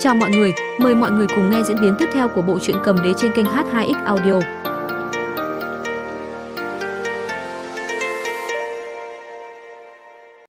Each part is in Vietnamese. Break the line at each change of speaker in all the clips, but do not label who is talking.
Chào mọi người, mời mọi người cùng nghe diễn biến tiếp theo của bộ truyện cầm đế trên kênh H2X Audio.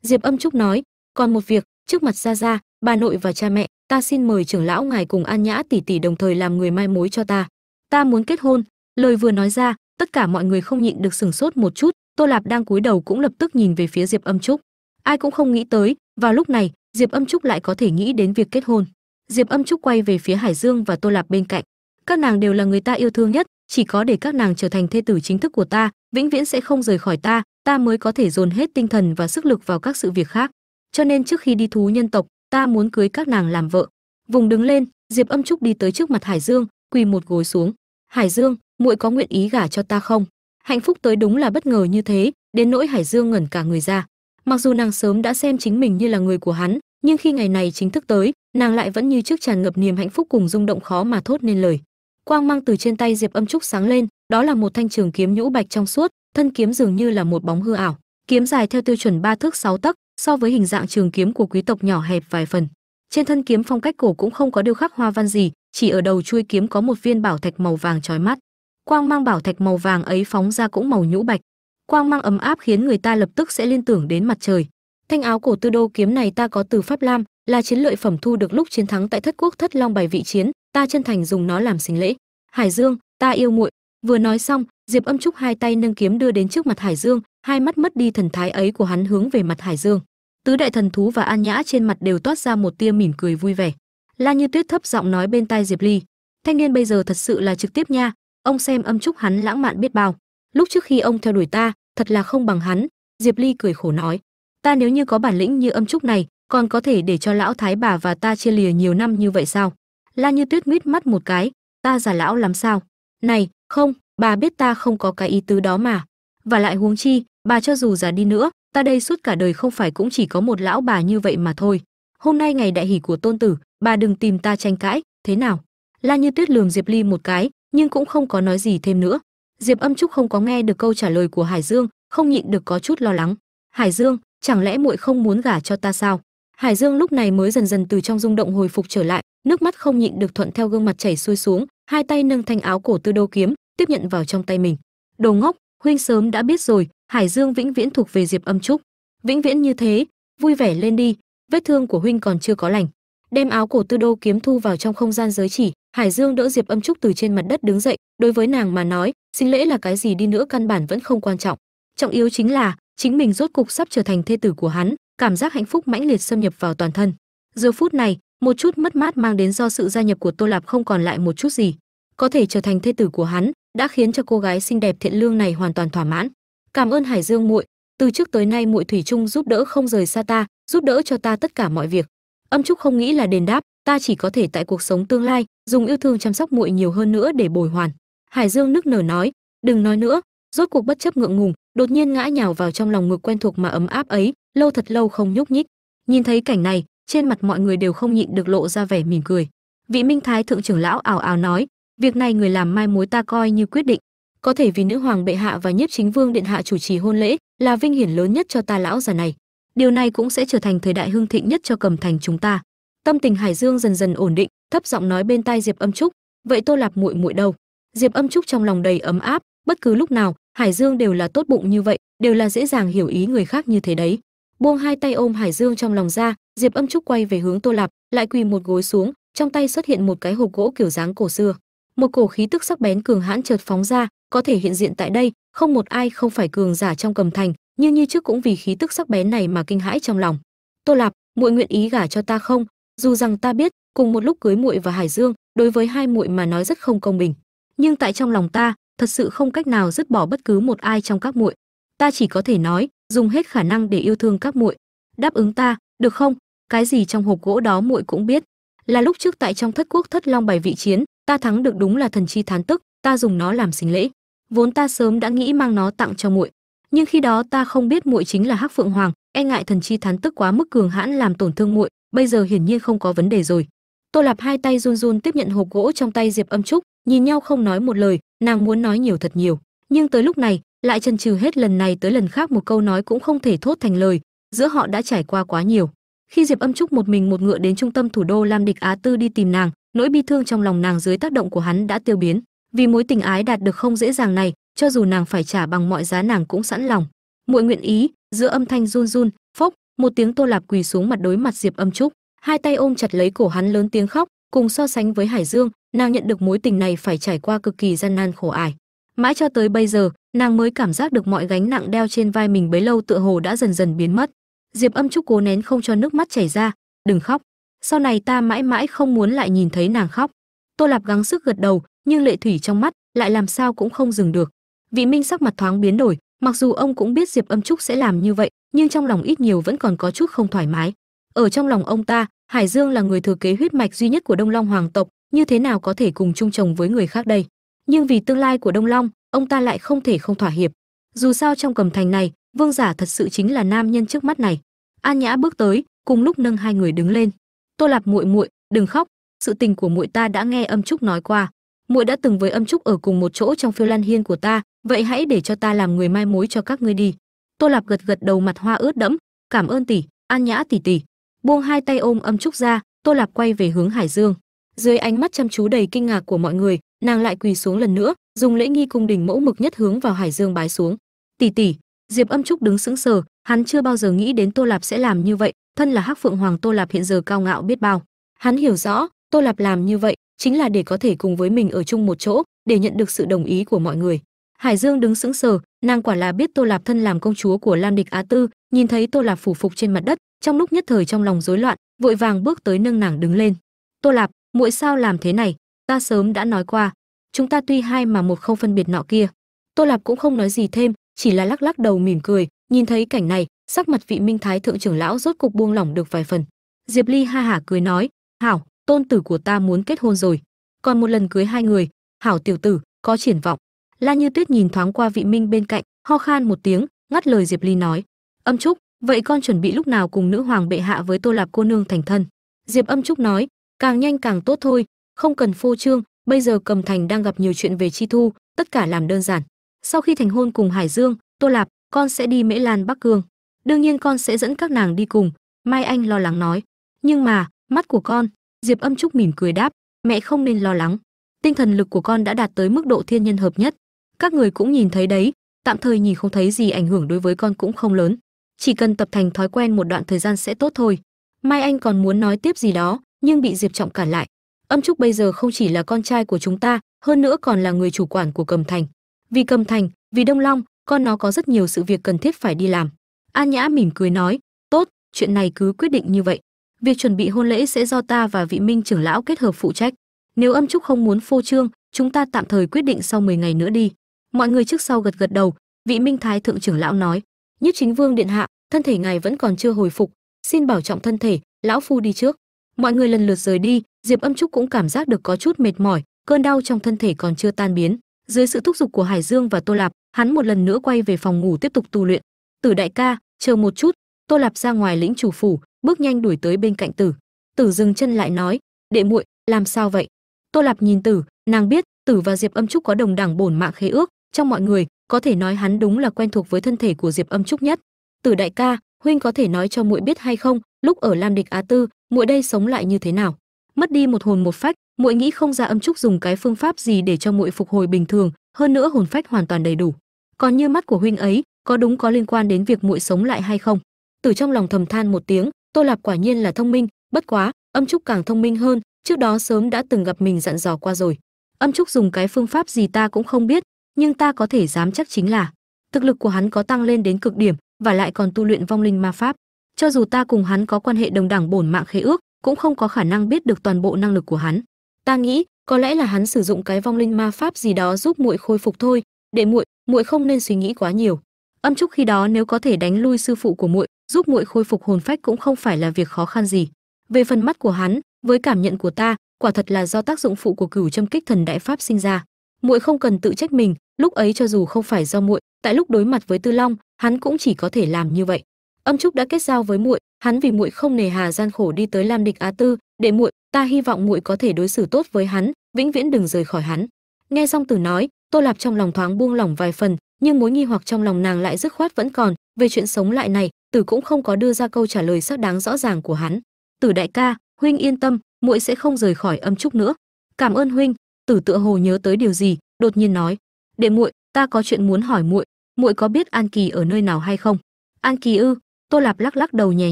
Diệp Âm Trúc nói, còn một việc, trước mặt gia gia, bà nội và cha mẹ, ta xin mời trưởng lão ngài cùng An Nhã tỷ tỷ đồng thời làm người mai mối cho ta. Ta muốn kết hôn. Lời vừa nói ra, tất cả mọi người không nhịn được sừng sốt một chút, Tô Lạp đang cúi đầu cũng lập tức nhìn về phía Diệp Âm Trúc. Ai cũng không nghĩ tới, vào lúc này, Diệp Âm Trúc lại có thể nghĩ đến việc kết hôn. Diệp Âm Trúc quay về phía Hải Dương và Tô Lạp bên cạnh. Các nàng đều là người ta yêu thương nhất, chỉ có để các nàng trở thành thê tử chính thức của ta, vĩnh viễn sẽ không rời khỏi ta, ta mới có thể dồn hết tinh thần và sức lực vào các sự việc khác. Cho nên trước khi đi thú nhân tộc, ta muốn cưới các nàng làm vợ. Vùng đứng lên, Diệp Âm Trúc đi tới trước mặt Hải Dương, quỳ một gối xuống. Hải Dương, muội có nguyện ý gả cho ta không? Hạnh phúc tới đúng là bất ngờ như thế, đến nỗi Hải Dương ngẩn cả người ra. Mặc dù nàng sớm đã xem chính mình như là người của hắn, nhưng khi ngày này chính thức tới, nàng lại vẫn như trước tràn ngập niềm hạnh phúc cùng rung động khó mà thốt nên lời. Quang mang từ trên tay Diệp Âm Trúc sáng lên, đó là một thanh trường kiếm nhũ bạch trong suốt, thân kiếm dường như là một bóng hư ảo. Kiếm dài theo tiêu chuẩn ba thước sáu tấc, so với hình dạng trường kiếm của quý tộc nhỏ hẹp vài phần. Trên thân kiếm phong cách cổ cũng không có điêu khắc hoa văn gì, chỉ ở đầu chuôi kiếm có một viên bảo thạch màu vàng chói mắt. Quang mang bảo thạch màu vàng ấy phóng ra cũng màu nhũ bạch. Quang mang ấm áp khiến người ta lập tức sẽ liên tưởng đến mặt trời. Thanh áo cổ tư đô kiếm này ta có từ Pháp Lam, là chiến lợi phẩm thu được lúc chiến thắng tại thất quốc thất long bài vị chiến, ta chân thành dùng nó làm sinh lễ. Hải Dương, ta yêu muội. Vừa nói xong, Diệp Âm Trúc hai tay nâng kiếm đưa đến trước mặt Hải Dương, hai mắt mất đi thần thái ấy của hắn hướng về mặt Hải Dương. Tứ đại thần thú và An Nhã trên mặt đều toát ra một tia mỉm cười vui vẻ. La Như Tuyết thấp giọng nói bên tai Diệp Ly, thanh niên bây giờ thật sự là trực tiếp nha, ông xem Âm Trúc hắn lãng mạn biết bao. Lúc trước khi ông theo đuổi ta, thật là không bằng hắn. Diệp Ly cười khổ nói, ta nếu như có bản lĩnh như Âm Trúc này, còn có thể để cho lão thái bà và ta chia lìa nhiều năm như vậy sao? La Như Tuyết mít mắt một cái, ta già lão lắm sao? Này, không, bà biết ta không có cái ý tứ đó mà. Và lại huống chi, bà cho dù già đi nữa, ta đây suốt cả đời không phải cũng chỉ có một lão bà như vậy mà thôi. Hôm nay ngày đại hỷ của tôn tử, bà đừng tìm ta tranh cãi, thế nào? La Như Tuyết lườm Diệp Ly một cái, nhưng cũng không có nói gì thêm nữa. Diệp Âm Trúc không có nghe được câu trả lời của Hải Dương, không nhịn được có chút lo lắng. Hải Dương, chẳng lẽ muội không muốn gả cho ta sao? Hải Dương lúc này mới dần dần từ trong rung động hồi phục trở lại, nước mắt không nhịn được thuận theo gương mặt chảy xuôi xuống, hai tay nâng thanh áo cổ tư đô kiếm, tiếp nhận vào trong tay mình. Đồ ngốc, huynh sớm đã biết rồi, Hải Dương vĩnh viễn thuộc về Diệp Âm Trúc. Vĩnh viễn như thế, vui vẻ lên đi, vết thương của huynh còn chưa có lành. Đem áo cổ tư đô kiếm thu vào trong không gian giới chỉ, Hải Dương đỡ Diệp Âm Trúc từ trên mặt đất đứng dậy, đối với nàng mà nói, sinh lễ là cái gì đi nữa căn bản vẫn không quan trọng. Trọng yếu chính là, chính mình rốt cục sắp trở thành thê tử của hắn, cảm giác hạnh phúc mãnh liệt xâm nhập vào toàn thân. Giờ phút này, một chút mất mát mang đến do sự gia nhập của Tô Lạp không còn lại một chút gì. Có thể trở thành thê tử của hắn, đã khiến cho cô gái xinh đẹp thiện lương này hoàn toàn thỏa mãn. Cảm ơn Hải Dương muội, từ trước tới nay muội thủy chung giúp đỡ không rời xa ta, giúp đỡ cho ta tất cả mọi việc. Âm Trúc không nghĩ là đền đáp, ta chỉ có thể tại cuộc sống tương lai, dùng yêu thương chăm sóc muội nhiều hơn nữa để bồi hoàn. Hải Dương nức nở nói, đừng nói nữa, rốt cuộc bất chấp ngượng ngùng, đột nhiên ngã nhào vào trong lòng ngực quen thuộc mà ấm áp ấy, lâu thật lâu không nhúc nhích. Nhìn thấy cảnh này, trên mặt mọi người đều không nhịn được lộ ra vẻ mỉm cười. Vị Minh Thái thượng trưởng lão ảo ảo nói, việc này người làm mai mối ta coi như quyết định, có thể vì nữ hoàng bệ hạ và nhiếp chính vương điện hạ chủ trì hôn lễ là vinh hiển lớn nhất cho ta lão già này. Điều này cũng sẽ trở thành thời đại hưng thịnh nhất cho cầm thành chúng ta. Tâm tình Hải Dương dần dần ổn định, thấp giọng nói bên tai Diệp Âm Trúc, vậy Tô Lạp muội muội đâu? Diệp Âm Trúc trong lòng đầy ấm áp, bất cứ lúc nào, Hải Dương đều là tốt bụng như vậy, đều là dễ dàng hiểu ý người khác như thế đấy buông hai tay ôm hải dương trong lòng ra, diệp âm trúc quay về hướng tô lạp, lại quỳ một gối xuống, trong tay xuất hiện một cái hộp gỗ kiểu dáng cổ xưa. Một cổ khí tức sắc bén cường hãn chợt phóng ra, có thể hiện diện tại đây, không một ai không phải cường giả trong cầm thành, nhưng như trước cũng vì khí tức sắc bén này mà kinh hãi trong lòng. Tô lạp, muội nguyện ý gả cho ta không? Dù rằng ta biết, cùng một lúc cưới muội và hải dương, đối với hai muội mà nói rất không công bình. Nhưng tại trong lòng ta, thật sự không cách nào dứt bỏ bất cứ một ai trong các muội. Ta chỉ có thể nói dùng hết khả năng để yêu thương các muội. Đáp ứng ta, được không? Cái gì trong hộp gỗ đó muội cũng biết. Là lúc trước tại trong thất quốc thất long bài vị chiến, ta thắng được đúng là thần chi thán tức, ta dùng nó làm sinh lễ. Vốn ta sớm đã nghĩ mang nó tặng cho muội, nhưng khi đó ta không biết muội chính là hắc phượng hoàng e ngại thần chi thán tức quá mức cường hãn làm tổn thương muội, bây giờ hiển nhiên không có vấn đề rồi. Tô lạp hai tay run run tiếp nhận hộp gỗ trong tay diệp âm trúc, nhìn nhau không nói một lời, nàng muốn nói nhiều thật nhiều, nhưng tới lúc này lại chần chừ hết lần này tới lần khác một câu nói cũng không thể thốt thành lời, giữa họ đã trải qua quá nhiều. Khi diệp âm trúc một mình một ngựa đến trung tâm thủ đô lam địch á tư đi tìm nàng, nỗi bi thương trong lòng nàng dưới tác động của hắn đã tiêu biến. Vì mối tình ái đạt được không dễ dàng này, cho dù nàng phải trả bằng mọi giá nàng cũng sẵn lòng. Muội nguyện ý, giữa âm thanh run run, phốc, một tiếng tô lạp quỳ xuống mặt đối mặt diệp âm trúc. Hai tay ôm chặt lấy cổ hắn lớn tiếng khóc, cùng so sánh với hải dương, nàng nhận được mối tình này phải trải qua cực kỳ gian nan khổ ải mãi cho tới bây giờ, nàng mới cảm giác được mọi gánh nặng đeo trên vai mình bấy lâu tựa hồ đã dần dần biến mất. Diệp âm trúc cố nén không cho nước mắt chảy ra, đừng khóc. Sau này ta mãi mãi không muốn lại nhìn thấy nàng khóc. Tô lạp gắng sức gật đầu, nhưng lệ thủy trong mắt lại làm sao cũng không dừng được. Vị minh sắc mặt thoáng biến đổi, mặc dù ông cũng biết diệp âm trúc sẽ làm như vậy, nhưng trong lòng ít nhiều vẫn còn có chút không thoải mái. Ở trong lòng ông ta, hải dương là người thừa kế huyết mạch duy nhất của đông long hoàng tộc, như thế nào có thể cùng chung chồng với người khác đây? Nhưng vì tương lai của đông long, ông ta lại không thể không thỏa hiệp. Dù sao trong cầm thành này, vương giả thật sự chính là nam nhân trước mắt này. An nhã bước tới, cùng lúc nâng hai người đứng lên. Tô lạp muội muội, đừng khóc, sự tình của muội ta đã nghe âm trúc nói qua. Muội đã từng với âm trúc ở cùng một chỗ trong phiêu lan hiên của ta, vậy hãy để cho ta làm người mai mối cho các ngươi đi. Tô lạp gật gật đầu mặt hoa ướt đẫm. Cảm ơn tỷ an nhã tỷ tỷ. Buông hai tay ôm âm trúc ra, tô lạp quay về hướng hải dương. Dưới ánh mắt chăm chú đầy kinh ngạc của mọi người nàng lại quỳ xuống lần nữa, dùng lễ nghi cung đình mẫu mực nhất hướng vào hải dương bái xuống. Tỷ tỷ, diệp âm trúc đứng sững sờ, hắn chưa bao giờ nghĩ đến tô lạp sẽ làm như vậy, thân là hắc phượng hoàng tô lạp hiện giờ cao ngạo biết bao. Hắn hiểu rõ, tô lạp làm như vậy chính là để có thể cùng với mình ở chung một chỗ, để nhận được sự đồng ý của mọi người. Hải dương đứng sững sờ, nàng quả là biết tô lạp thân làm công chúa của lam địch á tư, nhìn thấy tô lạp phủ phục trên mặt đất, trong lúc nhất thời trong lòng rối loạn, vội vàng bước tới nâng nàng đứng lên. Tô lạp, muội sao làm thế này? Ta sớm đã nói qua, chúng ta tuy hai mà một không phân biệt nọ kia. Tô lạp cũng không nói gì thêm, chỉ là lắc lắc đầu mỉm cười, nhìn thấy cảnh này, sắc mặt vị minh thái thượng trưởng lão rốt cục buông lỏng được vài phần. Diệp ly ha hả cười nói, hảo, tôn tử của ta muốn kết hôn rồi. Còn một lần cưới hai người, hảo tiểu tử, có triển vọng. La như tuyết nhìn thoáng qua vị minh bên cạnh, ho khan một tiếng, ngắt lời diệp ly nói, âm trúc, vậy con chuẩn bị lúc nào cùng nữ hoàng bệ hạ với tô lạp cô nương thành thân? Diệp âm trúc nói, càng nhanh càng tốt thôi không cần phô trương, bây giờ cầm thành đang gặp nhiều chuyện về chi thu, tất cả làm đơn giản. Sau khi thành hôn cùng hải dương, tô lạp, con sẽ đi mễ lan bắc cương. Đương nhiên con sẽ dẫn các nàng đi cùng, mai anh lo lắng nói. Nhưng mà, mắt của con, diệp âm trúc mỉm cười đáp, mẹ không nên lo lắng. Tinh thần lực của con đã đạt tới mức độ thiên nhân hợp nhất. Các người cũng nhìn thấy đấy, tạm thời nhìn không thấy gì ảnh hưởng đối với con cũng không lớn. Chỉ cần tập thành thói quen một đoạn thời gian sẽ tốt thôi. Mai anh còn muốn nói tiếp gì đó, nhưng bị diệp trọng cản lại âm trúc bây giờ không chỉ là con trai của chúng ta, hơn nữa còn là người chủ quản của cầm thành. Vì cầm thành, vì đông long, con nó có rất nhiều sự việc cần thiết phải đi làm. An nhã mỉm cười nói, tốt, chuyện này cứ quyết định như vậy. Việc chuẩn bị hôn lễ sẽ do ta và vị minh trưởng lão kết hợp phụ trách. Nếu âm trúc không muốn phô trương, chúng ta tạm thời quyết định sau 10 ngày nữa đi. Mọi người trước sau gật gật đầu, vị minh thái thượng trưởng lão nói Nhất chính vương điện hạ, thân thể ngài vẫn còn chưa hồi phục. Xin bảo trọng thân thể, lão phu đi trước mọi người lần lượt rời đi, diệp âm trúc cũng cảm giác được có chút mệt mỏi, cơn đau trong thân thể còn chưa tan biến. Dưới sự thúc giục của hải dương và tô lạp, hắn một lần nữa quay về phòng ngủ tiếp tục tu luyện. Tử đại ca, chờ một chút. Tô lạp ra ngoài lĩnh chủ phủ, bước nhanh đuổi tới bên cạnh tử. Tử dừng chân lại nói, đệ muội, làm sao vậy? Tô lạp nhìn tử, nàng biết tử và diệp âm trúc có đồng đẳng bổn mạng khế ước, trong mọi người, có thể nói hắn đúng là quen thuộc với thân thể của diệp âm trúc nhất. Tử đại ca huynh có thể nói cho muội biết hay không? Lúc ở lam địch á tư, muội đây sống lại như thế nào? Mất đi một hồn một phách, muội nghĩ không ra âm trúc dùng cái phương pháp gì để cho muội phục hồi bình thường, hơn nữa hồn phách hoàn toàn đầy đủ. Còn như mắt của huynh ấy, có đúng có liên quan đến việc muội sống lại hay không? Từ trong lòng thầm than một tiếng, tô lạp quả nhiên là thông minh, bất quá, âm trúc càng thông minh hơn, trước đó sớm đã từng gặp mình dặn dò qua rồi. Âm trúc dùng cái phương pháp gì ta cũng không biết, nhưng ta có thể dám chắc chính là, thực lực của hắn có tăng lên đến cực điểm và lại còn tu luyện vong linh ma pháp. Cho dù ta cùng hắn có quan hệ đồng đẳng bổn mạng khế ước, cũng không có khả năng biết được toàn bộ năng lực của hắn. Ta nghĩ, có lẽ là hắn sử dụng cái vong linh ma pháp gì đó giúp muội khôi phục thôi, để muội muội không nên suy nghĩ quá nhiều. Âm trúc khi đó nếu có thể đánh lui sư phụ của muội, giúp muội khôi phục hồn phách cũng không phải là việc khó khăn gì. Về phần mắt của hắn, với cảm nhận của ta, quả thật là do tác dụng phụ của cửu châm kích thần đại pháp sinh ra. Muội không cần tự trách mình, lúc ấy cho dù không phải do muội, tại lúc đối mặt với tư long hắn cũng chỉ có thể làm như vậy. Âm trúc đã kết giao với muội, hắn vì muội không nề hà gian khổ đi tới lam địch á tư để muội, ta hy vọng muội có thể đối xử tốt với hắn, vĩnh viễn đừng rời khỏi hắn. Nghe xong từ nói, tô lạp trong lòng thoáng buông lỏng vài phần, nhưng mối nghi hoặc trong lòng nàng lại dứt khoát vẫn còn, về chuyện sống lại này, tử cũng không có đưa ra câu trả lời xác đáng rõ ràng của hắn. Tử đại ca, huynh yên tâm, muội sẽ không rời khỏi âm trúc nữa. Cảm ơn huynh, tử tựa hồ nhớ tới điều gì? đột nhiên nói. Đệ muội, ta có chuyện muốn hỏi muội muội có biết an kỳ ở nơi nào hay không? An kỳ ư? Tô lạp lắc lắc đầu nhẹ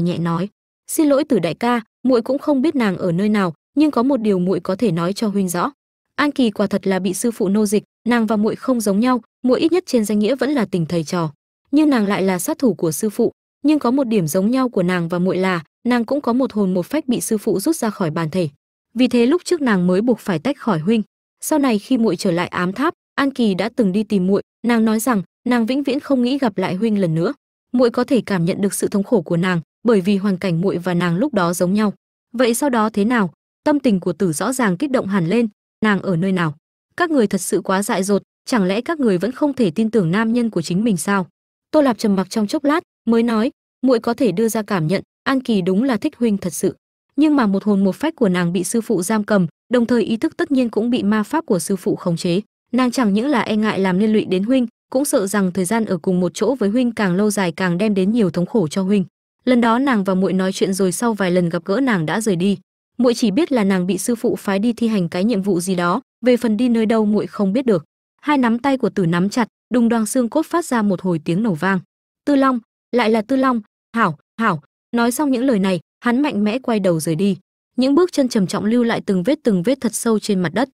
nhẹ nói. Xin lỗi tử đại ca, muội cũng không biết nàng ở nơi nào, nhưng có một điều muội có thể nói cho huynh rõ. An kỳ quả thật là bị sư phụ nô dịch, nàng và muội không giống nhau, muội ít nhất trên danh nghĩa vẫn là tình thầy trò. Nhưng nàng lại là sát thủ của sư phụ, nhưng có một điểm giống nhau của nàng và muội là, nàng cũng có một hồn một phách bị sư phụ rút ra khỏi bản thể. Vì thế lúc trước nàng mới buộc phải tách khỏi huynh. Sau này khi muội trở lại ám tháp, an kỳ đã từng đi tìm muội, nàng nói rằng nàng vĩnh viễn không nghĩ gặp lại huynh lần nữa. Muội có thể cảm nhận được sự thống khổ của nàng, bởi vì hoàn cảnh muội và nàng lúc đó giống nhau. Vậy sau đó thế nào? Tâm tình của tử rõ ràng kích động hẳn lên. Nàng ở nơi nào? Các người thật sự quá dại dột, chẳng lẽ các người vẫn không thể tin tưởng nam nhân của chính mình sao? Tô lạp trầm mặc trong chốc lát, mới nói, muội có thể đưa ra cảm nhận, an kỳ đúng là thích huynh thật sự. Nhưng mà một hồn một phách của nàng bị sư phụ giam cầm, đồng thời ý thức tất nhiên cũng bị ma pháp của sư phụ khống chế. Nàng chẳng những là e ngại làm liên lụy đến huynh cũng sợ rằng thời gian ở cùng một chỗ với huynh càng lâu dài càng đem đến nhiều thống khổ cho huynh. Lần đó nàng và muội nói chuyện rồi sau vài lần gặp gỡ nàng đã rời đi. Muội chỉ biết là nàng bị sư phụ phái đi thi hành cái nhiệm vụ gì đó, về phần đi nơi đâu muội không biết được. Hai nắm tay của tử nắm chặt, đùng đoàng xương cốt phát ra một hồi tiếng nổ vang. Tư long, lại là tư long, hảo hảo, nói xong những lời này, hắn mạnh mẽ quay đầu rời đi. Những bước chân trầm trọng lưu lại từng vết từng vết thật sâu trên mặt đất.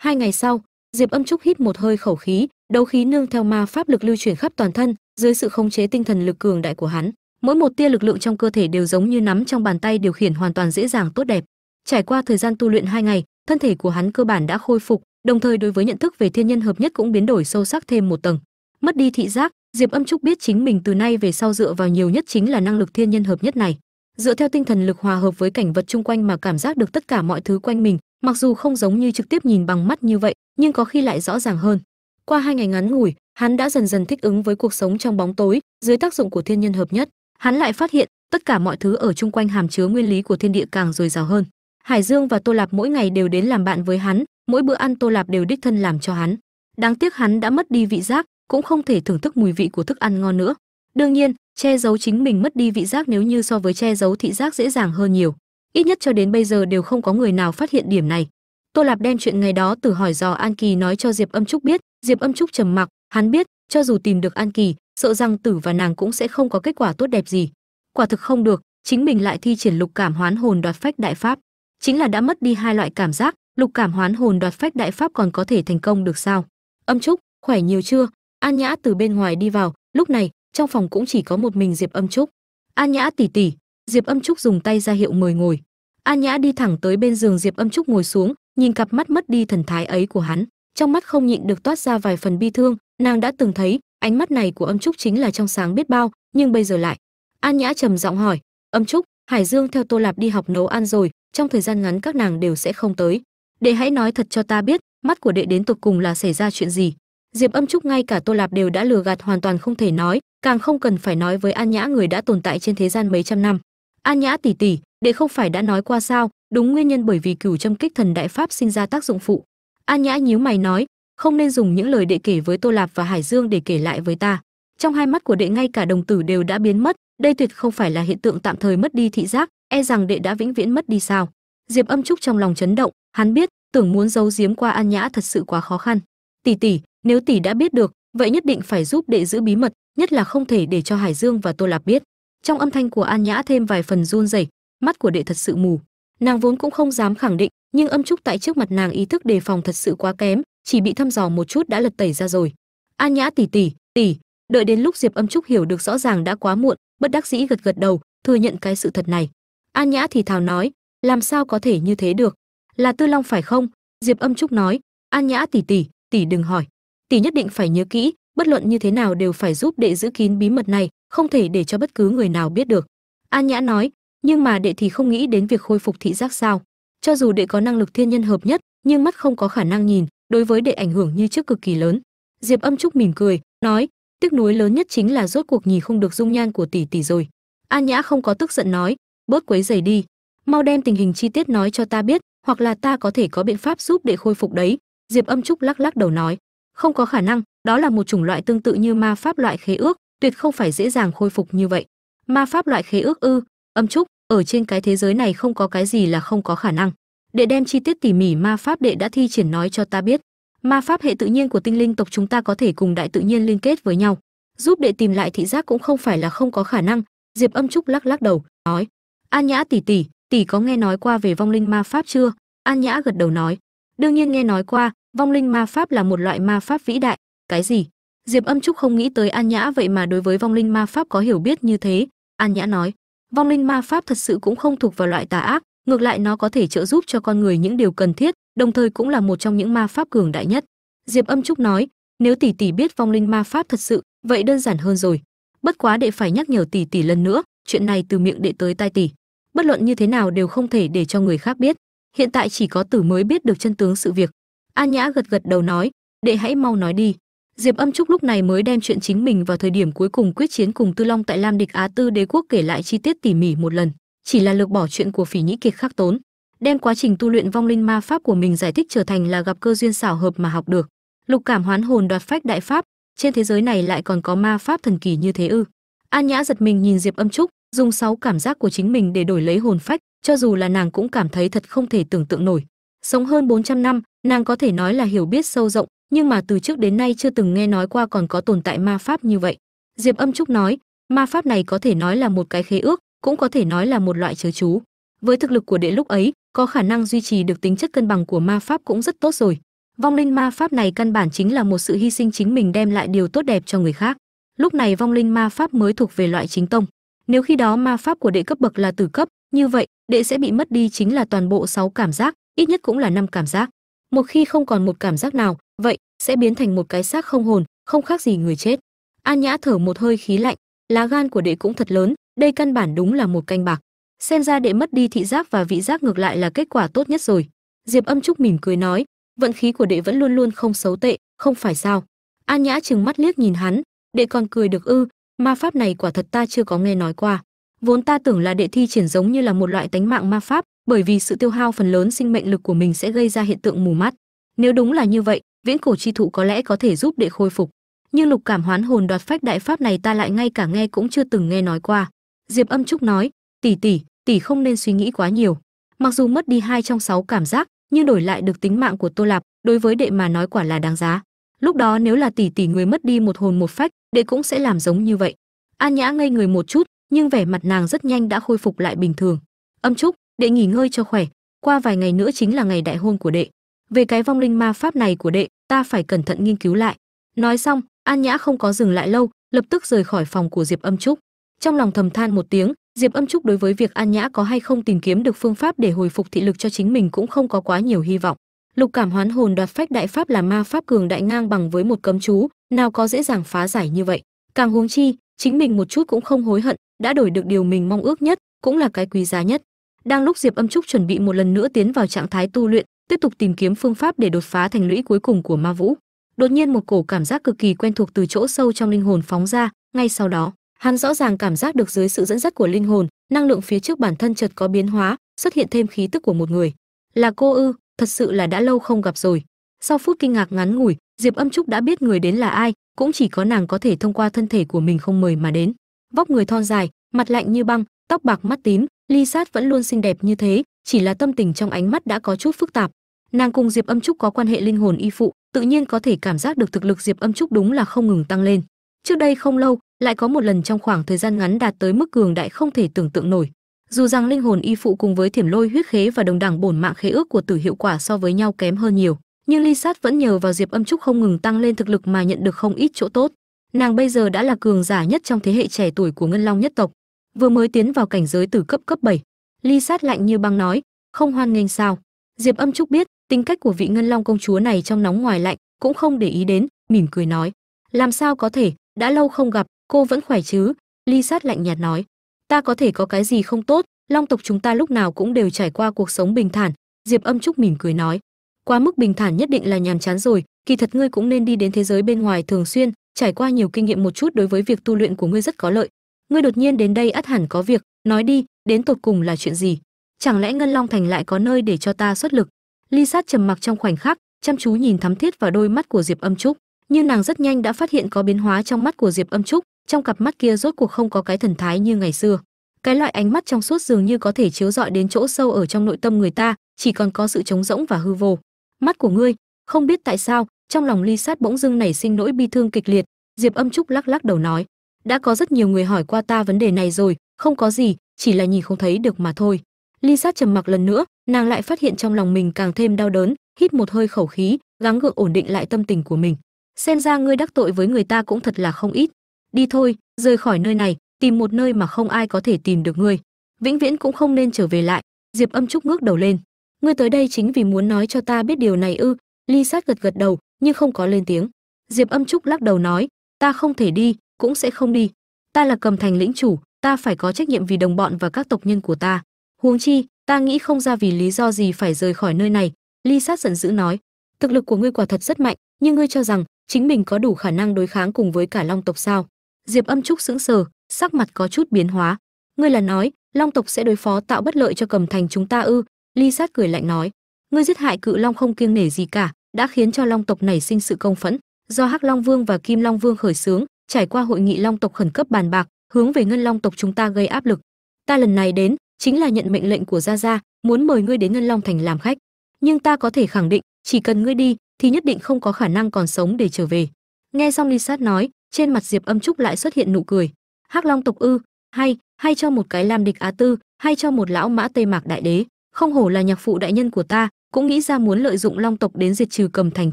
Hai ngày sau, diệp âm trúc hít một hơi khẩu khí, đấu khí nương theo ma pháp lực lưu chuyển khắp toàn thân, dưới sự khống chế tinh thần lực cường đại của hắn, mỗi một tia lực lượng trong cơ thể đều giống như nắm trong bàn tay điều khiển hoàn toàn dễ dàng tốt đẹp. Trải qua thời gian tu luyện hai ngày, thân thể của hắn cơ bản đã khôi phục, đồng thời đối với nhận thức về thiên nhân hợp nhất cũng biến đổi sâu sắc thêm một tầng. Mất đi thị giác, diệp âm trúc biết chính mình từ nay về sau dựa vào nhiều nhất chính là năng lực thiên nhân hợp nhất này. Dựa theo tinh thần lực hòa hợp với cảnh vật chung quanh mà cảm giác được tất cả mọi thứ quanh mình mặc dù không giống như trực tiếp nhìn bằng mắt như vậy, nhưng có khi lại rõ ràng hơn. Qua hai ngày ngắn ngủi, hắn đã dần dần thích ứng với cuộc sống trong bóng tối, dưới tác dụng của thiên nhân hợp nhất. Hắn lại phát hiện, tất cả mọi thứ ở chung quanh hàm chứa nguyên lý của thiên địa càng dồi dào hơn. Hải dương và tô lạp mỗi ngày đều đến làm bạn với hắn, mỗi bữa ăn tô lạp đều đích thân làm cho hắn. Đáng tiếc hắn đã mất đi vị giác, cũng không thể thưởng thức mùi vị của thức ăn ngon nữa. Đương nhiên, che giấu chính mình mất đi vị giác nếu như so với che giấu thị giác dễ dàng hơn nhiều ít nhất cho đến bây giờ đều không có người nào phát hiện điểm này. Tô lạp đem chuyện ngày đó từ hỏi dò an kỳ nói cho diệp âm trúc biết. Diệp âm trúc trầm mặc, hắn biết, cho dù tìm được an kỳ, sợ rằng tử và nàng cũng sẽ không có kết quả tốt đẹp gì. Quả thực không được, chính mình lại thi triển lục cảm hoán hồn đoạt phách đại pháp. Chính là đã mất đi hai loại cảm giác, lục cảm hoán hồn đoạt phách đại pháp còn có thể thành công được sao? Âm trúc, khỏe nhiều chưa? An nhã từ bên ngoài đi vào, lúc này, trong phòng cũng chỉ có một mình diệp âm trúc. An nhã tỉ tỉ diệp âm trúc dùng tay ra hiệu mời ngồi. An nhã đi thẳng tới bên giường diệp âm trúc ngồi xuống, nhìn cặp mắt mất đi thần thái ấy của hắn. Trong mắt không nhịn được toát ra vài phần bi thương, nàng đã từng thấy, ánh mắt này của âm trúc chính là trong sáng biết bao, nhưng bây giờ lại. An nhã trầm giọng hỏi, âm trúc, hải dương theo tô lạp đi học nấu ăn rồi, trong thời gian ngắn các nàng đều sẽ không tới. Đệ hãy nói thật cho ta biết, mắt của đệ đến tục cùng là xảy ra chuyện gì? Diệp âm trúc ngay cả tô lạp đều đã lừa gạt hoàn toàn không thể nói, càng không cần phải nói với an nhã người đã tồn tại trên thế gian mấy trăm năm an nhã tỷ tỷ đệ không phải đã nói qua sao, đúng nguyên nhân bởi vì cửu châm kích thần đại pháp sinh ra tác dụng phụ. An nhã nhíu mày nói, không nên dùng những lời đệ kể với tô lạp và hải dương để kể lại với ta. Trong hai mắt của đệ ngay cả đồng tử đều đã biến mất, đây tuyệt không phải là hiện tượng tạm thời mất đi thị giác e rằng đệ đã vĩnh viễn mất đi sao. Diệp âm trúc trong lòng chấn động, hắn biết, tưởng muốn giấu giếm qua an nhã thật sự quá khó khăn. Tỷ tỷ nếu tỷ đã biết được, vậy nhất định phải giúp đệ giữ bí mật, nhất là không thể để cho hải dương và tô lạp biết trong âm thanh của an nhã thêm vài phần run rẩy, mắt của đệ thật sự mù. Nàng vốn cũng không dám khẳng định, nhưng âm trúc tại trước mặt nàng ý thức đề phòng thật sự quá kém, chỉ bị thăm dò một chút đã lật tẩy ra rồi. An nhã tỷ tỷ tỷ đợi đến lúc diệp âm trúc hiểu được rõ ràng đã quá muộn, bất đắc dĩ gật gật đầu, thừa nhận cái sự thật này. An nhã thì thào nói, làm sao có thể như thế được? Là tư long phải không? Diệp âm trúc nói, an nhã tỷ tỷ tỷ đừng hỏi. Tỷ nhất định phải nhớ kỹ, bất luận như thế nào đều phải giúp đệ giữ kín bí mật này không thể để cho bất cứ người nào biết được. An nhã nói, nhưng mà đệ thì không nghĩ đến việc khôi phục thị giác sao? Cho dù đệ có năng lực thiên nhân hợp nhất, nhưng mắt không có khả năng nhìn, đối với đệ ảnh hưởng như trước cực kỳ lớn. Diệp âm trúc mỉm cười, nói, tiếc nuối lớn nhất chính là rốt cuộc nhìn không được dung nhan của tỷ tỷ rồi. An nhã không có tức giận nói, bớt quấy giày đi. Mau đem tình hình chi tiết nói cho ta biết, hoặc là ta có thể có biện pháp giúp đệ khôi phục đấy. Diệp âm trúc lắc lắc đầu nói, không có khả năng, đó là một chủng loại tương tự như ma pháp loại khế ước tuyệt không phải dễ dàng khôi phục như vậy. Ma pháp loại khế ước ư, âm trúc, ở trên cái thế giới này không có cái gì là không có khả năng. Để đem chi tiết tỉ mỉ ma pháp đệ đã thi triển nói cho ta biết. Ma pháp hệ tự nhiên của tinh linh tộc chúng ta có thể cùng đại tự nhiên liên kết với nhau. Giúp đệ tìm lại thị giác cũng không phải là không có khả năng. Diệp âm trúc lắc lắc đầu, nói. An nhã tỷ tỷ tỷ có nghe nói qua về vong linh ma pháp chưa? An nhã gật đầu nói. Đương nhiên nghe nói qua, vong linh ma pháp là một loại ma pháp vĩ đại. Cái gì? Diệp âm trúc không nghĩ tới an nhã vậy mà đối với vong linh ma pháp có hiểu biết như thế. An nhã nói, vong linh ma pháp thật sự cũng không thuộc vào loại tà ác, ngược lại nó có thể trợ giúp cho con người những điều cần thiết, đồng thời cũng là một trong những ma pháp cường đại nhất. Diệp âm trúc nói, nếu tỷ tỷ biết vong linh ma pháp thật sự, vậy đơn giản hơn rồi. Bất quá đệ phải nhắc nhở tỷ tỷ lần nữa, chuyện này từ miệng đệ tới tai tỷ. Bất luận như thế nào đều không thể để cho người khác biết. Hiện tại chỉ có tử mới biết được chân tướng sự việc. An nhã gật gật đầu nói, đệ hãy mau nói đi diệp âm trúc lúc này mới đem chuyện chính mình vào thời điểm cuối cùng quyết chiến cùng tư long tại lam địch á tư đế quốc kể lại chi tiết tỉ mỉ một lần. Chỉ là lược bỏ chuyện của phỉ nhĩ kiệt khắc tốn, đem quá trình tu luyện vong linh ma pháp của mình giải thích trở thành là gặp cơ duyên xảo hợp mà học được. Lục cảm hoán hồn đoạt phách đại pháp, trên thế giới này lại còn có ma pháp thần kỳ như thế ư? An nhã giật mình nhìn diệp âm trúc, dùng sáu cảm giác của chính mình để đổi lấy hồn phách, cho dù là nàng cũng cảm thấy thật không thể tưởng tượng nổi. Sống hơn 400 năm, nàng có thể nói là hiểu biết sâu rộng nhưng mà từ trước đến nay chưa từng nghe nói qua còn có tồn tại ma pháp như vậy. Diệp âm trúc nói, ma pháp này có thể nói là một cái khế ước, cũng có thể nói là một loại chớ chú. Với thực lực của đệ lúc ấy, có khả năng duy trì được tính chất cân bằng của ma pháp cũng rất tốt rồi. Vong linh ma pháp này căn bản chính là một sự hy sinh chính mình đem lại điều tốt đẹp cho người khác. Lúc này vong linh ma pháp mới thuộc về loại chính tông. Nếu khi đó ma pháp của đệ cấp bậc là tử cấp, như vậy đệ sẽ bị mất đi chính là toàn bộ 6 cảm giác, ít nhất cũng là năm cảm giác. Một khi không còn một cảm giác nào vậy, sẽ biến thành một cái xác không hồn, không khác gì người chết. An nhã thở một hơi khí lạnh, lá gan của đệ cũng thật lớn, đây căn bản đúng là một canh bạc. Xem ra đệ mất đi thị giác và vị giác ngược lại là kết quả tốt nhất rồi. Diệp âm trúc mỉm cười nói, vận khí của đệ vẫn luôn luôn không xấu tệ, không phải sao? An nhã chừng mắt liếc nhìn hắn, đệ còn cười được ư, ma pháp này quả thật ta chưa có nghe nói qua. Vốn ta tưởng là đệ thi triển giống như là một loại tánh mạng ma pháp, bởi vì sự tiêu hao phần lớn sinh mệnh lực của mình sẽ gây ra hiện tượng mù mắt. Nếu đúng là như vậy viễn cổ chi thụ có lẽ có thể giúp đệ khôi phục, nhưng lục cảm hoán hồn đoạt phách đại pháp này ta lại ngay cả nghe cũng chưa từng nghe nói qua. Diệp âm trúc nói, tỷ tỷ tỷ không nên suy nghĩ quá nhiều. Mặc dù mất đi hai trong sáu cảm giác, nhưng đổi lại được tính mạng của tô lạp, đối với đệ mà nói quả là đáng giá. Lúc đó nếu là tỷ tỷ người mất đi một hồn một phách, đệ cũng sẽ làm giống như vậy. An nhã ngây người một chút, nhưng vẻ mặt nàng rất nhanh đã khôi phục lại bình thường. Âm trúc, đệ nghỉ ngơi cho khỏe, qua vài ngày nữa chính là ngày đại hôn của đệ về cái vong linh ma pháp này của đệ, ta phải cẩn thận nghiên cứu lại. Nói xong, an nhã không có dừng lại lâu, lập tức rời khỏi phòng của diệp âm trúc. Trong lòng thầm than một tiếng, diệp âm trúc đối với việc an nhã có hay không tìm kiếm được phương pháp để hồi phục thị lực cho chính mình cũng không có quá nhiều hy vọng. Lục cảm hoán hồn đoạt phách đại pháp là ma pháp cường đại ngang bằng với một cấm chú, nào có dễ dàng phá giải như vậy. Càng huống chi, chính mình một chút cũng không hối hận, đã đổi được điều mình mong ước nhất, cũng là cái quý giá nhất. Đang lúc diệp âm trúc chuẩn bị một lần nữa tiến vào trạng thái tu luyện tiếp tục tìm kiếm phương pháp để đột phá thành lũy cuối cùng của ma vũ. Đột nhiên một cổ cảm giác cực kỳ quen thuộc từ chỗ sâu trong linh hồn phóng ra, ngay sau đó, hắn rõ ràng cảm giác được dưới sự dẫn dắt của linh hồn, năng lượng phía trước bản thân chợt có biến hóa, xuất hiện thêm khí tức của một người. Là cô ư, thật sự là đã lâu không gặp rồi. Sau phút kinh ngạc ngắn ngủi, diệp âm trúc đã biết người đến là ai, cũng chỉ có nàng có thể thông qua thân thể của mình không mời mà đến. Vóc người thon dài, mặt lạnh như băng, tóc bạc mắt tím, ly sát vẫn luôn xinh đẹp như thế, chỉ là tâm tình trong ánh mắt đã có chút phức tạp nàng cùng diệp âm trúc có quan hệ linh hồn y phụ, tự nhiên có thể cảm giác được thực lực diệp âm trúc đúng là không ngừng tăng lên. Trước đây không lâu, lại có một lần trong khoảng thời gian ngắn đạt tới mức cường đại không thể tưởng tượng nổi. Dù rằng linh hồn y phụ cùng với thiểm lôi huyết khế và đồng đẳng bổn mạng khế ước của tử hiệu quả so với nhau kém hơn nhiều, nhưng ly sát vẫn nhờ vào diệp âm trúc không ngừng tăng lên thực lực mà nhận được không ít chỗ tốt. Nàng bây giờ đã là cường giả nhất trong thế hệ trẻ tuổi của ngân long nhất tộc, vừa mới tiến vào cảnh giới từ cấp cấp 7. ly sát lạnh như băng nói, không hoan nghênh sao? Diệp âm trúc biết tính cách của vị ngân long công chúa này trong nóng ngoài lạnh cũng không để ý đến, mỉm cười nói, làm sao có thể? Đã lâu không gặp, cô vẫn khỏe chứ? Ly sát lạnh nhạt nói, ta có thể có cái gì không tốt? Long tộc chúng ta lúc nào cũng đều trải qua cuộc sống bình thản. Diệp âm trúc mỉm cười nói, quá mức bình thản nhất định là nhàm chán rồi, kỳ thật ngươi cũng nên đi đến thế giới bên ngoài thường xuyên, trải qua nhiều kinh nghiệm một chút đối với việc tu luyện của ngươi rất có lợi. Ngươi đột nhiên đến đây ắt hẳn có việc, nói đi, đến tột cùng là chuyện gì? Chẳng lẽ ngân long thành lại có nơi để cho ta xuất lực? Ly sát trầm mặc trong khoảnh khắc, chăm chú nhìn thắm thiết vào đôi mắt của diệp âm trúc. Nhưng nàng rất nhanh đã phát hiện có biến hóa trong mắt của diệp âm trúc, trong cặp mắt kia rốt cuộc không có cái thần thái như ngày xưa. Cái loại ánh mắt trong suốt dường như có thể chiếu rọi đến chỗ sâu ở trong nội tâm người ta, chỉ còn có sự trống rỗng và hư vô. Mắt của ngươi, không biết tại sao, trong lòng ly sát bỗng dưng nảy sinh nỗi bi thương kịch liệt. Diệp âm trúc lắc lắc đầu nói, đã có rất nhiều người hỏi qua ta vấn đề này rồi, không có gì, chỉ là nhìn không thấy được mà thôi ly sát trầm mặc lần nữa, nàng lại phát hiện trong lòng mình càng thêm đau đớn, hít một hơi khẩu khí, gắng gượng ổn định lại tâm tình của mình. Xem ra ngươi đắc tội với người ta cũng thật là không ít. Đi thôi, rời khỏi nơi này, tìm một nơi mà không ai có thể tìm được ngươi. Vĩnh viễn cũng không nên trở về lại. Diệp âm trúc ngước đầu lên. Ngươi tới đây chính vì muốn nói cho ta biết điều này ư? Ly sát gật gật đầu, nhưng không có lên tiếng. Diệp âm trúc lắc đầu nói, ta không thể đi, cũng sẽ không đi. Ta là cầm thành lĩnh chủ, ta phải có trách nhiệm vì đồng bọn và các tộc nhân của ta huống chi, ta nghĩ không ra vì lý do gì phải rời khỏi nơi này, ly sát giận dữ nói. Thực lực của ngươi quả thật rất mạnh, nhưng ngươi cho rằng chính mình có đủ khả năng đối kháng cùng với cả long tộc sao? Diệp âm trúc sững sờ, sắc mặt có chút biến hóa. Ngươi là nói, long tộc sẽ đối phó tạo bất lợi cho cầm thành chúng ta ư? Ly sát cười lạnh nói. Ngươi giết hại cự long không kiêng nể gì cả, đã khiến cho long tộc nảy sinh sự công phẫn. Do hắc long vương và kim long vương khởi xướng, trải qua hội nghị long tộc khẩn cấp bàn bạc, hướng về ngân long tộc chúng ta gây áp lực. Ta lần này đến chính là nhận mệnh lệnh của gia gia, muốn mời ngươi đến ngân long thành làm khách. Nhưng ta có thể khẳng định, chỉ cần ngươi đi, thì nhất định không có khả năng còn sống để trở về. Nghe xong ly sát nói, trên mặt diệp âm trúc lại xuất hiện nụ cười. Hắc long tộc ư, hay hay cho một cái lam địch á tư, hay cho một lão mã tây mạc đại đế. Không hổ là nhạc phụ đại nhân của ta, cũng nghĩ ra muốn lợi dụng long tộc đến diệt trừ cầm thành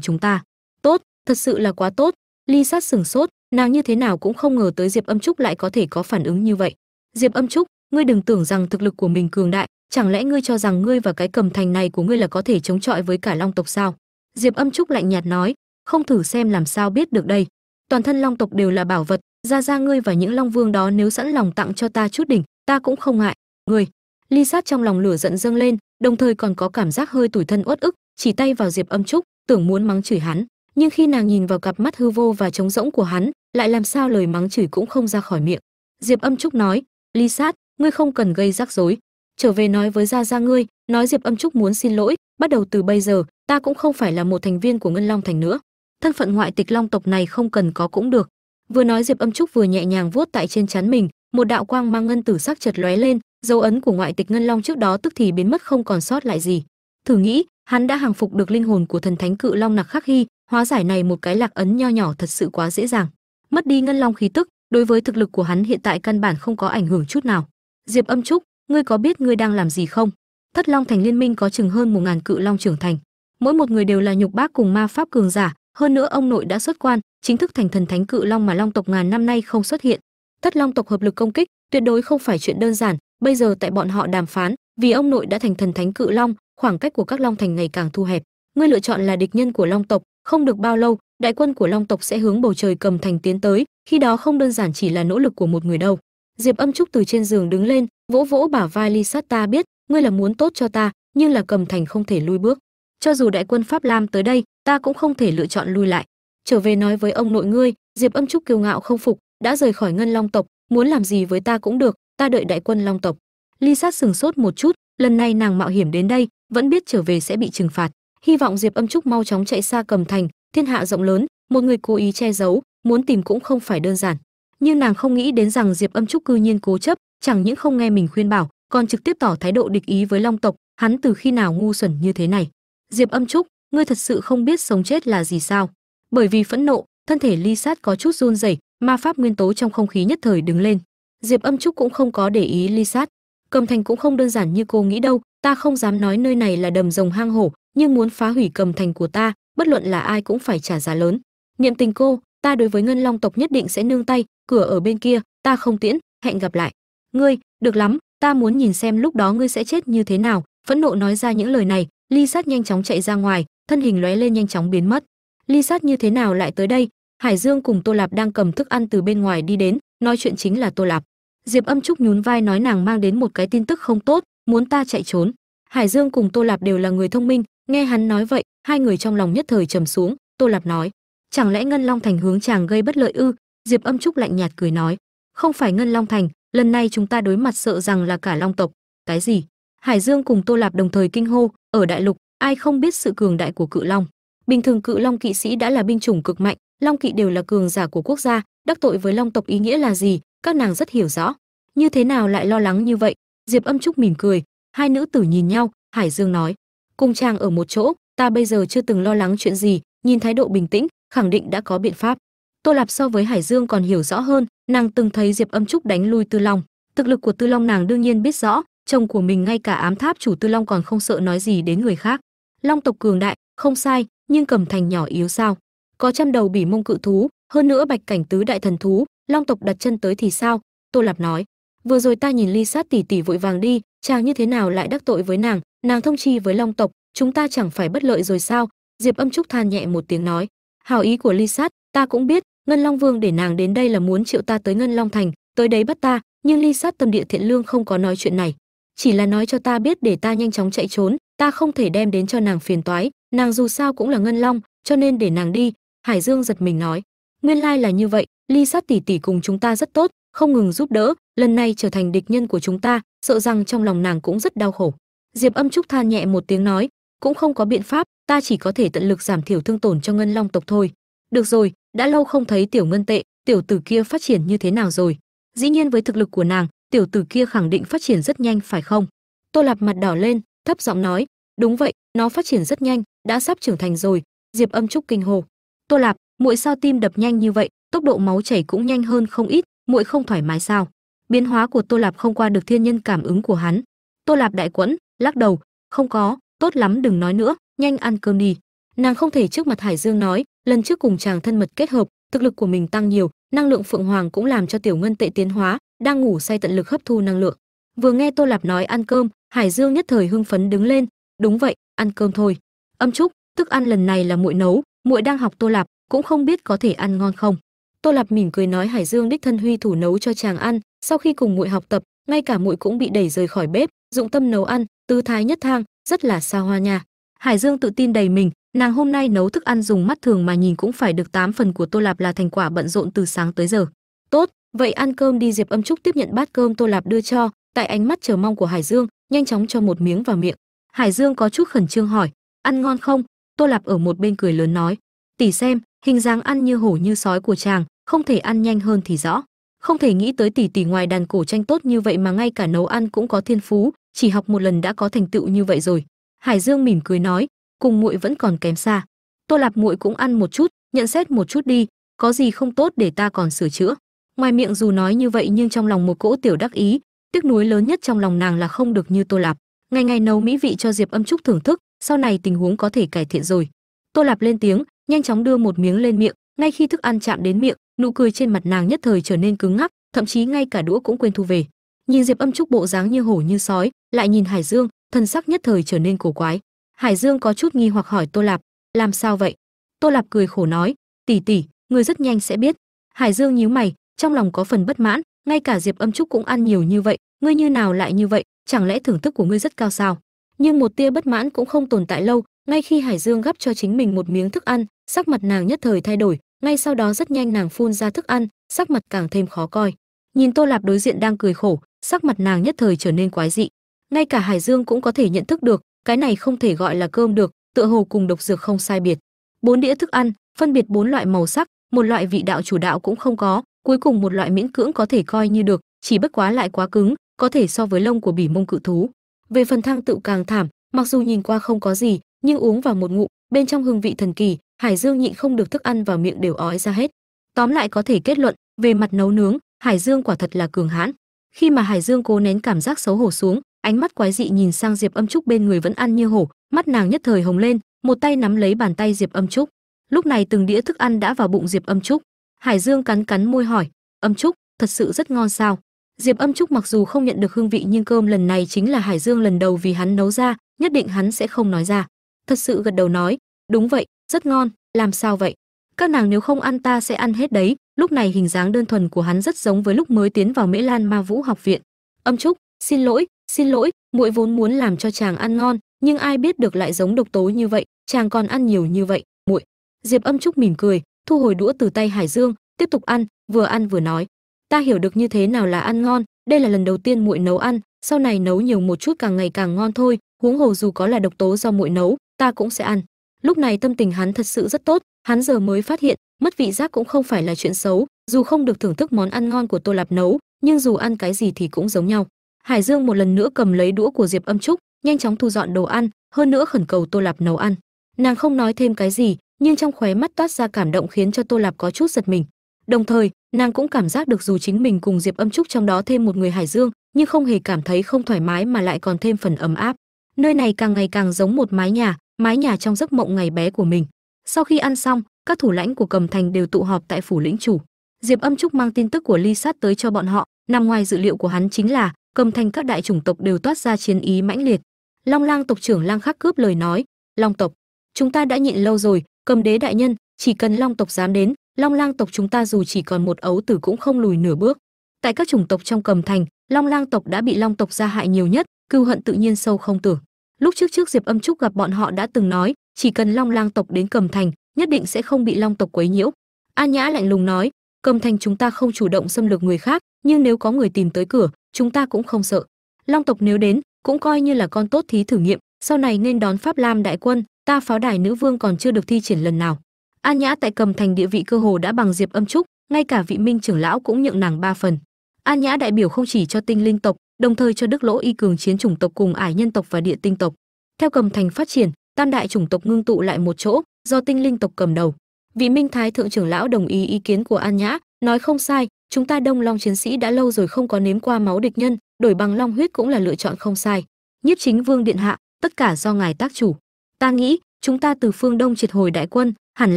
chúng ta. Tốt, thật sự là quá tốt. Ly sát sững sốt, nàng như thế nào cũng không ngờ tới diệp âm trúc lại có thể có phản ứng như vậy. Diệp âm trúc ngươi đừng tưởng rằng thực lực của mình cường đại, chẳng lẽ ngươi cho rằng ngươi và cái cầm thành này của ngươi là có thể chống chọi với cả long tộc sao? Diệp âm trúc lạnh nhạt nói, không thử xem làm sao biết được đây. Toàn thân long tộc đều là bảo vật, ra ra ngươi và những long vương đó nếu sẵn lòng tặng cho ta chút đỉnh, ta cũng không ngại. Ngươi. Ly sát trong lòng lửa giận dâng lên, đồng thời còn có cảm giác hơi tủi thân uất ức, chỉ tay vào diệp âm trúc, tưởng muốn mắng chửi hắn. Nhưng khi nàng nhìn vào cặp mắt hư vô và trống rỗng của hắn, lại làm sao lời mắng chửi cũng không ra khỏi miệng. Diệp âm trúc nói, ly sát ngươi không cần gây rắc rối. Trở về nói với gia gia ngươi, nói diệp âm trúc muốn xin lỗi, bắt đầu từ bây giờ, ta cũng không phải là một thành viên của ngân long thành nữa. Thân phận ngoại tịch long tộc này không cần có cũng được. Vừa nói diệp âm trúc vừa nhẹ nhàng vuốt tại trên chắn mình, một đạo quang mang ngân tử sắc chợt lóe lên, dấu ấn của ngoại tịch ngân long trước đó tức thì biến mất không còn sót lại gì. Thử nghĩ, hắn đã hàng phục được linh hồn của thần thánh cự long nặc khắc hy, hóa giải này một cái lạc ấn nho nhỏ thật sự quá dễ dàng. Mất đi ngân long khí tức, đối với thực lực của hắn hiện tại căn bản không có ảnh hưởng chút nào diệp âm trúc, ngươi có biết ngươi đang làm gì không? Thất long thành liên minh có chừng hơn một ngàn cự long trưởng thành. Mỗi một người đều là nhục bác cùng ma pháp cường giả, hơn nữa ông nội đã xuất quan, chính thức thành thần thánh cự long mà long tộc ngàn năm nay không xuất hiện. Thất long tộc hợp lực công kích, tuyệt đối không phải chuyện đơn giản, bây giờ tại bọn họ đàm phán, vì ông nội đã thành thần thánh cự long, khoảng cách của các long thành ngày càng thu hẹp. Ngươi lựa chọn là địch nhân của long tộc, không được bao lâu, đại quân của long tộc sẽ hướng bầu trời cầm thành tiến tới, khi đó không đơn giản chỉ là nỗ lực của một người đâu diệp âm trúc từ trên giường đứng lên, vỗ vỗ bả vai ly sát ta biết, ngươi là muốn tốt cho ta, nhưng là cầm thành không thể lui bước. Cho dù đại quân pháp lam tới đây, ta cũng không thể lựa chọn lui lại. Trở về nói với ông nội ngươi, diệp âm trúc kiêu ngạo không phục, đã rời khỏi ngân long tộc, muốn làm gì với ta cũng được, ta đợi đại quân long tộc. Ly sát sừng sốt một chút, lần này nàng mạo hiểm đến đây, vẫn biết trở về sẽ bị trừng phạt. Hy vọng diệp âm trúc mau chóng chạy xa cầm thành, thiên hạ rộng lớn, một người cố ý che giấu, muốn tìm cũng không phải đơn giản nhưng nàng không nghĩ đến rằng diệp âm trúc cư nhiên cố chấp, chẳng những không nghe mình khuyên bảo, còn trực tiếp tỏ thái độ địch ý với long tộc, hắn từ khi nào ngu xuẩn như thế này? Diệp âm trúc, ngươi thật sự không biết sống chết là gì sao? Bởi vì phẫn nộ, thân thể ly sát có chút run rẩy, ma pháp nguyên tố trong không khí nhất thời đứng lên. Diệp âm trúc cũng không có để ý ly sát. Cầm thành cũng không đơn giản như cô nghĩ đâu, ta không dám nói nơi này là đầm rồng hang hổ, nhưng muốn phá hủy cầm thành của ta, bất luận là ai cũng phải trả giá lớn. Niệm tình cô ta đối với ngân long tộc nhất định sẽ nương tay, cửa ở bên kia, ta không tiễn, hẹn gặp lại. Ngươi, được lắm, ta muốn nhìn xem lúc đó ngươi sẽ chết như thế nào. Phẫn nộ nói ra những lời này, ly sát nhanh chóng chạy ra ngoài, thân hình lóe lên nhanh chóng biến mất. Ly sát như thế nào lại tới đây? Hải dương cùng tô lạp đang cầm thức ăn từ bên ngoài đi đến, nói chuyện chính là tô lạp. Diệp âm trúc nhún vai nói nàng mang đến một cái tin tức không tốt, muốn ta chạy trốn. Hải dương cùng tô lạp đều là người thông minh, nghe hắn nói vậy, hai người trong lòng nhất thời trầm xuống, tô lạp nói chẳng lẽ ngân long thành hướng chàng gây bất lợi ư? Diệp âm trúc lạnh nhạt cười nói. Không phải ngân long thành, lần này chúng ta đối mặt sợ rằng là cả long tộc. Cái gì? Hải dương cùng tô lạp đồng thời kinh hô, ở đại lục, ai không biết sự cường đại của cự long? Bình thường cự long kỵ sĩ đã là binh chủng cực mạnh, long kỵ đều là cường giả của quốc gia, đắc tội với long tộc ý nghĩa là gì? Các nàng rất hiểu rõ. Như thế nào lại lo lắng như vậy? Diệp âm trúc mỉm cười. Hai nữ tử nhìn nhau, hải dương nói. Cùng chàng ở một chỗ, ta bây giờ chưa từng lo lắng chuyện gì, nhìn thái độ bình tĩnh khẳng định đã có biện pháp. Tô lạp so với hải dương còn hiểu rõ hơn, nàng từng thấy diệp âm trúc đánh lui tư long. Thực lực của tư long nàng đương nhiên biết rõ, chồng của mình ngay cả ám tháp chủ tư long còn không sợ nói gì đến người khác. Long tộc cường đại, không sai, nhưng cầm thành nhỏ yếu sao? Có trăm đầu bỉ mông cự thú, hơn nữa bạch cảnh tứ đại thần thú, long tộc đặt chân tới thì sao? Tô lạp nói. Vừa rồi ta nhìn ly sát tỷ tỷ vội vàng đi, chàng như thế nào lại đắc tội với nàng? Nàng thông chi với long tộc, chúng ta chẳng phải bất lợi rồi sao? Diệp âm trúc than nhẹ một tiếng nói hảo ý của ly sát ta cũng biết, ngân long vương để nàng đến đây là muốn triệu ta tới ngân long thành, tới đấy bắt ta, nhưng ly sát tâm địa thiện lương không có nói chuyện này. Chỉ là nói cho ta biết để ta nhanh chóng chạy trốn, ta không thể đem đến cho nàng phiền toái, nàng dù sao cũng là ngân long, cho nên để nàng đi, hải dương giật mình nói. Nguyên lai là như vậy ly sát tỷ tỷ cùng chúng ta rất tốt, không ngừng giúp đỡ, lần này trở thành địch nhân của chúng ta, sợ rằng trong lòng nàng cũng rất đau khổ. Diệp âm trúc than nhẹ một tiếng nói, cũng không có biện pháp ta chỉ có thể tận lực giảm thiểu thương tổn cho ngân long tộc thôi. Được rồi, đã lâu không thấy tiểu ngân tệ, tiểu tử kia phát triển như thế nào rồi? Dĩ nhiên với thực lực của nàng, tiểu tử kia khẳng định phát triển rất nhanh, phải không? Tô lạp mặt đỏ lên, thấp giọng nói, đúng vậy, nó phát triển rất nhanh, đã sắp trưởng thành rồi. Diệp âm trúc kinh hồ. Tô lạp, muội sao tim đập nhanh như vậy? Tốc độ máu chảy cũng nhanh hơn không ít, muội không thoải mái sao? Biến hóa của tô lạp không qua được thiên nhân cảm ứng của hắn. Tô lạp đại quẫn, lắc đầu, không có, tốt lắm đừng nói nữa nhanh ăn cơm đi. Nàng không thể trước mặt hải dương nói, lần trước cùng chàng thân mật kết hợp, thực lực của mình tăng nhiều, năng lượng phượng hoàng cũng làm cho tiểu ngân tệ tiến hóa đang ngủ say tận lực hấp thu năng lượng. Vừa nghe tô lạp nói ăn cơm, hải dương nhất thời hưng phấn đứng lên. Đúng vậy, ăn cơm thôi. Âm trúc, thức ăn lần này là muội nấu, muội đang học tô lạp, cũng không biết có thể ăn ngon không? Tô lạp mỉm cười nói hải dương đích thân huy thủ nấu cho chàng ăn, sau khi cùng muội học tập, ngay cả muội cũng bị đẩy rời khỏi bếp, dụng tâm nấu ăn, tư thái nhất thang, rất là xa hoa nha hải dương tự tin đầy mình, nàng hôm nay nấu thức ăn dùng mắt thường mà nhìn cũng phải được tám phần của tô lạp là thành quả bận rộn từ sáng tới giờ. Tốt, vậy ăn cơm đi, diệp âm trúc tiếp nhận bát cơm tô lạp đưa cho, tại ánh mắt chờ mong của hải dương, nhanh chóng cho một miếng vào miệng. Hải dương có chút khẩn trương hỏi, ăn ngon không? Tô lạp ở một bên cười lớn nói tỷ xem, hình dáng ăn như hổ như sói của chàng, không thể ăn nhanh hơn thì rõ. Không thể nghĩ tới tỷ tỷ ngoài đàn cổ tranh tốt như vậy mà ngay cả nấu ăn cũng có thiên phú, chỉ học một lần đã có thành tựu như vậy rồi hải dương mỉm cười nói, cùng muội vẫn còn kém xa. Tô lạp muội cũng ăn một chút, nhận xét một chút đi, có gì không tốt để ta còn sửa chữa. Ngoài miệng dù nói như vậy nhưng trong lòng một cỗ tiểu đắc ý, tiếc nuối lớn nhất trong lòng nàng là không được như tô lạp. Ngày ngày nấu mỹ vị cho diệp âm trúc thưởng thức, sau này tình huống có thể cải thiện rồi. Tô lạp lên tiếng, nhanh chóng đưa một miếng lên miệng, ngay khi thức ăn chạm đến miệng, nụ cười trên mặt nàng nhất thời trở nên cứng ngắc, thậm chí ngay cả đũa cũng quên thu về. Nhìn diệp âm trúc bộ dáng như hổ như sói, lại nhìn hải dương thân sắc nhất thời trở nên cổ quái. Hải dương có chút nghi hoặc hỏi tô lạp, làm sao vậy? Tô lạp cười khổ nói, tỷ tỷ người rất nhanh sẽ biết. Hải dương nhíu mày, trong lòng có phần bất mãn, ngay cả diệp âm trúc cũng ăn nhiều như vậy, ngươi như nào lại như vậy? Chẳng lẽ thưởng thức của ngươi rất cao sao? Nhưng một tia bất mãn cũng không tồn tại lâu, ngay khi hải dương gắp cho chính mình một miếng thức ăn, sắc mặt nàng nhất thời thay đổi, ngay sau đó rất nhanh nàng phun ra thức ăn, sắc mặt càng thêm khó coi. Nhìn tô lạp đối diện đang cười khổ, sắc mặt nàng nhất thời trở nên quái dị ngay cả hải dương cũng có thể nhận thức được, cái này không thể gọi là cơm được, tựa hồ cùng độc dược không sai biệt. Bốn đĩa thức ăn, phân biệt bốn loại màu sắc, một loại vị đạo chủ đạo cũng không có, cuối cùng một loại miễn cưỡng có thể coi như được, chỉ bất quá lại quá cứng, có thể so với lông của bỉ mông cự thú. Về phần thang tự càng thảm, mặc dù nhìn qua không có gì, nhưng uống vào một ngụm, bên trong hương vị thần kỳ, hải dương nhịn không được thức ăn vào miệng đều ói ra hết. Tóm lại có thể kết luận, về mặt nấu nướng, hải dương quả thật là cường hãn. Khi mà hải dương cố nén cảm giác xấu hổ xuống ánh mắt quái dị nhìn sang diệp âm trúc bên người vẫn ăn như hổ, mắt nàng nhất thời hồng lên, một tay nắm lấy bàn tay diệp âm trúc. Lúc này từng đĩa thức ăn đã vào bụng diệp âm trúc. Hải dương cắn cắn môi hỏi, âm trúc, thật sự rất ngon sao? Diệp âm trúc mặc dù không nhận được hương vị nhưng cơm lần này chính là hải dương lần đầu vì hắn nấu ra, nhất định hắn sẽ không nói ra. Thật sự gật đầu nói, đúng vậy, rất ngon, làm sao vậy? Các nàng nếu không ăn ta sẽ ăn hết đấy. Lúc này hình dáng đơn thuần của hắn rất giống với lúc mới tiến vào mễ lan ma vũ học viện. Âm trúc, xin lỗi xin lỗi, muội vốn muốn làm cho chàng ăn ngon, nhưng ai biết được lại giống độc tố như vậy, chàng còn ăn nhiều như vậy, muội. Diệp âm trúc mỉm cười, thu hồi đũa từ tay hải dương, tiếp tục ăn, vừa ăn vừa nói. Ta hiểu được như thế nào là ăn ngon, đây là lần đầu tiên muội nấu ăn, sau này nấu nhiều một chút càng ngày càng ngon thôi, huống hồ dù có là độc tố do muội nấu, ta cũng sẽ ăn. Lúc này tâm tình hắn thật sự rất tốt, hắn giờ mới phát hiện, mất vị giác cũng không phải là chuyện xấu, dù không được thưởng thức món ăn ngon của tô lạp nấu, nhưng dù ăn cái gì thì cũng giống nhau hải dương một lần nữa cầm lấy đũa của diệp âm trúc, nhanh chóng thu dọn đồ ăn, hơn nữa khẩn cầu tô lạp nấu ăn. Nàng không nói thêm cái gì, nhưng trong khóe mắt toát ra cảm động khiến cho tô lạp có chút giật mình. Đồng thời, nàng cũng cảm giác được dù chính mình cùng diệp âm trúc trong đó thêm một người hải dương, nhưng không hề cảm thấy không thoải mái mà lại còn thêm phần ấm áp. Nơi này càng ngày càng giống một mái nhà mái nhà trong giấc mộng ngày bé của mình. Sau khi ăn xong, các thủ lãnh của cầm thành đều tụ họp tại phủ lĩnh chủ. Diệp âm trúc mang tin tức của ly sát tới cho bọn họ, nằm ngoài dự liệu của hắn chính là cầm thành các đại chủng tộc đều toát ra chiến ý mãnh liệt. Long lang tộc trưởng lang khắc cướp lời nói, long tộc, chúng ta đã nhịn lâu rồi cầm đế đại nhân, chỉ cần long tộc dám đến, long lang tộc chúng ta dù chỉ còn một ấu tử cũng không lùi nửa bước. Tại các chủng tộc trong cầm thành, long lang tộc đã bị long tộc gia hại nhiều nhất cưu hận tự nhiên sâu không tưởng lúc trước trước diệp âm trúc gặp bọn họ đã từng nói, chỉ cần long lang tộc đến cầm thành, nhất định sẽ không bị long tộc quấy nhiễu. An nhã lạnh lùng nói cầm thành chúng ta không chủ động xâm lược người khác, nhưng nếu có người tìm tới cửa, chúng ta cũng không sợ. Long tộc nếu đến, cũng coi như là con tốt thí thử nghiệm, sau này nên đón pháp lam đại quân, ta pháo đài nữ vương còn chưa được thi triển lần nào. An nhã tại cầm thành địa vị cơ hồ đã bằng diệp âm trúc, ngay cả vị minh trưởng lão cũng nhượng nàng ba phần. An nhã đại biểu không chỉ cho tinh linh tộc, đồng thời cho đức lỗ y cường chiến chủng tộc cùng ải nhân tộc và địa tinh tộc. Theo cầm thành phát triển, tam đại chủng tộc ngưng tụ lại một chỗ, do tinh linh tộc cầm đầu vị minh thái thượng trưởng lão đồng ý ý kiến của an nhã, nói không sai, chúng ta đông long chiến sĩ đã lâu rồi không có nếm qua máu địch nhân, đổi bằng long huyết cũng là lựa chọn không sai. Nhiếp chính vương điện hạ, tất cả do ngài tác chủ. Ta nghĩ, chúng ta từ phương đông triệt hồi đại quân, hẳn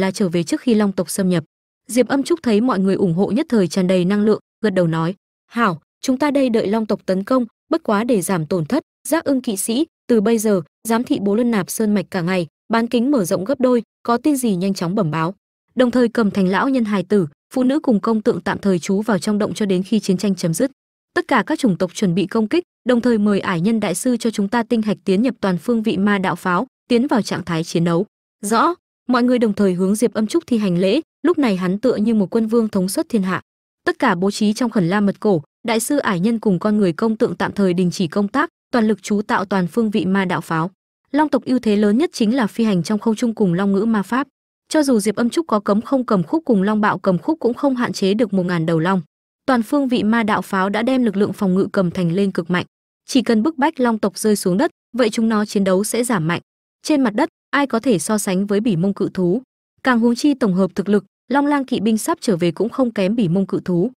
là trở về trước khi long tộc xâm nhập. Diệp âm trúc thấy mọi người ủng hộ nhất thời tràn đầy năng lượng, gật đầu nói, hảo, chúng ta đây đợi long tộc tấn công, bất quá để giảm tổn thất giác ưng kỵ sĩ, từ bây giờ, giám thị bố luân nạp sơn mạch cả ngày, bán kính mở rộng gấp đôi, có tin gì nhanh chóng bẩm báo đồng thời cầm thành lão nhân hài tử, phụ nữ cùng công tượng tạm thời trú vào trong động cho đến khi chiến tranh chấm dứt. Tất cả các chủng tộc chuẩn bị công kích, đồng thời mời ải nhân đại sư cho chúng ta tinh hạch tiến nhập toàn phương vị ma đạo pháo, tiến vào trạng thái chiến đấu. Rõ, mọi người đồng thời hướng diệp âm trúc thi hành lễ, lúc này hắn tựa như một quân vương thống suất thiên hạ. Tất cả bố trí trong khẩn la mật cổ, đại sư ải nhân cùng con người công tượng tạm thời đình chỉ công tác, toàn lực chú tạo toàn phương vị ma đạo pháo. Long tộc ưu thế lớn nhất chính là phi hành trong không trung cùng long ngữ ma pháp cho dù diệp âm trúc có cấm không cầm khúc cùng long bạo cầm khúc cũng không hạn chế được một ngàn đầu long. Toàn phương vị ma đạo pháo đã đem lực lượng phòng ngự cầm thành lên cực mạnh. Chỉ cần bức bách long tộc rơi xuống đất, vậy chúng nó chiến đấu sẽ giảm mạnh. Trên mặt đất, ai có thể so sánh với bỉ mông cự thú? Càng huống chi tổng hợp thực lực, long lang kỵ binh sắp trở về cũng không kém bỉ mông cự thú.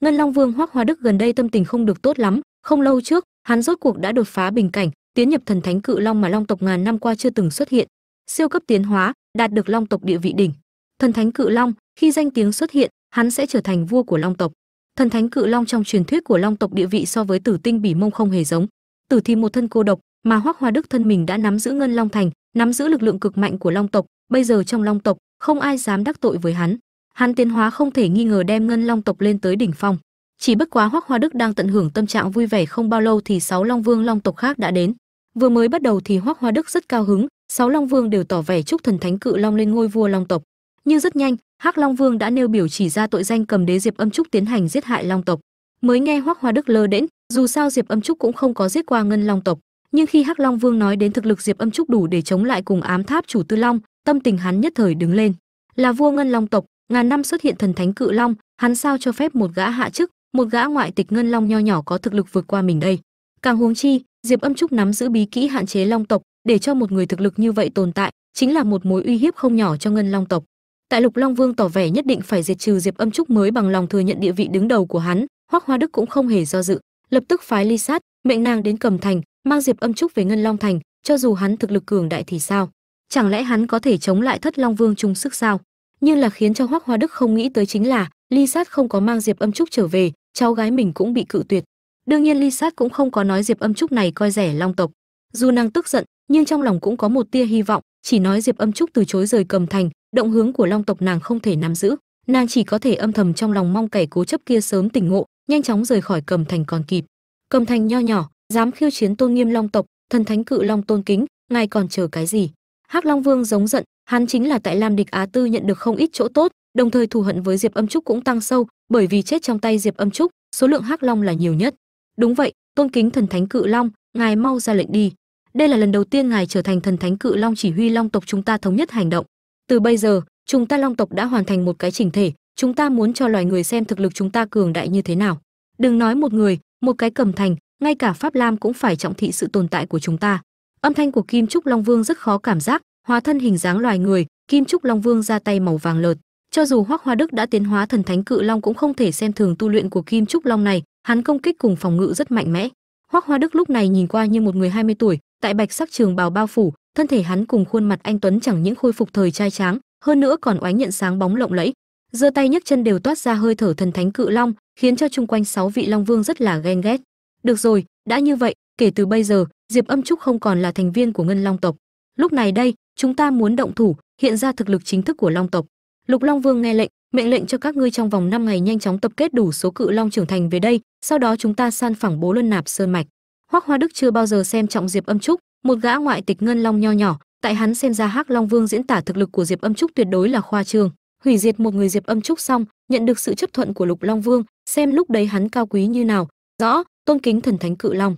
Ngân long vương hoắc hoa đức gần đây tâm tình không được tốt lắm, không lâu trước hắn rốt cuộc đã đột phá bình cảnh, tiến nhập thần thánh cự long mà long tộc ngàn năm qua chưa từng xuất hiện. Siêu cấp tiến hóa, đạt được long tộc địa vị đỉnh. Thần thánh cự long, khi danh tiếng xuất hiện, hắn sẽ trở thành vua của long tộc. Thần thánh cự long trong truyền thuyết của long tộc địa vị so với tử tinh bỉ mông không hề giống. Tử thì một thân cô độc, mà hoắc hoa đức thân mình đã nắm giữ ngân long thành, nắm giữ lực lượng cực mạnh của long tộc. Bây giờ trong long tộc, không ai dám đắc tội với hắn. Hắn tiến hóa không thể nghi ngờ đem ngân long tộc lên tới đỉnh phong chỉ bất quá hoắc hoa đức đang tận hưởng tâm trạng vui vẻ không bao lâu thì sáu long vương long tộc khác đã đến. Vừa mới bắt đầu thì hoắc hoa đức rất cao hứng, sáu long vương đều tỏ vẻ chúc thần thánh cự long lên ngôi vua long tộc. Nhưng rất nhanh, hắc long vương đã nêu biểu chỉ ra tội danh cầm đế diệp âm trúc tiến hành giết hại long tộc. Mới nghe hoắc hoa đức lơ đễnh, dù sao diệp âm trúc cũng không có giết qua ngân long tộc. Nhưng khi hắc long vương nói đến thực lực diệp âm trúc đủ để chống lại cùng ám tháp chủ tư long, tâm tình hắn nhất thời đứng lên. Là vua ngân long tộc, ngàn năm xuất hiện thần thánh cự long, hắn sao cho phép một gã hạ chức? Một gã ngoại tịch ngân long nho nhỏ có thực lực vượt qua mình đây. Càng huống chi, diệp âm trúc nắm giữ bí kỹ hạn chế long tộc, để cho một người thực lực như vậy tồn tại chính là một mối uy hiếp không nhỏ cho ngân long tộc. Tại lục long vương tỏ vẻ nhất định phải diệt trừ diệp âm trúc mới bằng lòng thừa nhận địa vị đứng đầu của hắn, hoắc hoa đức cũng không hề do dự, lập tức phái ly sát, mệnh nàng đến cầm thành, mang diệp âm trúc về ngân long thành, cho dù hắn thực lực cường đại thì sao? Chẳng lẽ hắn có thể chống lại thất long vương chung sức sao? Nhưng là khiến cho hoắc hoa đức không nghĩ tới chính là ly sát không có mang diệp âm trúc trở về cháu gái mình cũng bị cự tuyệt. Đương nhiên ly sát cũng không có nói diệp âm trúc này coi rẻ long tộc. Dù nàng tức giận, nhưng trong lòng cũng có một tia hy vọng, chỉ nói diệp âm trúc từ chối rời cầm thành, động hướng của long tộc nàng không thể nắm giữ. Nàng chỉ có thể âm thầm trong lòng mong kẻ cố chấp kia sớm tỉnh ngộ, nhanh chóng rời khỏi cầm thành còn kịp. Cầm thành nho nhỏ, dám khiêu chiến tôn nghiêm long tộc, thần thánh cự long tôn kính, ngài còn chờ cái gì? Hắc long vương giống giận, hắn chính là tại lam địch á tư nhận được không ít chỗ tốt đồng thời thù hận với diệp âm trúc cũng tăng sâu, bởi vì chết trong tay diệp âm trúc, số lượng hắc long là nhiều nhất. Đúng vậy, tôn kính thần thánh cự long, ngài mau ra lệnh đi. Đây là lần đầu tiên ngài trở thành thần thánh cự long chỉ huy long tộc chúng ta thống nhất hành động. Từ bây giờ, chúng ta long tộc đã hoàn thành một cái chỉnh thể, chúng ta muốn cho loài người xem thực lực chúng ta cường đại như thế nào. Đừng nói một người, một cái cầm thành, ngay cả pháp lam cũng phải trọng thị sự tồn tại của chúng ta. Âm thanh của kim trúc long vương rất khó cảm giác, hóa thân hình dáng loài người, kim trúc long vương ra tay màu vàng lợt cho dù hoắc hoa đức đã tiến hóa thần thánh cự long cũng không thể xem thường tu luyện của kim trúc long này, hắn công kích cùng phòng ngự rất mạnh mẽ. Hoắc hoa đức lúc này nhìn qua như một người 20 tuổi, tại bạch sắc trường bào bao phủ, thân thể hắn cùng khuôn mặt anh tuấn chẳng những khôi phục thời trai tráng, hơn nữa còn oánh nhận sáng bóng lộng lẫy. Giơ tay nhấc chân đều toát ra hơi thở thần thánh cự long, khiến cho chung quanh sáu vị long vương rất là ghen ghét. Được rồi, đã như vậy, kể từ bây giờ, diệp âm trúc không còn là thành viên của ngân long tộc. Lúc này đây, chúng ta muốn động thủ, hiện ra thực lực chính thức của long tộc lục long vương nghe lệnh, mệnh lệnh cho các ngươi trong vòng 5 ngày nhanh chóng tập kết đủ số cự long trưởng thành về đây, sau đó chúng ta san phẳng bố luân nạp sơn mạch. Hoắc hoa đức chưa bao giờ xem trọng diệp âm trúc, một gã ngoại tịch ngân long nho nhỏ, tại hắn xem ra hắc long vương diễn tả thực lực của diệp âm trúc tuyệt đối là khoa trương. Hủy diệt một người diệp âm trúc xong, nhận được sự chấp thuận của lục long vương, xem lúc đấy hắn cao quý như nào. Rõ, tôn kính thần thánh cự long.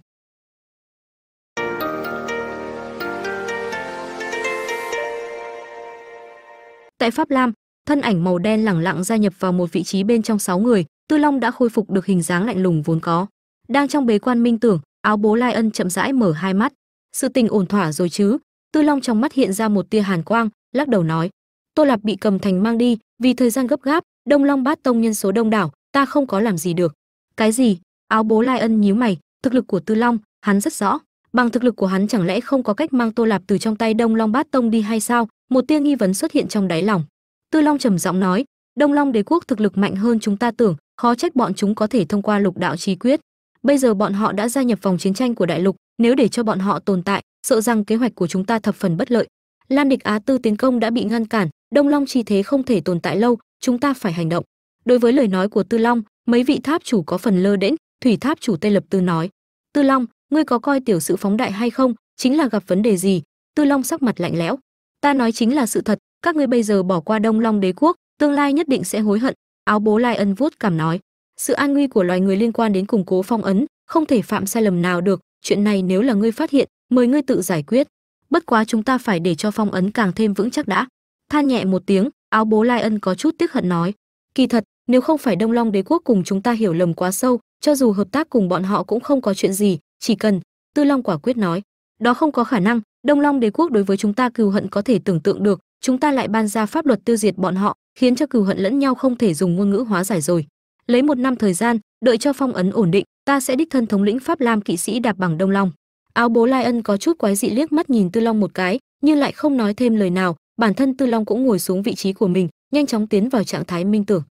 Tại pháp lam thân ảnh màu đen lẳng lặng gia nhập vào một vị trí bên trong sáu người, tư long đã khôi phục được hình dáng lạnh lùng vốn có. Đang trong bế quan minh tưởng, áo bố lai ân chậm rãi mở hai mắt. Sự tình ổn thỏa rồi chứ? Tư long trong mắt hiện ra một tia hàn quang, lắc đầu nói. Tô lạp bị cầm thành mang đi, vì thời gian gấp gáp, đông long bát tông nhân số đông đảo, ta không có làm gì được. Cái gì? Áo bố lai ân nhíu mày, thực lực của tư long, hắn rất rõ. Bằng thực lực của hắn chẳng lẽ không có cách mang tô lạp từ trong tay đông long bát tông đi hay sao? Một tia nghi vấn xuất hiện trong đáy lòng tư long trầm giọng nói, đông long đế quốc thực lực mạnh hơn chúng ta tưởng, khó trách bọn chúng có thể thông qua lục đạo trí quyết. Bây giờ bọn họ đã gia nhập vòng chiến tranh của đại lục, nếu để cho bọn họ tồn tại, sợ rằng kế hoạch của chúng ta thập phần bất lợi. Lam địch á tư tiến công đã bị ngăn cản, đông long chi thế không thể tồn tại lâu, chúng ta phải hành động. Đối với lời nói của tư long, mấy vị tháp chủ có phần lơ đễnh, thủy tháp chủ tây lập tư nói, tư long, ngươi có coi tiểu sự phóng đại hay không, chính là gặp vấn đề gì? Tư long sắc mặt lạnh lẽo, ta nói chính là sự thật các ngươi bây giờ bỏ qua đông long đế quốc, tương lai nhất định sẽ hối hận, áo bố lai ân vuốt cảm nói. Sự an nguy của loài người liên quan đến củng cố phong ấn, không thể phạm sai lầm nào được, chuyện này nếu là ngươi phát hiện, mời ngươi tự giải quyết. Bất quá chúng ta phải để cho phong ấn càng thêm vững chắc đã. Than nhẹ một tiếng, áo bố lai ân có chút tiếc hận nói. Kỳ thật, nếu không phải đông long đế quốc cùng chúng ta hiểu lầm quá sâu, cho dù hợp tác cùng bọn họ cũng không có chuyện gì, chỉ cần, tư long quả quyết nói. Đó không có khả năng, đông long đế quốc đối với chúng ta cừu hận có thể tưởng tượng được chúng ta lại ban ra pháp luật tiêu diệt bọn họ, khiến cho cừu hận lẫn nhau không thể dùng ngôn ngữ hóa giải rồi. Lấy một năm thời gian, đợi cho phong ấn ổn định, ta sẽ đích thân thống lĩnh pháp lam kỵ sĩ đạp bằng đông long. Áo bố lai ân có chút quái dị liếc mắt nhìn tư long một cái, nhưng lại không nói thêm lời nào, bản thân tư long cũng ngồi xuống vị trí của mình, nhanh chóng tiến vào trạng thái minh tưởng.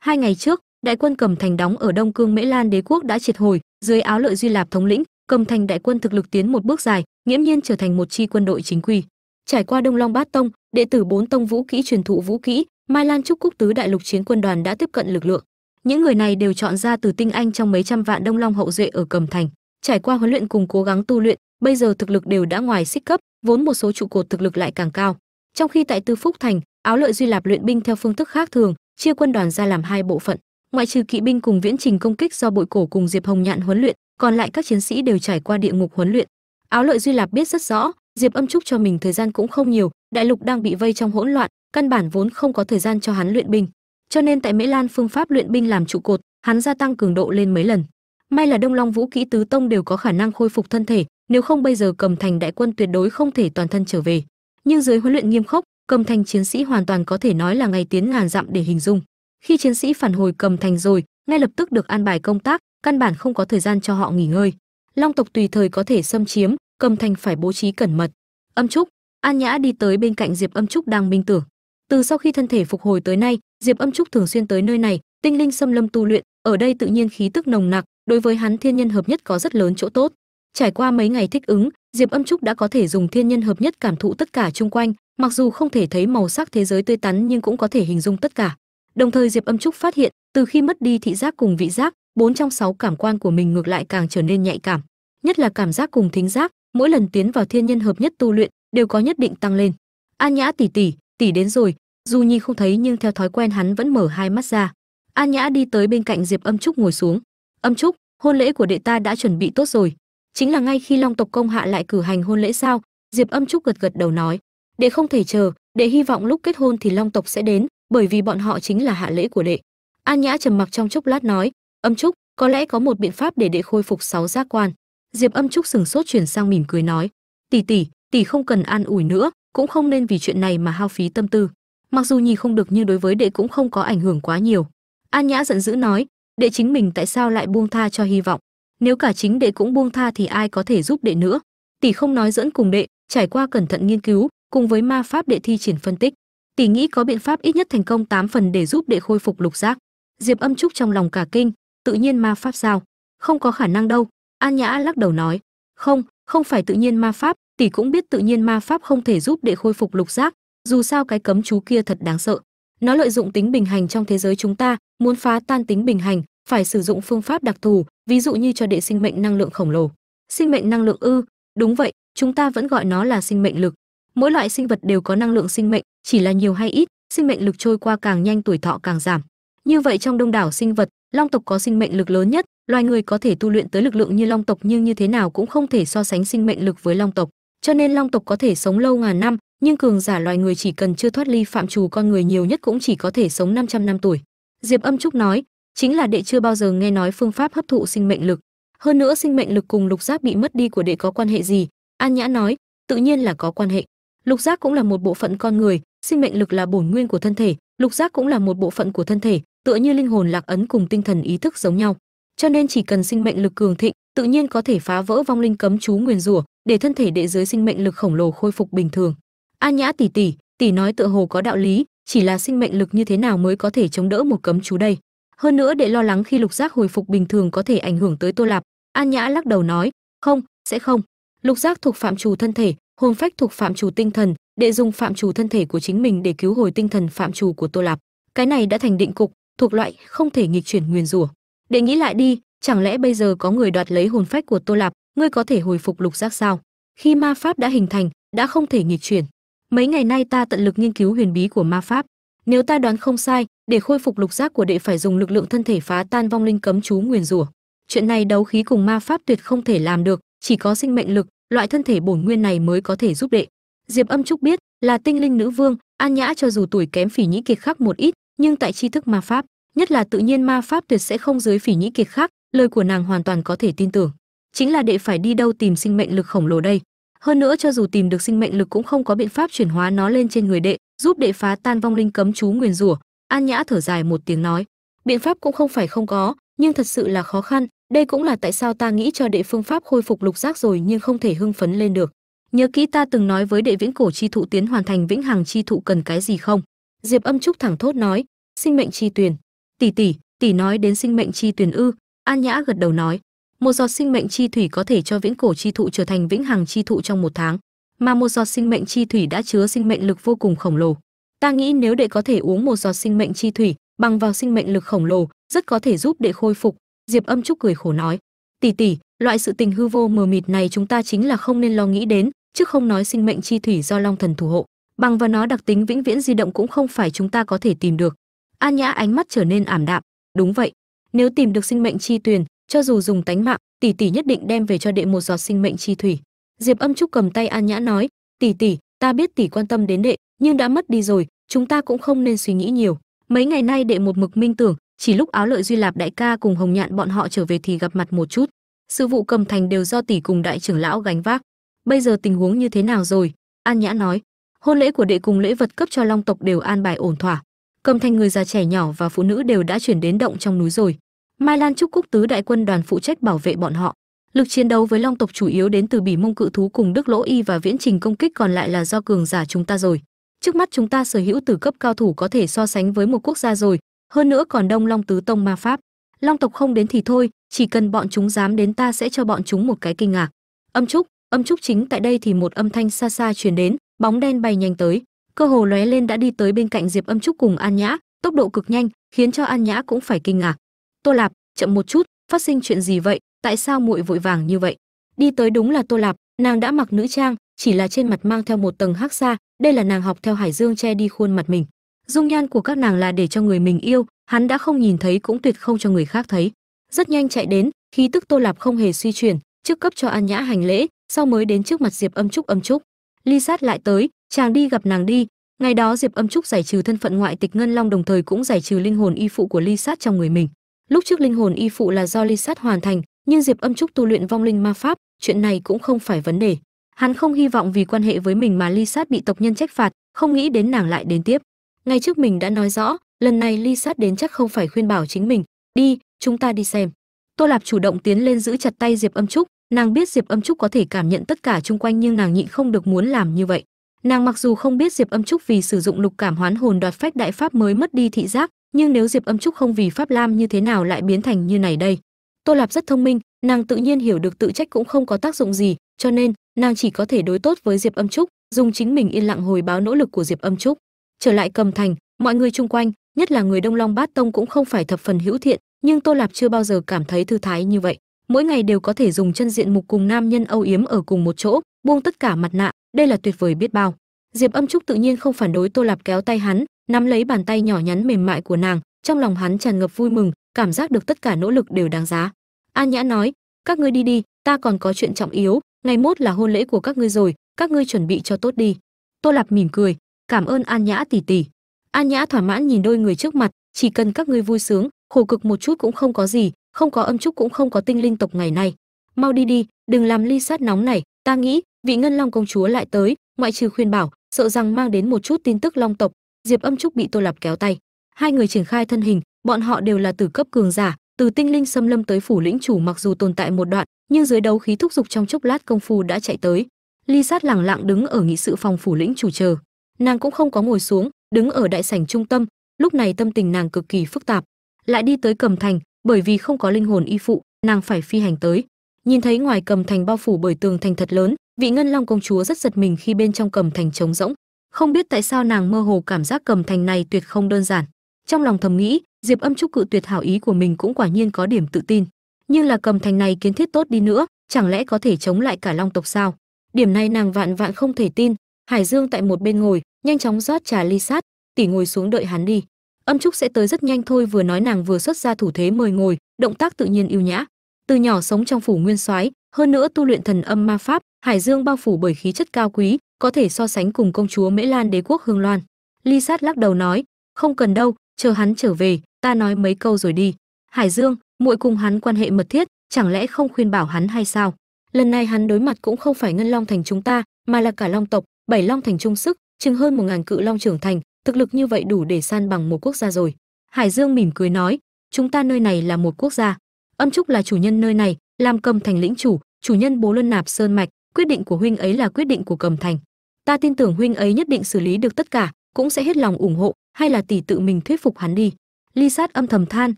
Hai ngày trước, đại quân cầm thành đóng ở đông cương mễ lan đế quốc đã triệt hồi dưới áo lợi duy lạp thống lĩnh, cầm thành đại quân thực lực tiến một bước dài, nghiễm nhiên trở thành một chi quân đội chính quy. Trải qua đông long bát tông, đệ tử bốn tông vũ kỹ truyền thụ vũ kỹ, mai lan trúc cúc tứ đại lục chiến quân đoàn đã tiếp cận lực lượng. Những người này đều chọn ra từ tinh anh trong mấy trăm vạn đông long hậu duệ ở cầm thành. Trải qua huấn luyện cùng cố gắng tu luyện, bây giờ thực lực đều đã ngoài xích cấp, vốn một số trụ cột thực lực lại càng cao. Trong khi tại tư phúc thành, áo lợi duy lạp luyện binh theo phương thức khác thường, chia quân đoàn ra làm hai bộ phận ngoại trừ kỵ binh cùng viễn trình công kích do bội cổ cùng diệp hồng nhạn huấn luyện, còn lại các chiến sĩ đều trải qua địa ngục huấn luyện. Áo lợi duy lạp biết rất rõ, diệp âm trúc cho mình thời gian cũng không nhiều, đại lục đang bị vây trong hỗn loạn, căn bản vốn không có thời gian cho hắn luyện binh. Cho nên tại mễ lan phương pháp luyện binh làm trụ cột, hắn gia tăng cường độ lên mấy lần. May là đông long vũ kỹ tứ tông đều có khả năng khôi phục thân thể, nếu không bây giờ cầm thành đại quân tuyệt đối không thể toàn thân trở về. Nhưng dưới huấn luyện nghiêm khốc, cầm thành chiến sĩ hoàn toàn có thể nói là ngày tiến ngàn dặm để hình dung khi chiến sĩ phản hồi cầm thành rồi, ngay lập tức được an bài công tác, căn bản không có thời gian cho họ nghỉ ngơi. Long tộc tùy thời có thể xâm chiếm, cầm thành phải bố trí cẩn mật. Âm trúc, an nhã đi tới bên cạnh diệp âm trúc đang minh tưởng từ sau khi thân thể phục hồi tới nay, diệp âm trúc thường xuyên tới nơi này, tinh linh xâm lâm tu luyện, ở đây tự nhiên khí tức nồng nặc, đối với hắn thiên nhân hợp nhất có rất lớn chỗ tốt. Trải qua mấy ngày thích ứng, diệp âm trúc đã có thể dùng thiên nhân hợp nhất cảm thụ tất cả chung quanh, mặc dù không thể thấy màu sắc thế giới tươi tắn nhưng cũng có thể hình dung tất cả đồng thời diệp âm trúc phát hiện, từ khi mất đi thị giác cùng vị giác, bốn trong sáu cảm quan của mình ngược lại càng trở nên nhạy cảm. Nhất là cảm giác cùng thính giác, mỗi lần tiến vào thiên nhân hợp nhất tu luyện, đều có nhất định tăng lên. An nhã tỷ tỷ tỷ đến rồi, dù nhi không thấy nhưng theo thói quen hắn vẫn mở hai mắt ra. An nhã đi tới bên cạnh diệp âm trúc ngồi xuống. Âm trúc, hôn lễ của đệ ta đã chuẩn bị tốt rồi. Chính là ngay khi long tộc công hạ lại cử hành hôn lễ sao? Diệp âm trúc gật gật đầu nói. Đệ không thể chờ, đệ hy vọng lúc kết hôn thì long tộc sẽ đến bởi vì bọn họ chính là hạ lễ của đệ. An nhã trầm mặc trong chốc lát nói, âm trúc, có lẽ có một biện pháp để đệ khôi phục sáu giác quan. Diệp âm trúc sừng sốt chuyển sang mỉm cười nói, tỷ tỷ tỷ không cần an ủi nữa, cũng không nên vì chuyện này mà hao phí tâm tư. Mặc dù nhìn không được nhưng đối với đệ cũng không có ảnh hưởng quá nhiều. An nhã giận dữ nói, đệ chính mình tại sao lại buông tha cho hy vọng? Nếu cả chính đệ cũng buông tha thì ai có thể giúp đệ nữa? Tỷ không nói dẫn cùng đệ, trải qua cẩn thận nghiên cứu, cùng với ma pháp đệ thi triển phân tích tỷ nghĩ có biện pháp ít nhất thành công 8 phần để giúp đệ khôi phục lục giác. Diệp âm trúc trong lòng cả kinh, tự nhiên ma pháp sao? Không có khả năng đâu. An nhã lắc đầu nói. Không không phải tự nhiên ma pháp, tỷ cũng biết tự nhiên ma pháp không thể giúp đệ khôi phục lục giác. Dù sao cái cấm chú kia thật đáng sợ. Nó lợi dụng tính bình hành trong thế giới chúng ta, muốn phá tan tính bình hành, phải sử dụng phương pháp đặc thù, ví dụ như cho đệ sinh mệnh năng lượng khổng lồ. Sinh mệnh năng lượng ư? Đúng vậy, chúng ta vẫn gọi nó là sinh mệnh lực mỗi loại sinh vật đều có năng lượng sinh mệnh, chỉ là nhiều hay ít, sinh mệnh lực trôi qua càng nhanh tuổi thọ càng giảm. Như vậy trong đông đảo sinh vật, long tộc có sinh mệnh lực lớn nhất, loài người có thể tu luyện tới lực lượng như long tộc nhưng như thế nào cũng không thể so sánh sinh mệnh lực với long tộc. Cho nên long tộc có thể sống lâu ngàn năm, nhưng cường giả loài người chỉ cần chưa thoát ly phạm trù con người nhiều nhất cũng chỉ có thể sống 500 năm tuổi. Diệp âm trúc nói, chính là đệ chưa bao giờ nghe nói phương pháp hấp thụ sinh mệnh lực. Hơn nữa sinh mệnh lực cùng lục giác bị mất đi của đệ có quan hệ gì? An nhã nói, tự nhiên là có quan hệ lục giác cũng là một bộ phận con người, sinh mệnh lực là bổn nguyên của thân thể. Lục giác cũng là một bộ phận của thân thể, tựa như linh hồn lạc ấn cùng tinh thần ý thức giống nhau. Cho nên chỉ cần sinh mệnh lực cường thịnh, tự nhiên có thể phá vỡ vong linh cấm chú nguyền rủa, để thân thể đệ dưới sinh mệnh lực khổng lồ khôi phục bình thường. An nhã tỷ tỷ tỷ nói tựa hồ có đạo lý, chỉ là sinh mệnh lực như thế nào mới có thể chống đỡ một cấm chú đây? Hơn nữa đệ lo lắng khi lục giác hồi phục bình thường có thể ảnh hưởng tới tô lạp an nhã lắc đầu nói, không, sẽ không. Lục giác thuộc phạm trù thân thể hồn phách thuộc phạm trù tinh thần, đệ dùng phạm trù thân thể của chính mình để cứu hồi tinh thần phạm trù của tô lạp. Cái này đã thành định cục, thuộc loại không thể nghịch chuyển nguyền rủa. Để nghĩ lại đi, chẳng lẽ bây giờ có người đoạt lấy hồn phách của tô lạp, ngươi có thể hồi phục lục giác sao? Khi ma pháp đã hình thành, đã không thể nghịch chuyển. Mấy ngày nay ta tận lực nghiên cứu huyền bí của ma pháp. Nếu ta đoán không sai, để khôi phục lục giác của đệ phải dùng lực lượng thân thể phá tan vong linh cấm chú nguyền rủa. Chuyện này đấu khí cùng ma pháp tuyệt không thể làm được, chỉ có sinh mệnh lực loại thân thể bổn nguyên này mới có thể giúp đệ. Diệp âm trúc biết là tinh linh nữ vương, an nhã cho dù tuổi kém phỉ nhĩ kiệt khắc một ít, nhưng tại tri thức ma pháp, nhất là tự nhiên ma pháp tuyệt sẽ không dưới phỉ nhĩ kiệt khắc, lời của nàng hoàn toàn có thể tin tưởng. Chính là đệ phải đi đâu tìm sinh mệnh lực khổng lồ đây. Hơn nữa cho dù tìm được sinh mệnh lực cũng không có biện pháp chuyển hóa nó lên trên người đệ, giúp đệ phá tan vong linh cấm chú nguyền rủa. An nhã thở dài một tiếng nói, biện pháp cũng không phải không có, nhưng thật sự là khó khăn đây cũng là tại sao ta nghĩ cho đệ phương pháp khôi phục lục giác rồi nhưng không thể hưng phấn lên được. Nhớ kỹ ta từng nói với đệ viễn cổ chi thụ tiến hoàn thành vĩnh hằng chi thụ cần cái gì không? Diệp âm trúc thẳng thốt nói, sinh mệnh chi tuyền. Tỷ tỷ tỷ nói đến sinh mệnh chi tuyền ư? An nhã gật đầu nói, một giọt sinh mệnh chi thủy có thể cho viễn cổ chi thụ trở thành vĩnh hằng chi thụ trong một tháng, mà một giọt sinh mệnh chi thủy đã chứa sinh mệnh lực vô cùng khổng lồ. Ta nghĩ nếu đệ có thể uống một giọt sinh mệnh chi thủy bằng vào sinh mệnh lực khổng lồ, rất có thể giúp đệ khôi phục diệp âm trúc cười khổ nói tỷ tỷ loại sự tình hư vô mờ mịt này chúng ta chính là không nên lo nghĩ đến, chứ không nói sinh mệnh chi thủy do long thần thủ hộ. Bằng vào nó đặc tính vĩnh viễn di động cũng không phải chúng ta có thể tìm được. An nhã ánh mắt trở nên ảm đạm, đúng vậy, nếu tìm được sinh mệnh chi tuyền, cho dù dùng tánh mạng tỷ tỷ nhất định đem về cho đệ một giọt sinh mệnh chi thủy. Diệp âm trúc cầm tay an nhã nói tỷ tỷ ta biết tỷ quan tâm đến đệ, nhưng đã mất đi rồi, chúng ta cũng không nên suy nghĩ nhiều. Mấy ngày nay đệ một mực minh tưởng chỉ lúc áo lợi duy lạp đại ca cùng hồng nhạn bọn họ trở về thì gặp mặt một chút. Sự vụ cầm thành đều do tỷ cùng đại trưởng lão gánh vác. Bây giờ tình huống như thế nào rồi? An nhã nói. Hôn lễ của đệ cùng lễ vật cấp cho long tộc đều an bài ổn thỏa. Cầm thành người già trẻ nhỏ và phụ nữ đều đã chuyển đến động trong núi rồi. Mai lan trúc cúc tứ đại quân đoàn phụ trách bảo vệ bọn họ. Lực chiến đấu với long tộc chủ yếu đến từ bỉ mông cự thú cùng đức lỗ y và viễn trình công kích còn lại là do cường giả chúng ta rồi. Trước mắt chúng ta sở hữu từ cấp cao thủ có thể so sánh với một quốc gia rồi hơn nữa còn đông long tứ tông ma pháp. Long tộc không đến thì thôi, chỉ cần bọn chúng dám đến ta sẽ cho bọn chúng một cái kinh ngạc. Âm trúc âm trúc chính tại đây thì một âm thanh xa xa truyền đến, bóng đen bay nhanh tới. Cơ hồ lóe lên đã đi tới bên cạnh diệp âm trúc cùng an nhã, tốc độ cực nhanh, khiến cho an nhã cũng phải kinh ngạc. Tô lạp, chậm một chút, phát sinh chuyện gì vậy? Tại sao muội vội vàng như vậy? Đi tới đúng là tô lạp, nàng đã mặc nữ trang, chỉ là trên mặt mang theo một tầng hắc xa đây là nàng học theo hải dương che đi khuôn mặt mình dung nhan của các nàng là để cho người mình yêu, hắn đã không nhìn thấy cũng tuyệt không cho người khác thấy. Rất nhanh chạy đến, khí tức tô lạp không hề suy chuyển, trước cấp cho an nhã hành lễ, sau mới đến trước mặt diệp âm trúc âm trúc. Ly sát lại tới, chàng đi gặp nàng đi. Ngày đó diệp âm trúc giải trừ thân phận ngoại tịch ngân long đồng thời cũng giải trừ linh hồn y phụ của ly sát trong người mình. Lúc trước linh hồn y phụ là do ly sát hoàn thành, nhưng diệp âm trúc tu luyện vong linh ma pháp, chuyện này cũng không phải vấn đề. Hắn không hy vọng vì quan hệ với mình mà ly sát bị tộc nhân trách phạt, không nghĩ đến nàng lại đến tiếp ngay trước mình đã nói rõ, lần này ly sát đến chắc không phải khuyên bảo chính mình. Đi, chúng ta đi xem. Tô lạp chủ động tiến lên giữ chặt tay diệp âm trúc. Nàng biết diệp âm trúc có thể cảm nhận tất cả chung quanh nhưng nàng nhịn không được muốn làm như vậy. Nàng mặc dù không biết diệp âm trúc vì sử dụng lục cảm hoán hồn đoạt phách đại pháp mới mất đi thị giác, nhưng nếu diệp âm trúc không vì pháp lam như thế nào lại biến thành như này đây? Tô lạp rất thông minh, nàng tự nhiên hiểu được tự trách cũng không có tác dụng gì, cho nên nàng chỉ có thể đối tốt với diệp âm trúc, dùng chính mình yên lặng hồi báo nỗ lực của diệp âm trúc trở lại cầm thành, mọi người chung quanh, nhất là người đông long bát tông cũng không phải thập phần hữu thiện, nhưng tô lạp chưa bao giờ cảm thấy thư thái như vậy. Mỗi ngày đều có thể dùng chân diện mục cùng nam nhân âu yếm ở cùng một chỗ, buông tất cả mặt nạ, đây là tuyệt vời biết bao. Diệp âm trúc tự nhiên không phản đối tô lạp kéo tay hắn, nắm lấy bàn tay nhỏ nhắn mềm mại của nàng, trong lòng hắn tràn ngập vui mừng, cảm giác được tất cả nỗ lực đều đáng giá. An nhã nói, các ngươi đi đi, ta còn có chuyện trọng yếu, ngày mốt là hôn lễ của các ngươi rồi, các ngươi chuẩn bị cho tốt đi. Tô lạp mỉm cười cảm ơn an nhã tỷ tỷ. An nhã thỏa mãn nhìn đôi người trước mặt, chỉ cần các ngươi vui sướng, khổ cực một chút cũng không có gì, không có âm trúc cũng không có tinh linh tộc ngày nay. Mau đi đi, đừng làm ly sát nóng này, ta nghĩ, vị ngân long công chúa lại tới, ngoại trừ khuyên bảo, sợ rằng mang đến một chút tin tức long tộc, diệp âm trúc bị tô lạp kéo tay. Hai người triển khai thân hình, bọn họ đều là tử cấp cường giả, từ tinh linh xâm lâm tới phủ lĩnh chủ mặc dù tồn tại một đoạn, nhưng dưới đấu khí thúc giục trong chốc lát công phu đã chạy tới. Ly sát lẳng lặng đứng ở nghị sự phòng phủ lĩnh chủ chờ nàng cũng không có ngồi xuống, đứng ở đại sảnh trung tâm. Lúc này tâm tình nàng cực kỳ phức tạp. Lại đi tới cầm thành, bởi vì không có linh hồn y phụ, nàng phải phi hành tới. Nhìn thấy ngoài cầm thành bao phủ bởi tường thành thật lớn, vị ngân long công chúa rất giật mình khi bên trong cầm thành trống rỗng. Không biết tại sao nàng mơ hồ cảm giác cầm thành này tuyệt không đơn giản. Trong lòng thầm nghĩ, diệp âm trúc cự tuyệt hảo ý của mình cũng quả nhiên có điểm tự tin. Nhưng là cầm thành này kiến thiết tốt đi nữa, chẳng lẽ có thể chống lại cả long tộc sao? Điểm này nàng vạn vạn không thể tin hải dương tại một bên ngồi, nhanh chóng rót trà ly sát tỷ ngồi xuống đợi hắn đi. Âm trúc sẽ tới rất nhanh thôi, vừa nói nàng vừa xuất ra thủ thế mời ngồi, động tác tự nhiên yêu nhã. Từ nhỏ sống trong phủ nguyên soái, hơn nữa tu luyện thần âm ma pháp, hải dương bao phủ bởi khí chất cao quý, có thể so sánh cùng công chúa mễ lan đế quốc hương loan. Ly sát lắc đầu nói, không cần đâu, chờ hắn trở về, ta nói mấy câu rồi đi. Hải dương, muội cùng hắn quan hệ mật thiết, chẳng lẽ không khuyên bảo hắn hay sao? Lần này hắn đối mặt cũng không phải ngân long thành chúng ta, mà là cả long tộc bảy long thành trung sức, chừng hơn một ngàn cự long trưởng thành, thực lực như vậy đủ để san bằng một quốc gia rồi. Hải dương mỉm cười nói, chúng ta nơi này là một quốc gia. Âm trúc là chủ nhân nơi này làm cầm thành lĩnh chủ chủ nhân bố luân nạp sơn mạch, quyết định của huynh ấy là quyết định của cầm thành. Ta tin tưởng huynh ấy nhất định xử lý được tất cả, cũng sẽ hết lòng ủng hộ, hay là tỷ tự mình thuyết phục hắn đi. Ly sát âm thầm than,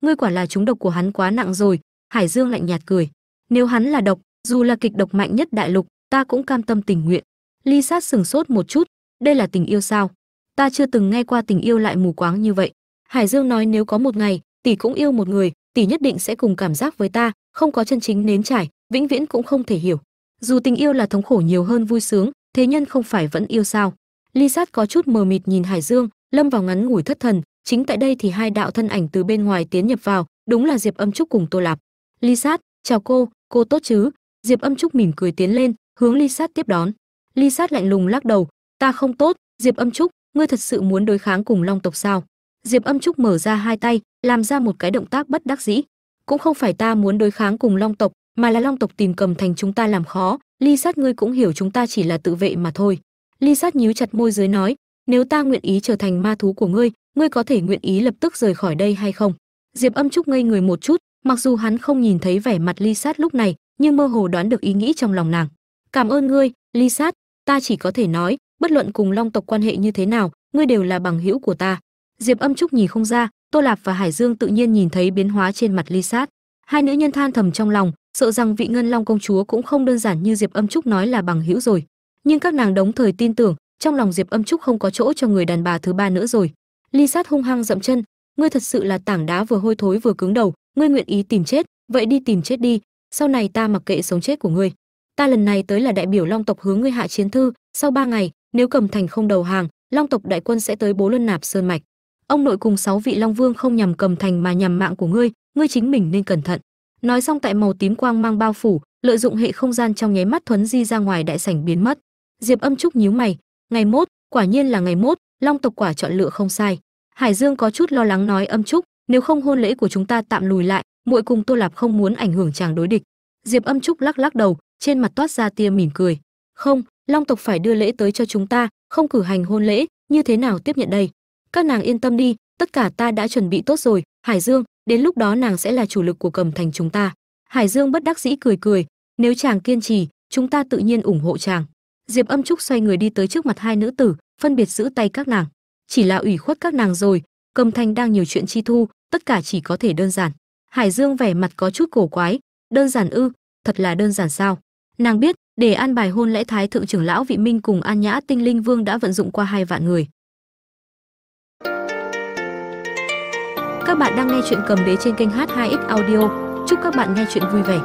ngươi quả là chúng độc của hắn quá nặng rồi. Hải dương lạnh nhạt cười, nếu hắn là độc, dù là kịch độc mạnh nhất đại lục, ta cũng cam tâm tình nguyện ly sát sừng sốt một chút, đây là tình yêu sao? Ta chưa từng nghe qua tình yêu lại mù quáng như vậy. Hải dương nói nếu có một ngày, tỷ cũng yêu một người, tỷ nhất định sẽ cùng cảm giác với ta, không có chân chính nếm trải, vĩnh viễn cũng không thể hiểu. Dù tình yêu là thống khổ nhiều hơn vui sướng, thế nhân không phải vẫn yêu sao? Ly sát có chút mờ mịt nhìn hải dương, lâm vào ngắn ngủi thất thần. Chính tại đây thì hai đạo thân ảnh từ bên ngoài tiến nhập vào, đúng là diệp âm trúc cùng tô lạp. Ly sát, chào cô cô tốt chứ? Diệp âm trúc mỉm cười tiến lên, hướng ly sát tiếp đón ly sát lạnh lùng lắc đầu, ta không tốt, diệp âm trúc, ngươi thật sự muốn đối kháng cùng long tộc sao? Diệp âm trúc mở ra hai tay, làm ra một cái động tác bất đắc dĩ. Cũng không phải ta muốn đối kháng cùng long tộc, mà là long tộc tìm cầm thành chúng ta làm khó. Ly sát ngươi cũng hiểu chúng ta chỉ là tự vệ mà thôi. Ly sát nhíu chặt môi dưới nói, nếu ta nguyện ý trở thành ma thú của ngươi ngươi có thể nguyện ý lập tức rời khỏi đây hay không? Diệp âm trúc ngây người một chút, mặc dù hắn không nhìn thấy vẻ mặt ly sát lúc này, nhưng mơ hồ đoán được ý nghĩ trong lòng nàng cảm ơn ngươi ly sát ta chỉ có thể nói, bất luận cùng long tộc quan hệ như thế nào, ngươi đều là bằng hữu của ta. Diệp âm trúc nhìn không ra, tô lạp và hải dương tự nhiên nhìn thấy biến hóa trên mặt ly sát hai nữ nhân than thầm trong lòng, sợ rằng vị ngân long công chúa cũng không đơn giản như diệp âm trúc nói là bằng hữu rồi. Nhưng các nàng đống thời tin tưởng, trong lòng diệp âm trúc không có chỗ cho người đàn bà thứ ba nữa rồi. Ly sát hung hăng dậm chân, ngươi thật sự là tảng đá vừa hôi thối vừa cứng đầu, ngươi nguyện ý tìm chết, vậy đi tìm chết đi, sau này ta mặc kệ sống chết của ngươi ta lần này tới là đại biểu long tộc hướng ngươi hạ chiến thư, sau ba ngày, nếu cầm thành không đầu hàng, long tộc đại quân sẽ tới bố luân nạp sơn mạch. Ông nội cùng sáu vị long vương không nhằm cầm thành mà nhằm mạng của ngươi ngươi chính mình nên cẩn thận. Nói xong tại màu tím quang mang bao phủ, lợi dụng hệ không gian trong nháy mắt thuấn di ra ngoài đại sảnh biến mất. Diệp âm trúc nhíu mày, ngày mốt, quả nhiên là ngày mốt, long tộc quả chọn lựa không sai. Hải dương có chút lo lắng nói, âm trúc, nếu không hôn lễ của chúng ta tạm lùi lại, muội cùng tô lạp không muốn ảnh hưởng chàng đối địch. Diệp âm trúc lắc lắc đầu trên mặt toát ra tia mỉm cười. Không, long tộc phải đưa lễ tới cho chúng ta, không cử hành hôn lễ, như thế nào tiếp nhận đây? Các nàng yên tâm đi, tất cả ta đã chuẩn bị tốt rồi. Hải dương, đến lúc đó nàng sẽ là chủ lực của cầm thành chúng ta. Hải dương bất đắc dĩ cười cười. Nếu chàng kiên trì, chúng ta tự nhiên ủng hộ chàng. Diệp âm trúc xoay người đi tới trước mặt hai nữ tử, phân biệt giữ tay các nàng. Chỉ là ủy khuất các nàng rồi, cầm thành đang nhiều chuyện chi thu, tất cả chỉ có thể đơn giản. Hải dương vẻ mặt có chút cổ quái. Đơn giản ư, thật là đơn giản sao? Nàng biết, để an bài hôn lễ thái thượng trưởng lão vị minh cùng an nhã tinh linh vương đã vận dụng qua hai vạn người. Các bạn đang nghe chuyện cầm đế trên kênh h2x audio. Chúc các bạn nghe chuyện vui vẻ.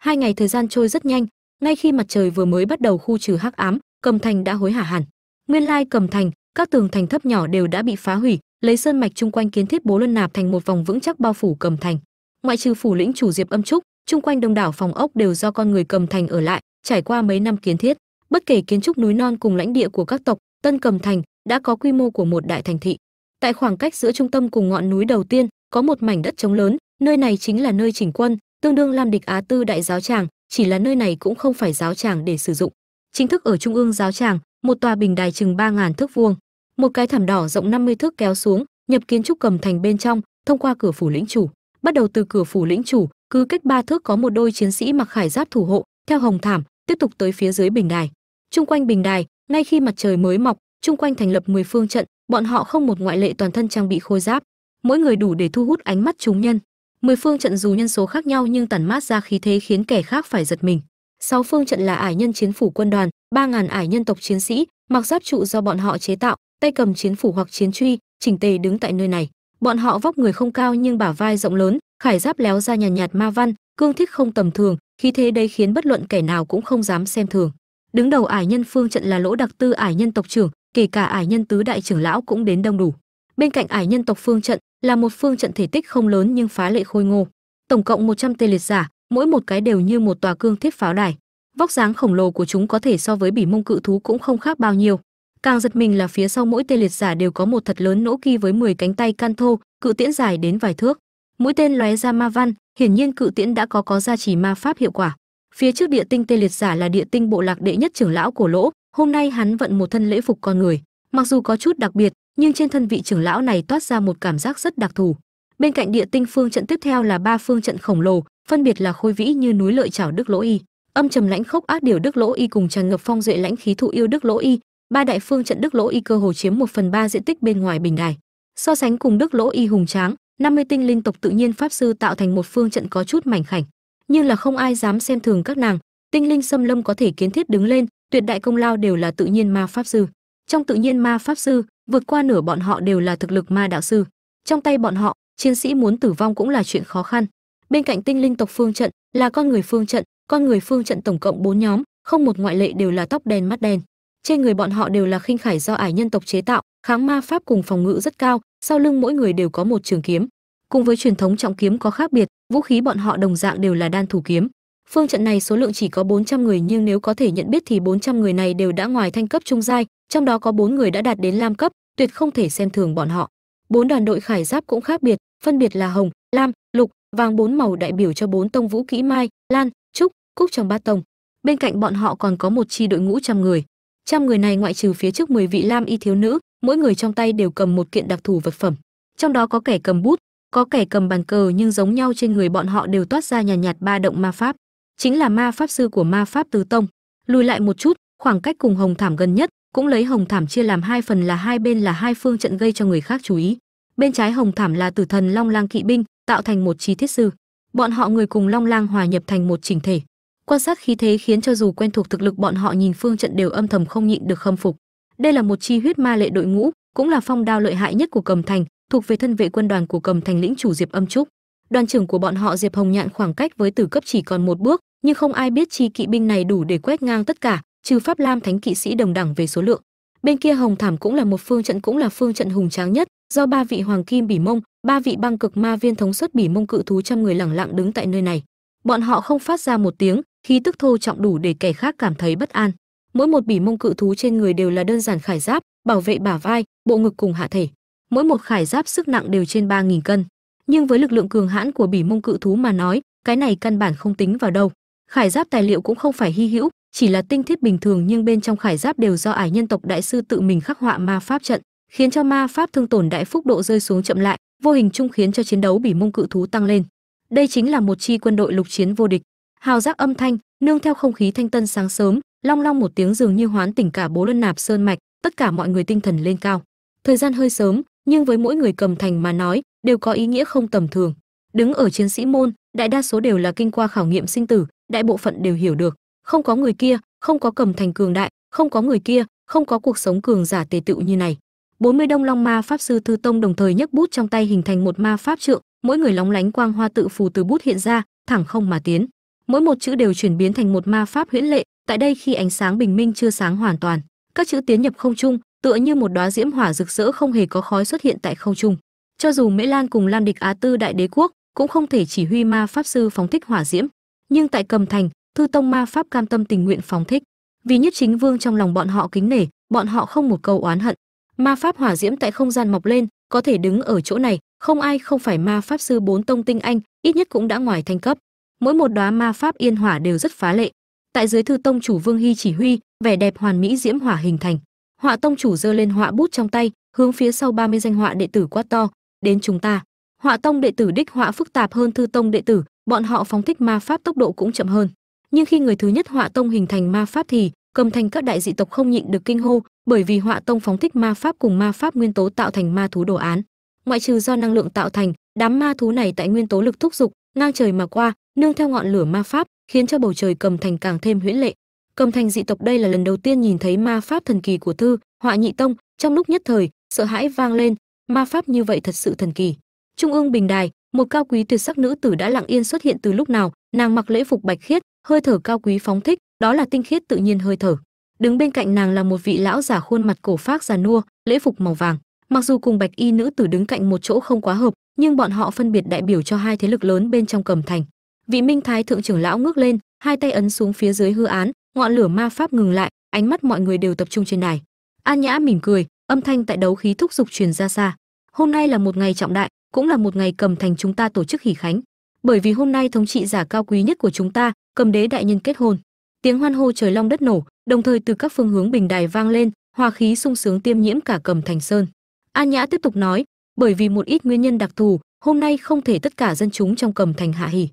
Hai ngày thời gian trôi rất nhanh, ngay khi mặt trời vừa mới bắt đầu khu trừ hắc ám, cầm thành đã hối hả hẳn. Nguyên lai cầm thành, các tường thành thấp nhỏ đều đã bị phá hủy lấy sơn mạch chung quanh kiến thiết bố luân nạp thành một vòng vững chắc bao phủ cầm thành. Ngoại trừ phủ lĩnh chủ diệp âm trúc, chung quanh đông đảo phòng ốc đều do con người cầm thành ở lại, trải qua mấy năm kiến thiết. Bất kể kiến trúc núi non cùng lãnh địa của các tộc, tân cầm thành đã có quy mô của một đại thành thị. Tại khoảng cách giữa trung tâm cùng ngọn núi đầu tiên, có một mảnh đất trống lớn, nơi này chính là nơi chỉnh quân, tương đương lam địch á tư đại giáo tràng, chỉ là nơi này cũng không phải giáo tràng để sử dụng. Chính thức ở trung ương giáo tràng, một tòa bình đài chừng ba ngàn thước vuông một cái thảm đỏ rộng 50 thước kéo xuống, nhập kiến trúc cầm thành bên trong, thông qua cửa phủ lĩnh chủ. Bắt đầu từ cửa phủ lĩnh chủ, cứ cách ba thước có một đôi chiến sĩ mặc khải giáp thủ hộ, theo hồng thảm, tiếp tục tới phía dưới bình đài. Chung quanh bình đài, ngay khi mặt trời mới mọc chung quanh thành lập 10 phương trận, bọn họ không một ngoại lệ toàn thân trang bị khôi giáp. Mỗi người đủ để thu hút ánh mắt chúng nhân. Mười phương trận dù nhân số khác nhau nhưng tản mát ra khí thế khiến kẻ khác phải giật mình. Sáu phương trận là ải nhân chiến phủ quân đoàn, ba ngàn ải nhân tộc chiến sĩ, mặc giáp trụ do bọn họ chế tạo tay cầm chiến phủ hoặc chiến truy chỉnh tề đứng tại nơi này. Bọn họ vóc người không cao nhưng bả vai rộng lớn khải giáp léo ra nhàn nhạt, nhạt ma văn cương thiết không tầm thường khí thế đấy khiến bất luận kẻ nào cũng không dám xem thường. Đứng đầu ải nhân phương trận là lỗ đặc tư ải nhân tộc trưởng kể cả ải nhân tứ đại trưởng lão cũng đến đông đủ. Bên cạnh ải nhân tộc phương trận là một phương trận thể tích không lớn nhưng phá lệ khôi ngô. Tổng cộng 100 tê liệt giả mỗi một cái đều như một tòa cương thiết pháo đài. Vóc dáng khổng lồ của chúng có thể so với bỉ mông cự thú cũng không khác bao nhiêu càng giật mình là phía sau mỗi tên liệt giả đều có một thật lớn nỗ kỳ với 10 cánh tay can thô, cự tiễn dài đến vài thước. Mũi tên lóe ra ma văn, hiển nhiên cự tiễn đã có có gia trì ma pháp hiệu quả. Phía trước địa tinh tê liệt giả là địa tinh bộ lạc đệ nhất trưởng lão cổ lỗ, hôm nay hắn vận một thân lễ phục con người. Mặc dù có chút đặc biệt, nhưng trên thân vị trưởng lão này toát ra một cảm giác rất đặc thù. Bên cạnh địa tinh phương trận tiếp theo là ba phương trận khổng lồ, phân biệt là khôi vĩ như núi lợi chảo đức lỗ y. Âm trầm lãnh khốc ác điều đức lỗ y cùng tràn ngập phong duệ lãnh khí thụ yêu đức lỗ y ba đại phương trận đức lỗ y cơ hồ chiếm một phần ba diện tích bên ngoài bình đài. So sánh cùng đức lỗ y hùng tráng 50 tinh linh tộc tự nhiên pháp sư tạo thành một phương trận có chút mảnh khảnh. Nhưng là không ai dám xem thường các nàng, tinh linh xâm lâm có thể kiến thiết đứng lên, tuyệt đại công lao đều là tự nhiên ma pháp sư. Trong tự nhiên ma pháp sư, vượt qua nửa bọn họ đều là thực lực ma đạo sư. Trong tay bọn họ, chiến sĩ muốn tử vong cũng là chuyện khó khăn. Bên cạnh tinh linh tộc phương trận là con người phương trận, con người phương trận tổng cộng 4 nhóm, không một ngoại lệ đều là tóc đen mắt đen trên người bọn họ đều là khinh khải do ải nhân tộc chế tạo, kháng ma pháp cùng phòng ngự rất cao, sau lưng mỗi người đều có một trường kiếm. Cùng với truyền thống trọng kiếm có khác biệt, vũ khí bọn họ đồng dạng đều là đan thủ kiếm. Phương trận này số lượng chỉ có 400 người, nhưng nếu có thể nhận biết thì 400 người này đều đã ngoài thanh cấp trung giai, trong đó có bốn người đã đạt đến lam cấp, tuyệt không thể xem thường bọn họ. Bốn đoàn đội khải giáp cũng khác biệt, phân biệt là hồng, lam, lục, vàng bốn màu đại biểu cho bốn tông vũ kỹ mai, lan, trúc, cúc trong ba tông. Bên cạnh bọn họ còn có một chi đội ngũ trăm người trăm người này ngoại trừ phía trước 10 vị lam y thiếu nữ mỗi người trong tay đều cầm một kiện đặc thù vật phẩm. Trong đó có kẻ cầm bút có kẻ cầm bàn cờ nhưng giống nhau trên người bọn họ đều toát ra nhàn nhạt, nhạt ba động ma pháp. Chính là ma pháp sư của ma pháp tứ tông. Lùi lại một chút khoảng cách cùng hồng thảm gần nhất cũng lấy hồng thảm chia làm hai phần là hai bên là hai phương trận gây cho người khác chú ý. Bên trái hồng thảm là tử thần long lang kỵ binh tạo thành một chi thiết sư. Bọn họ người cùng long lang hòa nhập thành một chỉnh thể quan sát khí thế khiến cho dù quen thuộc thực lực bọn họ nhìn phương trận đều âm thầm không nhịn được khâm phục. Đây là một chi huyết ma lệ đội ngũ, cũng là phong đao lợi hại nhất của cầm thành, thuộc về thân vệ quân đoàn của cầm thành lĩnh chủ diệp âm trúc. Đoàn trưởng của bọn họ diệp hồng nhạn khoảng cách với tử cấp chỉ còn một bước, nhưng không ai biết chi kỵ binh này đủ để quét ngang tất cả, trừ pháp lam thánh kỵ sĩ đồng đẳng về số lượng. Bên kia hồng thảm cũng là một phương trận cũng là phương trận hùng tráng nhất, do ba vị hoàng kim bỉ mông, ba vị băng cực ma viên thống suất bỉ mông cự thú trăm người lẳng lặng đứng tại nơi này. Bọn họ không phát ra một tiếng khí tức thô trọng đủ để kẻ khác cảm thấy bất an. Mỗi một bỉ mông cự thú trên người đều là đơn giản khải giáp, bảo vệ bả vai, bộ ngực cùng hạ thể. Mỗi một khải giáp sức nặng đều trên 3.000 cân. Nhưng với lực lượng cường hãn của bỉ mông cự thú mà nói, cái này căn bản không tính vào đâu. Khải giáp tài liệu cũng không phải hy hữu, chỉ là tinh thiết bình thường nhưng bên trong khải giáp đều do ải nhân tộc đại sư tự mình khắc họa ma pháp trận, khiến cho ma pháp thương tổn đại phúc độ rơi xuống chậm lại, vô hình chung khiến cho chiến đấu bỉ mông cự thú tăng lên. Đây chính là một chi quân đội lục chiến vô địch hào giác âm thanh, nương theo không khí thanh tân sáng sớm, long long một tiếng dường như hoán tỉnh cả bố luân nạp sơn mạch, tất cả mọi người tinh thần lên cao. Thời gian hơi sớm, nhưng với mỗi người cầm thành mà nói, đều có ý nghĩa không tầm thường. Đứng ở chiến sĩ môn, đại đa số đều là kinh qua khảo nghiệm sinh tử, đại bộ phận đều hiểu được. Không có người kia, không có cầm thành cường đại, không có người kia, không có cuộc sống cường giả tề tựu như này. 40 đông long ma pháp sư thư tông đồng thời nhấc bút trong tay hình thành một ma pháp trượng, mỗi người lóng lánh quang hoa tự phù từ bút hiện ra, thẳng không mà tiến mỗi một chữ đều chuyển biến thành một ma pháp huyễn lệ. Tại đây khi ánh sáng bình minh chưa sáng hoàn toàn, các chữ tiến nhập không trung, tựa như một đóa diễm hỏa rực rỡ không hề có khói xuất hiện tại không trung. Cho dù mễ lan cùng lam địch á tư đại đế quốc cũng không thể chỉ huy ma pháp sư phóng thích hỏa diễm, nhưng tại cầm thành, thư tông ma pháp cam tâm tình nguyện phóng thích. Vì nhất chính vương trong lòng bọn họ kính nể, bọn họ không một câu oán hận. Ma pháp hỏa diễm tại không gian mọc lên, có thể đứng ở chỗ này, không ai không phải ma pháp sư bốn tông tinh anh, ít nhất cũng đã ngoài thanh cấp mỗi một đóa ma pháp yên hỏa đều rất phá lệ. Tại dưới thư tông chủ vương hy chỉ huy, vẻ đẹp hoàn mỹ diễm hỏa hình thành. Họa tông chủ giơ lên họa bút trong tay, hướng phía sau 30 danh họa đệ tử quát to, đến chúng ta. Họa tông đệ tử đích họa phức tạp hơn thư tông đệ tử, bọn họ phóng thích ma pháp tốc độ cũng chậm hơn. Nhưng khi người thứ nhất họa tông hình thành ma pháp thì, cầm thành các đại dị tộc không nhịn được kinh hô, bởi vì họa tông phóng thích ma pháp cùng ma pháp nguyên tố tạo thành ma thú đồ án. Ngoại trừ do năng lượng tạo thành, đám ma thú này tại nguyên tố lực thúc dục ngang trời mà qua, nương theo ngọn lửa ma pháp, khiến cho bầu trời cầm thành càng thêm huyễn lệ. Cầm thành dị tộc đây là lần đầu tiên nhìn thấy ma pháp thần kỳ của thư, họa nhị tông. Trong lúc nhất thời, sợ hãi vang lên, ma pháp như vậy thật sự thần kỳ. Trung ương bình đài, một cao quý tuyệt sắc nữ tử đã lặng yên xuất hiện từ lúc nào, nàng mặc lễ phục bạch khiết, hơi thở cao quý phóng thích, đó là tinh khiết tự nhiên hơi thở. Đứng bên cạnh nàng là một vị lão giả khuôn mặt cổ phác già nua, lễ phục màu vàng. Mặc dù cùng bạch y nữ tử đứng cạnh một chỗ không quá hợp nhưng bọn họ phân biệt đại biểu cho hai thế lực lớn bên trong cầm thành. Vị minh thái thượng trưởng lão ngước lên, hai tay ấn xuống phía dưới hư án, ngọn lửa ma pháp ngừng lại, ánh mắt mọi người đều tập trung trên đài. An nhã mỉm cười, âm thanh tại đấu khí thúc giục truyền ra xa. Hôm nay là một ngày trọng đại, cũng là một ngày cầm thành chúng ta tổ chức hỷ khánh. Bởi vì hôm nay thống trị giả cao quý nhất của chúng ta, cầm đế đại nhân kết hôn. Tiếng hoan hô trời long đất nổ, đồng thời từ các phương hướng bình đài vang lên, hòa khí sung sướng tiêm nhiễm cả cầm thành sơn. An nhã tiếp tục nói bởi vì một ít nguyên nhân đặc thù, hôm nay không thể tất cả dân chúng trong cầm thành hạ hỉ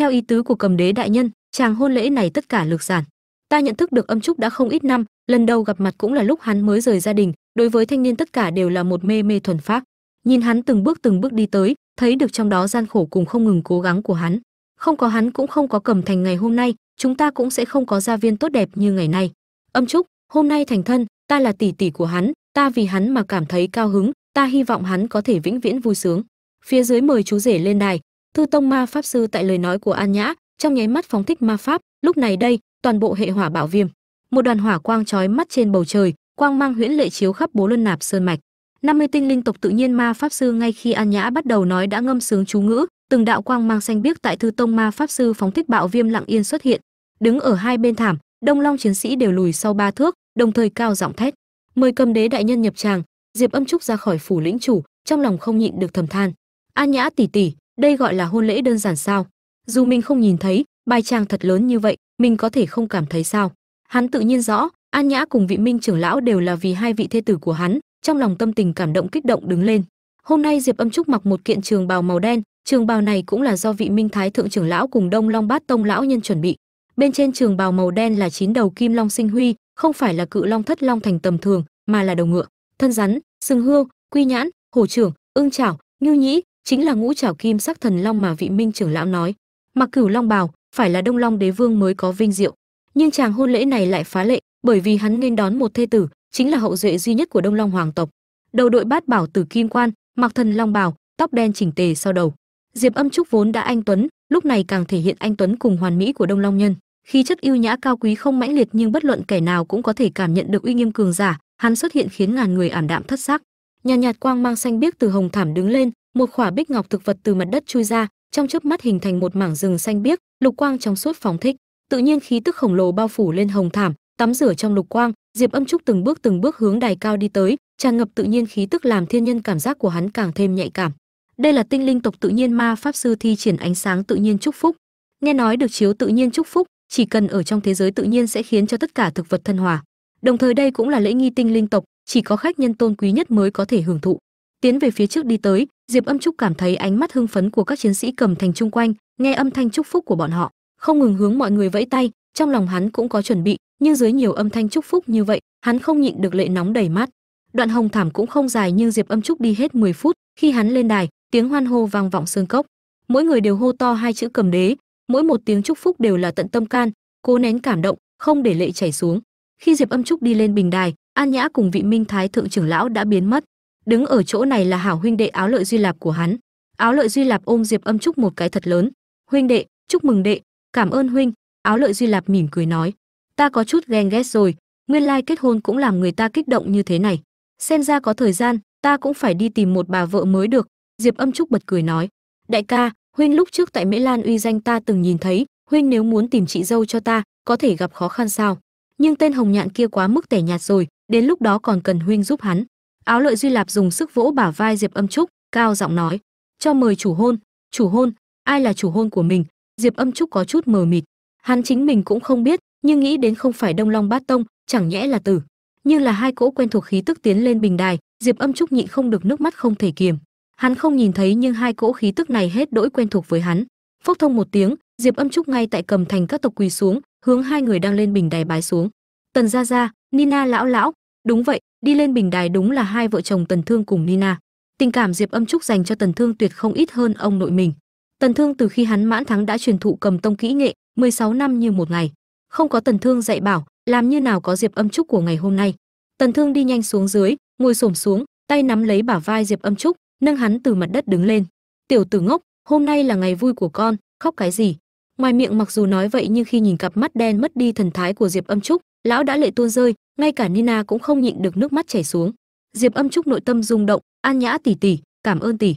theo ý tứ của cầm đế đại nhân, chàng hôn lễ này tất cả lược giản. Ta nhận thức được âm trúc đã không ít năm, lần đầu gặp mặt cũng là lúc hắn mới rời gia đình, đối với thanh niên tất cả đều là một mê mê thuần phác. Nhìn hắn từng bước từng bước đi tới, thấy được trong đó gian khổ cùng không ngừng cố gắng của hắn. Không có hắn cũng không có cầm thành ngày hôm nay, chúng ta cũng sẽ không có gia viên tốt đẹp như ngày nay. Âm trúc, hôm nay thành thân, ta là tỷ tỷ của hắn, ta vì hắn mà cảm thấy cao hứng ta hy vọng hắn có thể vĩnh viễn vui sướng. Phía dưới mời chú rể lên đài, thư tông ma pháp sư tại lời nói của an nhã, trong nháy mắt phóng thích ma pháp. Lúc này đây, toàn bộ hệ hỏa bạo viêm, một đoàn hỏa quang chói mắt trên bầu trời, quang mang huyễn lệ chiếu khắp bố luân nạp sơn mạch. 50 tinh linh tộc tự nhiên ma pháp sư ngay khi an nhã bắt đầu nói đã ngâm sướng chú ngữ, từng đạo quang mang xanh biếc tại thư tông ma pháp sư phóng thích bạo viêm lặng yên xuất hiện, đứng ở hai bên thảm, đông long chiến sĩ đều lùi sau ba thước, đồng thời cao giọng thét. Mời cầm đế đại nhân nhập tràng diệp âm trúc ra khỏi phủ lĩnh chủ, trong lòng không nhịn được thầm than. An nhã tỷ tỷ, đây gọi là hôn lễ đơn giản sao? Dù mình không nhìn thấy, bài trang thật lớn như vậy, mình có thể không cảm thấy sao? Hắn tự nhiên rõ an nhã cùng vị minh trưởng lão đều là vì hai vị thê tử của hắn, trong lòng tâm tình cảm động kích động đứng lên. Hôm nay diệp âm trúc mặc một kiện trường bào màu đen, trường bào này cũng là do vị minh thái thượng trưởng lão cùng đông long bát tông lão nhân chuẩn bị. Bên trên trường bào màu đen là chín đầu kim long sinh huy, không phải là cự long thất long thành tầm thường, mà là đầu ngựa thân rắn, sừng hươu, quy nhãn, hổ trưởng, ưng chảo, ngưu nhĩ chính là ngũ chảo kim sắc thần long mà vị minh trưởng lão nói. Mặc cửu long bào, phải là đông long đế vương mới có vinh diệu. Nhưng chàng hôn lễ này lại phá lệ, bởi vì hắn nên đón một thê tử, chính là hậu duệ duy nhất của đông long hoàng tộc. Đầu đội bát bảo tử kim quan, mặc thần long bào, tóc đen chỉnh tề sau đầu. Diệp âm trúc vốn đã anh tuấn, lúc này càng thể hiện anh tuấn cùng hoàn mỹ của đông long nhân. Khí chất yêu nhã cao quý không mãnh liệt nhưng bất luận kẻ nào cũng có thể cảm nhận được uy nghiêm cường giả hắn xuất hiện khiến ngàn người ảm đạm thất sắc. Nhàn nhạt, nhạt quang mang xanh biếc từ hồng thảm đứng lên một khỏa bích ngọc thực vật từ mặt đất chui ra trong chớp mắt hình thành một mảng rừng xanh biếc lục quang trong suốt phóng thích. Tự nhiên khí tức khổng lồ bao phủ lên hồng thảm tắm rửa trong lục quang diệp âm trúc từng bước từng bước hướng đài cao đi tới tràn ngập tự nhiên khí tức làm thiên nhân cảm giác của hắn càng thêm nhạy cảm. Đây là tinh linh tộc tự nhiên ma pháp sư thi triển ánh sáng tự nhiên chúc phúc. Nghe nói được chiếu tự nhiên chúc phúc chỉ cần ở trong thế giới tự nhiên sẽ khiến cho tất cả thực vật thân hòa đồng thời đây cũng là lễ nghi tinh linh tộc, chỉ có khách nhân tôn quý nhất mới có thể hưởng thụ. Tiến về phía trước đi tới, diệp âm trúc cảm thấy ánh mắt hưng phấn của các chiến sĩ cầm thành chung quanh, nghe âm thanh chúc phúc của bọn họ, không ngừng hướng mọi người vẫy tay, trong lòng hắn cũng có chuẩn bị, nhưng dưới nhiều âm thanh chúc phúc như vậy, hắn không nhịn được lệ nóng đầy mắt. Đoạn hồng thảm cũng không dài nhưng diệp âm trúc đi hết 10 phút, khi hắn lên đài, tiếng hoan hô vang vọng sơn cốc. Mỗi người đều hô to hai chữ cầm đế, mỗi một tiếng chúc phúc đều là tận tâm can, cố nén cảm động, không để lệ chảy xuống khi diệp âm trúc đi lên bình đài, an nhã cùng vị minh thái thượng trưởng lão đã biến mất. Đứng ở chỗ này là hảo huynh đệ áo lợi duy lạp của hắn. Áo lợi duy lạp ôm diệp âm trúc một cái thật lớn. Huynh đệ, chúc mừng đệ, cảm ơn huynh. Áo lợi duy lạp mỉm cười nói, ta có chút ghen ghét rồi, nguyên lai kết hôn cũng làm người ta kích động như thế này. Xem ra có thời gian, ta cũng phải đi tìm một bà vợ mới được. Diệp âm trúc bật cười nói, đại ca, huynh lúc trước tại mễ lan uy danh ta từng nhìn thấy, huynh nếu muốn tìm chị dâu cho ta, có thể gặp khó khăn sao? Nhưng tên hồng nhạn kia quá mức tẻ nhạt rồi, đến lúc đó còn cần huynh giúp hắn. Áo lợi duy lạp dùng sức vỗ bả vai diệp âm trúc, cao giọng nói, cho mời chủ hôn chủ hôn, ai là chủ hôn của mình? Diệp âm trúc có chút mờ mịt. Hắn chính mình cũng không biết, nhưng nghĩ đến không phải đông long bát tông, chẳng nhẽ là tử. Nhưng là hai cỗ quen thuộc khí tức tiến lên bình đài, diệp âm trúc nhịn không được nước mắt không thể kiềm. Hắn không nhìn thấy nhưng hai cỗ khí tức này hết đỗi quen thuộc với hắn. Phốc thông một tiếng, diệp âm trúc ngay tại cầm thành các tộc quỳ xuống hướng hai người đang lên bình đài bái xuống. Tần gia gia, nina lão lão. Đúng vậy, đi lên bình đài đúng là hai vợ chồng tần thương cùng nina. Tình cảm diệp âm trúc dành cho tần thương tuyệt không ít hơn ông nội mình. Tần thương từ khi hắn mãn thắng đã truyền thụ cầm tông kỹ nghệ 16 năm như một ngày. Không có tần thương dạy bảo, làm như nào có diệp âm trúc của ngày hôm nay. Tần thương đi nhanh xuống dưới, ngồi xổm xuống, tay nắm lấy bả vai diệp âm trúc, nâng hắn từ mặt đất đứng lên. Tiểu tử ngốc, hôm nay là ngày vui của con, khóc cái gì? Ngoài miệng mặc dù nói vậy nhưng khi nhìn cặp mắt đen mất đi thần thái của diệp âm trúc, lão đã lệ tuôn rơi, ngay cả nina cũng không nhịn được nước mắt chảy xuống. Diệp âm trúc nội tâm rung động, an nhã tỷ tỷ cảm ơn tỷ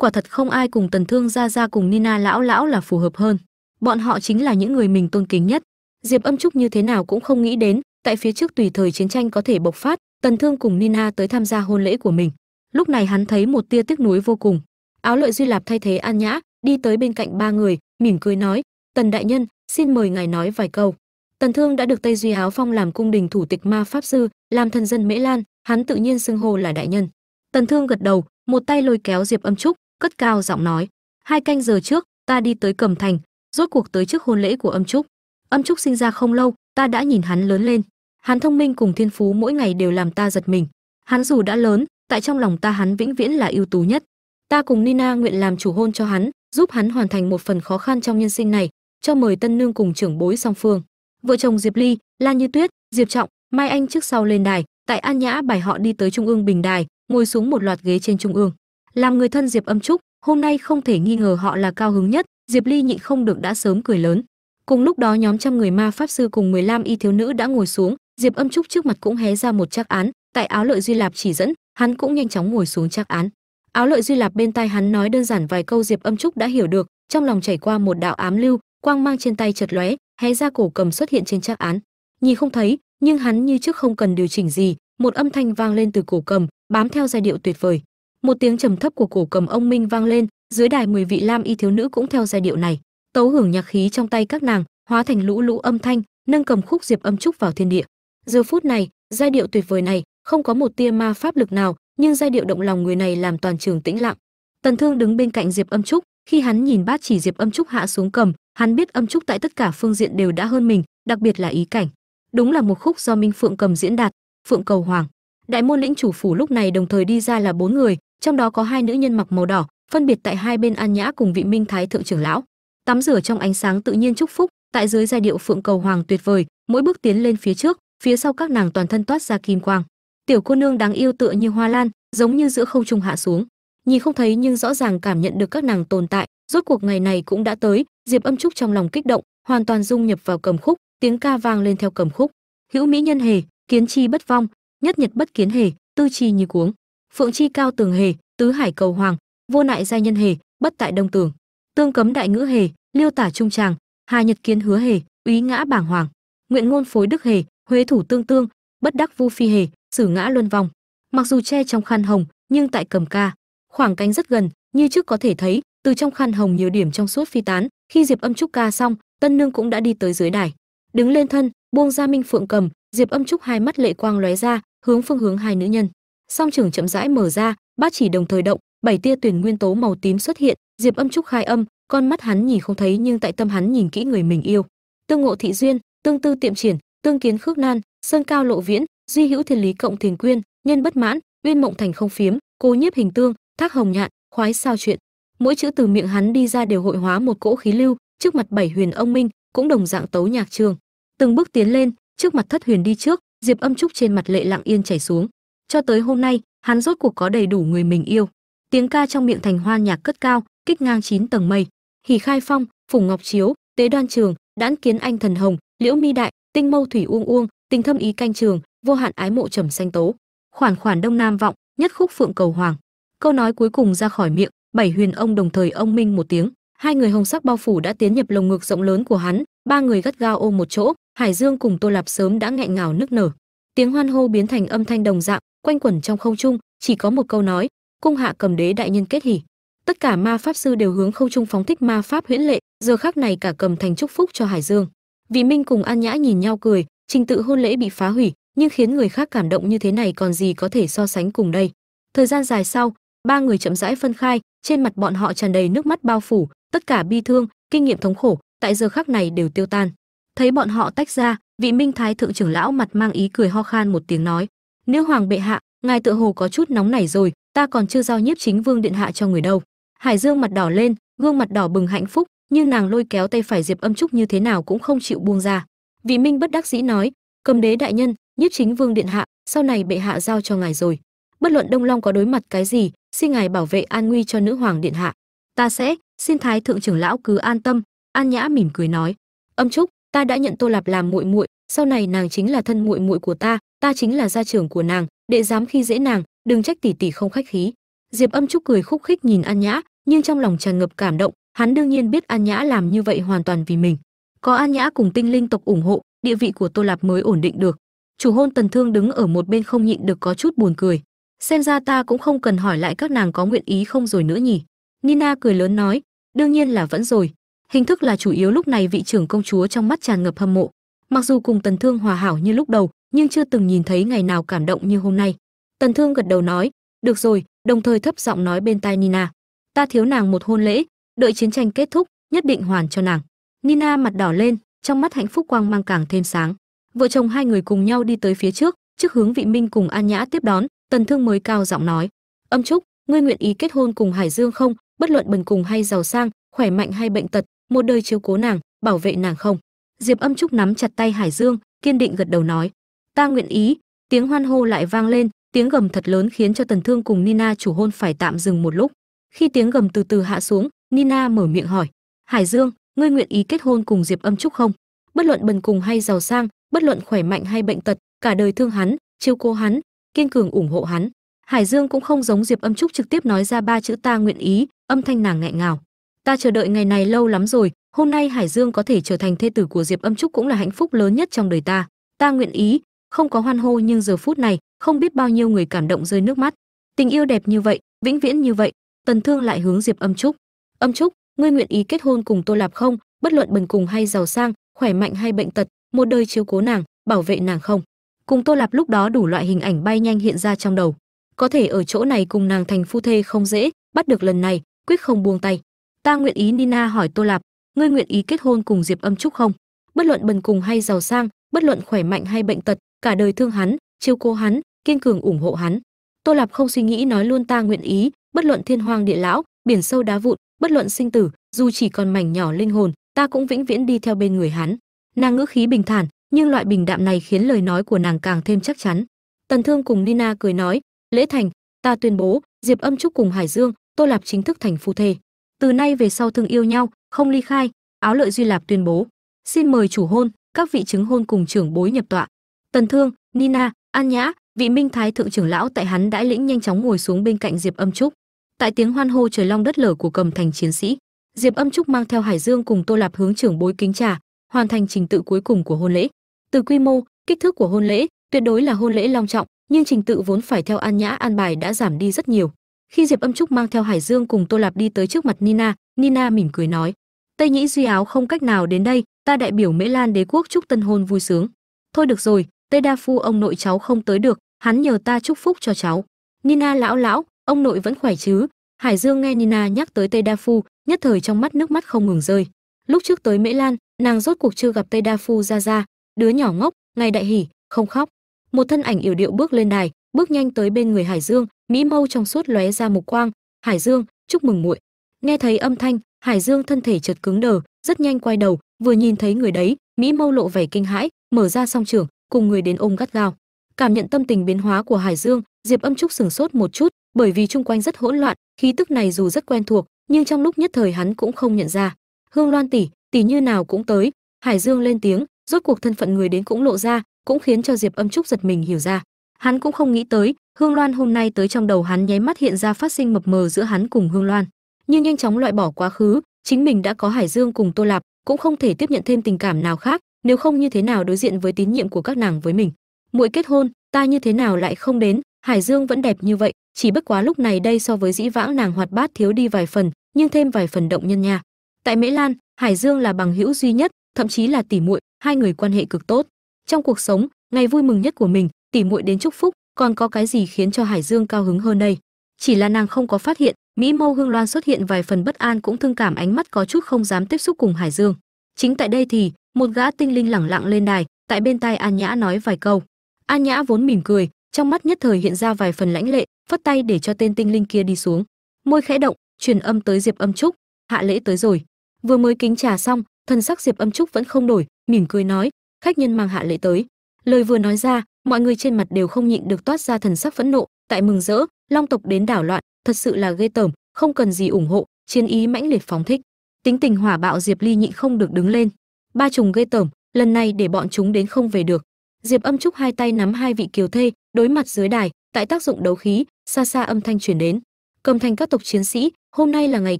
quả thật không ai cùng tần thương ra ra cùng nina lão lão là phù hợp hơn. Bọn họ chính là những người mình tôn kính nhất. Diệp âm trúc như thế nào cũng không nghĩ đến, tại phía trước tùy thời chiến tranh có thể bộc phát, tần thương cùng nina tới tham gia hôn lễ của mình. Lúc này hắn thấy một tia tiếc nuối vô cùng. Áo lợi duy lạp thay thế an nhã, đi tới bên cạnh ba người, mỉm cười nói tần đại nhân, xin mời ngài nói vài câu. Tần thương đã được tây duy áo phong làm cung đình thủ tịch ma pháp sư, làm thần dân mễ lan, hắn tự nhiên xưng hô là đại nhân. Tần thương gật đầu, một tay lôi kéo diệp âm trúc, cất cao giọng nói, hai canh giờ trước, ta đi tới cầm thành, rốt cuộc tới trước hôn lễ của âm trúc. Âm trúc sinh ra không lâu, ta đã nhìn hắn lớn lên. Hắn thông minh cùng thiên phú mỗi ngày đều làm ta giật mình. Hắn dù đã lớn, tại trong lòng ta hắn vĩnh viễn là ưu tú nhất. Ta cùng nina nguyện làm chủ hôn cho hắn, giúp hắn hoàn thành một phần khó khăn trong nhân sinh này cho mời tân nương cùng trưởng bối song phương. Vợ chồng diệp ly lan như tuyết, diệp trọng, mai anh trước sau lên đài, tại an nhã bài họ đi tới trung ương bình đài, ngồi xuống một loạt ghế trên trung ương. Làm người thân diệp âm trúc, hôm nay không thể nghi ngờ họ là cao hứng nhất, diệp ly nhịn không được đã sớm cười lớn. Cùng lúc đó nhóm trăm người ma pháp sư cùng 15 y thiếu nữ đã ngồi xuống, diệp âm trúc trước mặt cũng hé ra một trác án, tại áo lợi duy lạp chỉ dẫn, hắn cũng nhanh chóng ngồi xuống trác án. Áo lợi duy lạp bên tai hắn nói đơn giản vài câu diệp âm trúc đã hiểu được, trong lòng chảy qua một đạo ám lưu quang mang trên tay chật lóe, hé ra cổ cầm xuất hiện trên trác án. Nhìn không thấy, nhưng hắn như trước không cần điều chỉnh gì, một âm thanh vang lên từ cổ cầm, bám theo giai điệu tuyệt vời. Một tiếng trầm thấp của cổ cầm ông minh vang lên, dưới đài 10 vị lam y thiếu nữ cũng theo giai điệu này. Tấu hưởng nhạc khí trong tay các nàng, hóa thành lũ lũ âm thanh, nâng cầm khúc diệp âm trúc vào thiên địa. Giờ phút này, giai điệu tuyệt vời này, không có một tia ma pháp lực nào, nhưng giai điệu động lòng người này làm toàn trường tĩnh lặng. Tần thương đứng bên cạnh diệp âm trúc, khi hắn nhìn bát chỉ diệp âm trúc hạ xuống cầm hắn biết âm trúc tại tất cả phương diện đều đã hơn mình, đặc biệt là ý cảnh. Đúng là một khúc do minh phượng cầm diễn đạt, phượng cầu hoàng. Đại môn lĩnh chủ phủ lúc này đồng thời đi ra là bốn người, trong đó có hai nữ nhân mặc màu đỏ, phân biệt tại hai bên an nhã cùng vị minh thái thượng trưởng lão. Tắm rửa trong ánh sáng tự nhiên chúc phúc, tại dưới giai điệu phượng cầu hoàng tuyệt vời, mỗi bước tiến lên phía trước, phía sau các nàng toàn thân toát ra kim quang. Tiểu cô nương đáng yêu tựa như hoa lan, giống như giữa không trung hạ xuống nhìn không thấy nhưng rõ ràng cảm nhận được các nàng tồn tại, rốt cuộc ngày này cũng đã tới, diệp âm trúc trong lòng kích động, hoàn toàn dung nhập vào cầm khúc, tiếng ca vang lên theo cầm khúc. Hữu mỹ nhân hề, kiến chi bất vong, nhất nhật bất kiến hề, tư chi như cuống, phượng chi cao tường hề, tứ hải cầu hoàng, vô nại gia nhân hề, bất tại đông tường, tương cấm đại ngữ hề, liêu tả trung tràng, hà nhật kiến hứa hề, úy ngã bảng hoàng, nguyện ngôn phối đức hề, huế thủ tương tương, bất đắc vu phi hề xử ngã luân vong. Mặc dù che trong khăn hồng, nhưng tại cầm ca khoảng cánh rất gần, như trước có thể thấy, từ trong khăn hồng nhiều điểm trong suốt phi tán, khi diệp âm trúc ca xong, tân nương cũng đã đi tới dưới đài. Đứng lên thân, buông ra minh phượng cầm, diệp âm trúc hai mắt lệ quang lóe ra, hướng phương hướng hai nữ nhân. Song trưởng chậm rãi mở ra, bát chỉ đồng thời động, bảy tia tuyển nguyên tố màu tím xuất hiện, diệp âm trúc khai âm, con mắt hắn nhìn không thấy nhưng tại tâm hắn nhìn kỹ người mình yêu. Tương ngộ thị duyên, tương tư tiệm triển, tương kiến khước nan, sơn cao lộ viễn, duy hữu thiên lý cộng thiền quyên, nhân bất mãn, uyên mộng thành không phiếm, cố nhiếp hình tương thác hồng nhạn, khoái sao chuyện. Mỗi chữ từ miệng hắn đi ra đều hội hóa một cỗ khí lưu, trước mặt bảy huyền ông minh cũng đồng dạng tấu nhạc trường. Từng bước tiến lên, trước mặt thất huyền đi trước, diệp âm trúc trên mặt lệ lặng yên chảy xuống. Cho tới hôm nay, hắn rốt cuộc có đầy đủ người mình yêu. Tiếng ca trong miệng thành hoa nhạc cất cao, kích ngang chín tầng mây. Hỉ khai phong phùng ngọc chiếu, tế đoan trường, đãn kiến anh thần hồng, liễu mi đại, tinh mâu thủy uông uông, tình thâm ý canh trường, vô hạn ái mộ trầm xanh tố. Khoản khoản đông nam vọng, nhất khúc phượng cầu hoàng câu nói cuối cùng ra khỏi miệng, bảy huyền ông đồng thời ông minh một tiếng. Hai người hồng sắc bao phủ đã tiến nhập lồng ngực rộng lớn của hắn, ba người gắt gao ôm một chỗ, hải dương cùng tô lạp sớm đã nghẹn ngào nức nở. Tiếng hoan hô biến thành âm thanh đồng dạng, quanh quẩn trong không trung, chỉ có một câu nói, cung hạ cầm đế đại nhân kết hỉ tất cả ma pháp sư đều hướng không trung phóng thích ma pháp huyễn lệ, giờ khắc này cả cầm thành chúc phúc cho hải dương. Vị minh cùng an nhã nhìn nhau cười, trình tự hôn lễ bị phá hủy, nhưng khiến người khác cảm động như thế này còn gì có thể so sánh cùng đây. Thời gian dài sau ba người chậm rãi phân khai, trên mặt bọn họ tràn đầy nước mắt bao phủ, tất cả bi thương, kinh nghiệm thống khổ, tại giờ khắc này đều tiêu tan. Thấy bọn họ tách ra, vị minh thái thượng trưởng lão mặt mang ý cười ho khan một tiếng nói nữ hoàng bệ hạ, ngài tự hồ có chút nóng nảy rồi, ta còn chưa giao nhiếp chính vương điện hạ cho người đâu. Hải dương mặt đỏ lên, gương mặt đỏ bừng hạnh phúc nhưng nàng lôi kéo tay phải diệp âm trúc như thế nào cũng không chịu buông ra. Vị minh bất đắc dĩ nói, cầm đế đại nhân, nhiếp chính vương điện hạ, sau này bệ hạ giao cho ngài rồi. Bất luận đông long có đối mặt cái gì xin ngài bảo vệ an nguy cho nữ hoàng điện hạ. Ta sẽ xin thái thượng trưởng lão cứ an tâm. An nhã mỉm cười nói. Âm trúc, ta đã nhận tô lạp làm muội muội, sau này nàng chính là thân muội muội của ta ta chính là gia trưởng của nàng, đệ dám khi dễ nàng, đừng trách tỷ tỷ không khách khí. Diệp âm trúc cười khúc khích nhìn an nhã, nhưng trong lòng tràn ngập cảm động, hắn đương nhiên biết an nhã làm như vậy hoàn toàn vì mình. Có an nhã cùng tinh linh tộc ủng hộ, địa vị của tô lạp mới ổn định được. Chủ hôn tần thương đứng ở một bên không nhịn được có chút buồn cười xem ra ta cũng không cần hỏi lại các nàng có nguyện ý không rồi nữa nhỉ? Nina cười lớn nói, đương nhiên là vẫn rồi. Hình thức là chủ yếu lúc này vị trưởng công chúa trong mắt tràn ngập hâm mộ. Mặc dù cùng tần thương hòa hảo như lúc đầu, nhưng chưa từng nhìn thấy ngày nào cảm động như hôm nay. Tần thương gật đầu nói, được rồi, đồng thời thấp giọng nói bên tai nina, ta thiếu nàng một hôn lễ, đợi chiến tranh kết thúc, nhất định hoàn cho nàng. Nina mặt đỏ lên, trong mắt hạnh phúc quang mang càng thêm sáng. Vợ chồng hai người cùng nhau đi tới phía trước trước hướng vị minh cùng an nhã tiếp đón tần thương mới cao giọng nói, âm trúc, ngươi nguyện ý kết hôn cùng hải dương không? Bất luận bần cùng hay giàu sang, khỏe mạnh hay bệnh tật, một đời chiếu cố nàng, bảo vệ nàng không? Diệp âm trúc nắm chặt tay hải dương, kiên định gật đầu nói, ta nguyện ý. Tiếng hoan hô lại vang lên, tiếng gầm thật lớn khiến cho tần thương cùng nina chủ hôn phải tạm dừng một lúc. Khi tiếng gầm từ từ hạ xuống, nina mở miệng hỏi, hải dương, ngươi nguyện ý kết hôn cùng diệp âm trúc không? Bất luận bần cùng hay giàu sang, bất luận khỏe mạnh hay bệnh tật, cả đời thương hắn chiêu cố hắn kiên cường ủng hộ hắn. Hải dương cũng không giống diệp âm trúc trực tiếp nói ra ba chữ ta nguyện ý âm thanh nàng nghẹn ngào. Ta chờ đợi ngày này lâu lắm rồi, hôm nay hải dương có thể trở thành thê tử của diệp âm trúc cũng là hạnh phúc lớn nhất trong đời ta. Ta nguyện ý, không có hoan hô nhưng giờ phút này, không biết bao nhiêu người cảm động rơi nước mắt. Tình yêu đẹp như vậy, vĩnh viễn như vậy, tần thương lại hướng diệp âm trúc. Âm trúc, ngươi nguyện ý kết hôn cùng tô lạp không? Bất luận bần cùng hay giàu sang, khỏe mạnh hay bệnh tật, một đời chiếu cố nàng, bảo vệ nàng không? Cùng tô lạp lúc đó đủ loại hình ảnh bay nhanh hiện ra trong đầu. Có thể ở chỗ này cùng nàng thành phu thê không dễ, bắt được lần này, quyết không buông tay. Ta nguyện ý nina hỏi tô lạp, ngươi nguyện ý kết hôn cùng diệp âm trúc không? Bất luận bần cùng hay giàu sang, bất luận khỏe mạnh hay bệnh tật, cả đời thương hắn, chiêu cô hắn, kiên cường ủng hộ hắn. Tô lạp không suy nghĩ nói luôn ta nguyện ý, bất luận thiên hoang địa lão, biển sâu đá vụn, bất luận sinh tử, dù chỉ còn mảnh nhỏ linh hồn, ta cũng vĩnh viễn đi theo bên người hắn. Nàng ngữ khí bình thản nhưng loại bình đạm này khiến lời nói của nàng càng thêm chắc chắn. Tần thương cùng nina cười nói, lễ thành, ta tuyên bố, diệp âm trúc cùng hải dương, tô lạp chính thức thành phu thê. Từ nay về sau thương yêu nhau, không ly khai. Áo lợi duy lạp tuyên bố, xin mời chủ hôn, các vị chứng hôn cùng trưởng bối nhập tọa. Tần thương, nina, an nhã, vị minh thái thượng trưởng lão tại hắn đãi lĩnh nhanh chóng ngồi xuống bên cạnh diệp âm trúc. Tại tiếng hoan hô trời long đất lở của cầm thành chiến sĩ, diệp âm trúc mang theo hải dương cùng tô lạp hướng trưởng bối kính trà hoàn thành trình tự cuối cùng của hôn lễ. Từ quy mô, kích thước của hôn lễ, tuyệt đối là hôn lễ long trọng, nhưng trình tự vốn phải theo an nhã, an bài đã giảm đi rất nhiều. Khi diệp âm trúc mang theo hải dương cùng tô lạp đi tới trước mặt nina nina mỉm cười nói, tây nhĩ duy áo không cách nào đến đây, ta đại biểu mễ lan đế quốc chúc tân hôn vui sướng. Thôi được rồi, tây đa phu, ông nội cháu không tới được, hắn nhờ ta chúc phúc cho cháu. Nina lão lão, ông nội vẫn khỏe chứ? Hải dương nghe nina nhắc tới tây đa phu, nhất thời trong mắt nước mắt không ngừng rơi. Lúc trước tới mễ lan nàng rốt cuộc chưa gặp tây đa phu ra ra đứa nhỏ ngốc, ngày đại hỉ, không khóc. Một thân ảnh yểu điệu bước lên đài, bước nhanh tới bên người hải dương, mỹ mâu trong suốt lóe ra một quang. Hải dương, chúc mừng muội. Nghe thấy âm thanh, hải dương thân thể chợt cứng đờ, rất nhanh quay đầu, vừa nhìn thấy người đấy, mỹ mâu lộ vẻ kinh hãi, mở ra song trường cùng người đến ôm gắt gao. Cảm nhận tâm tình biến hóa của hải dương, diệp âm trúc sửng sốt một chút, bởi vì chung quanh rất hỗn loạn, khí tức này dù rất quen thuộc, nhưng trong lúc nhất thời hắn cũng không nhận ra. Hương loan tỷ tỷ như nào cũng tới, hải dương lên tiếng, rốt cuộc thân phận người đến cũng lộ ra, cũng khiến cho diệp âm trúc giật mình hiểu ra. Hắn cũng không nghĩ tới, hương loan hôm nay tới trong đầu hắn nháy mắt hiện ra phát sinh mập mờ giữa hắn cùng hương loan. Nhưng nhanh chóng loại bỏ quá khứ, chính mình đã có hải dương cùng tô lạp, cũng không thể tiếp nhận thêm tình cảm nào khác, nếu không như thế nào đối diện với tín nhiệm của các nàng với mình. Muội kết hôn, ta như thế nào lại không đến, hải dương vẫn đẹp như vậy, chỉ bất quá lúc này đây so với dĩ vãng nàng hoạt bát thiếu đi vài phần, nhưng thêm vài phần động nhân nha. Tại mễ lan hải dương là bằng hữu duy nhất, thậm chí là tỷ muội, hai người quan hệ cực tốt. Trong cuộc sống, ngày vui mừng nhất của mình, tỷ muội đến chúc phúc, còn có cái gì khiến cho hải dương cao hứng hơn đây? Chỉ là nàng không có phát hiện, mỹ mâu hương loan xuất hiện vài phần bất an cũng thương cảm ánh mắt có chút không dám tiếp xúc cùng hải dương. Chính tại đây thì, một gã tinh linh lẳng lặng lên đài, tại bên tai an nhã nói vài câu. An nhã vốn mỉm cười, trong mắt nhất thời hiện ra vài phần lãnh lệ, phất tay để cho tên tinh linh kia đi xuống. Môi khẽ động, truyền âm tới diệp âm trúc. Hạ lễ tới rồi vừa mới kính trà xong thần sắc diệp âm trúc vẫn không đổi, mỉm cười nói, khách nhân mang hạ lễ tới. Lời vừa nói ra, mọi người trên mặt đều không nhịn được toát ra thần sắc phẫn nộ, tại mừng rỡ, long tộc đến đảo loạn, thật sự là ghê tởm, không cần gì ủng hộ, chiến ý mãnh liệt phóng thích. Tính tình hỏa bạo diệp ly nhịn không được đứng lên. Ba trùng ghê tởm, lần này để bọn chúng đến không về được. Diệp âm trúc hai tay nắm hai vị kiều thê, đối mặt dưới đài, tại tác dụng đấu khí, xa xa âm thanh truyền đến cầm thành các tộc chiến sĩ, hôm nay là ngày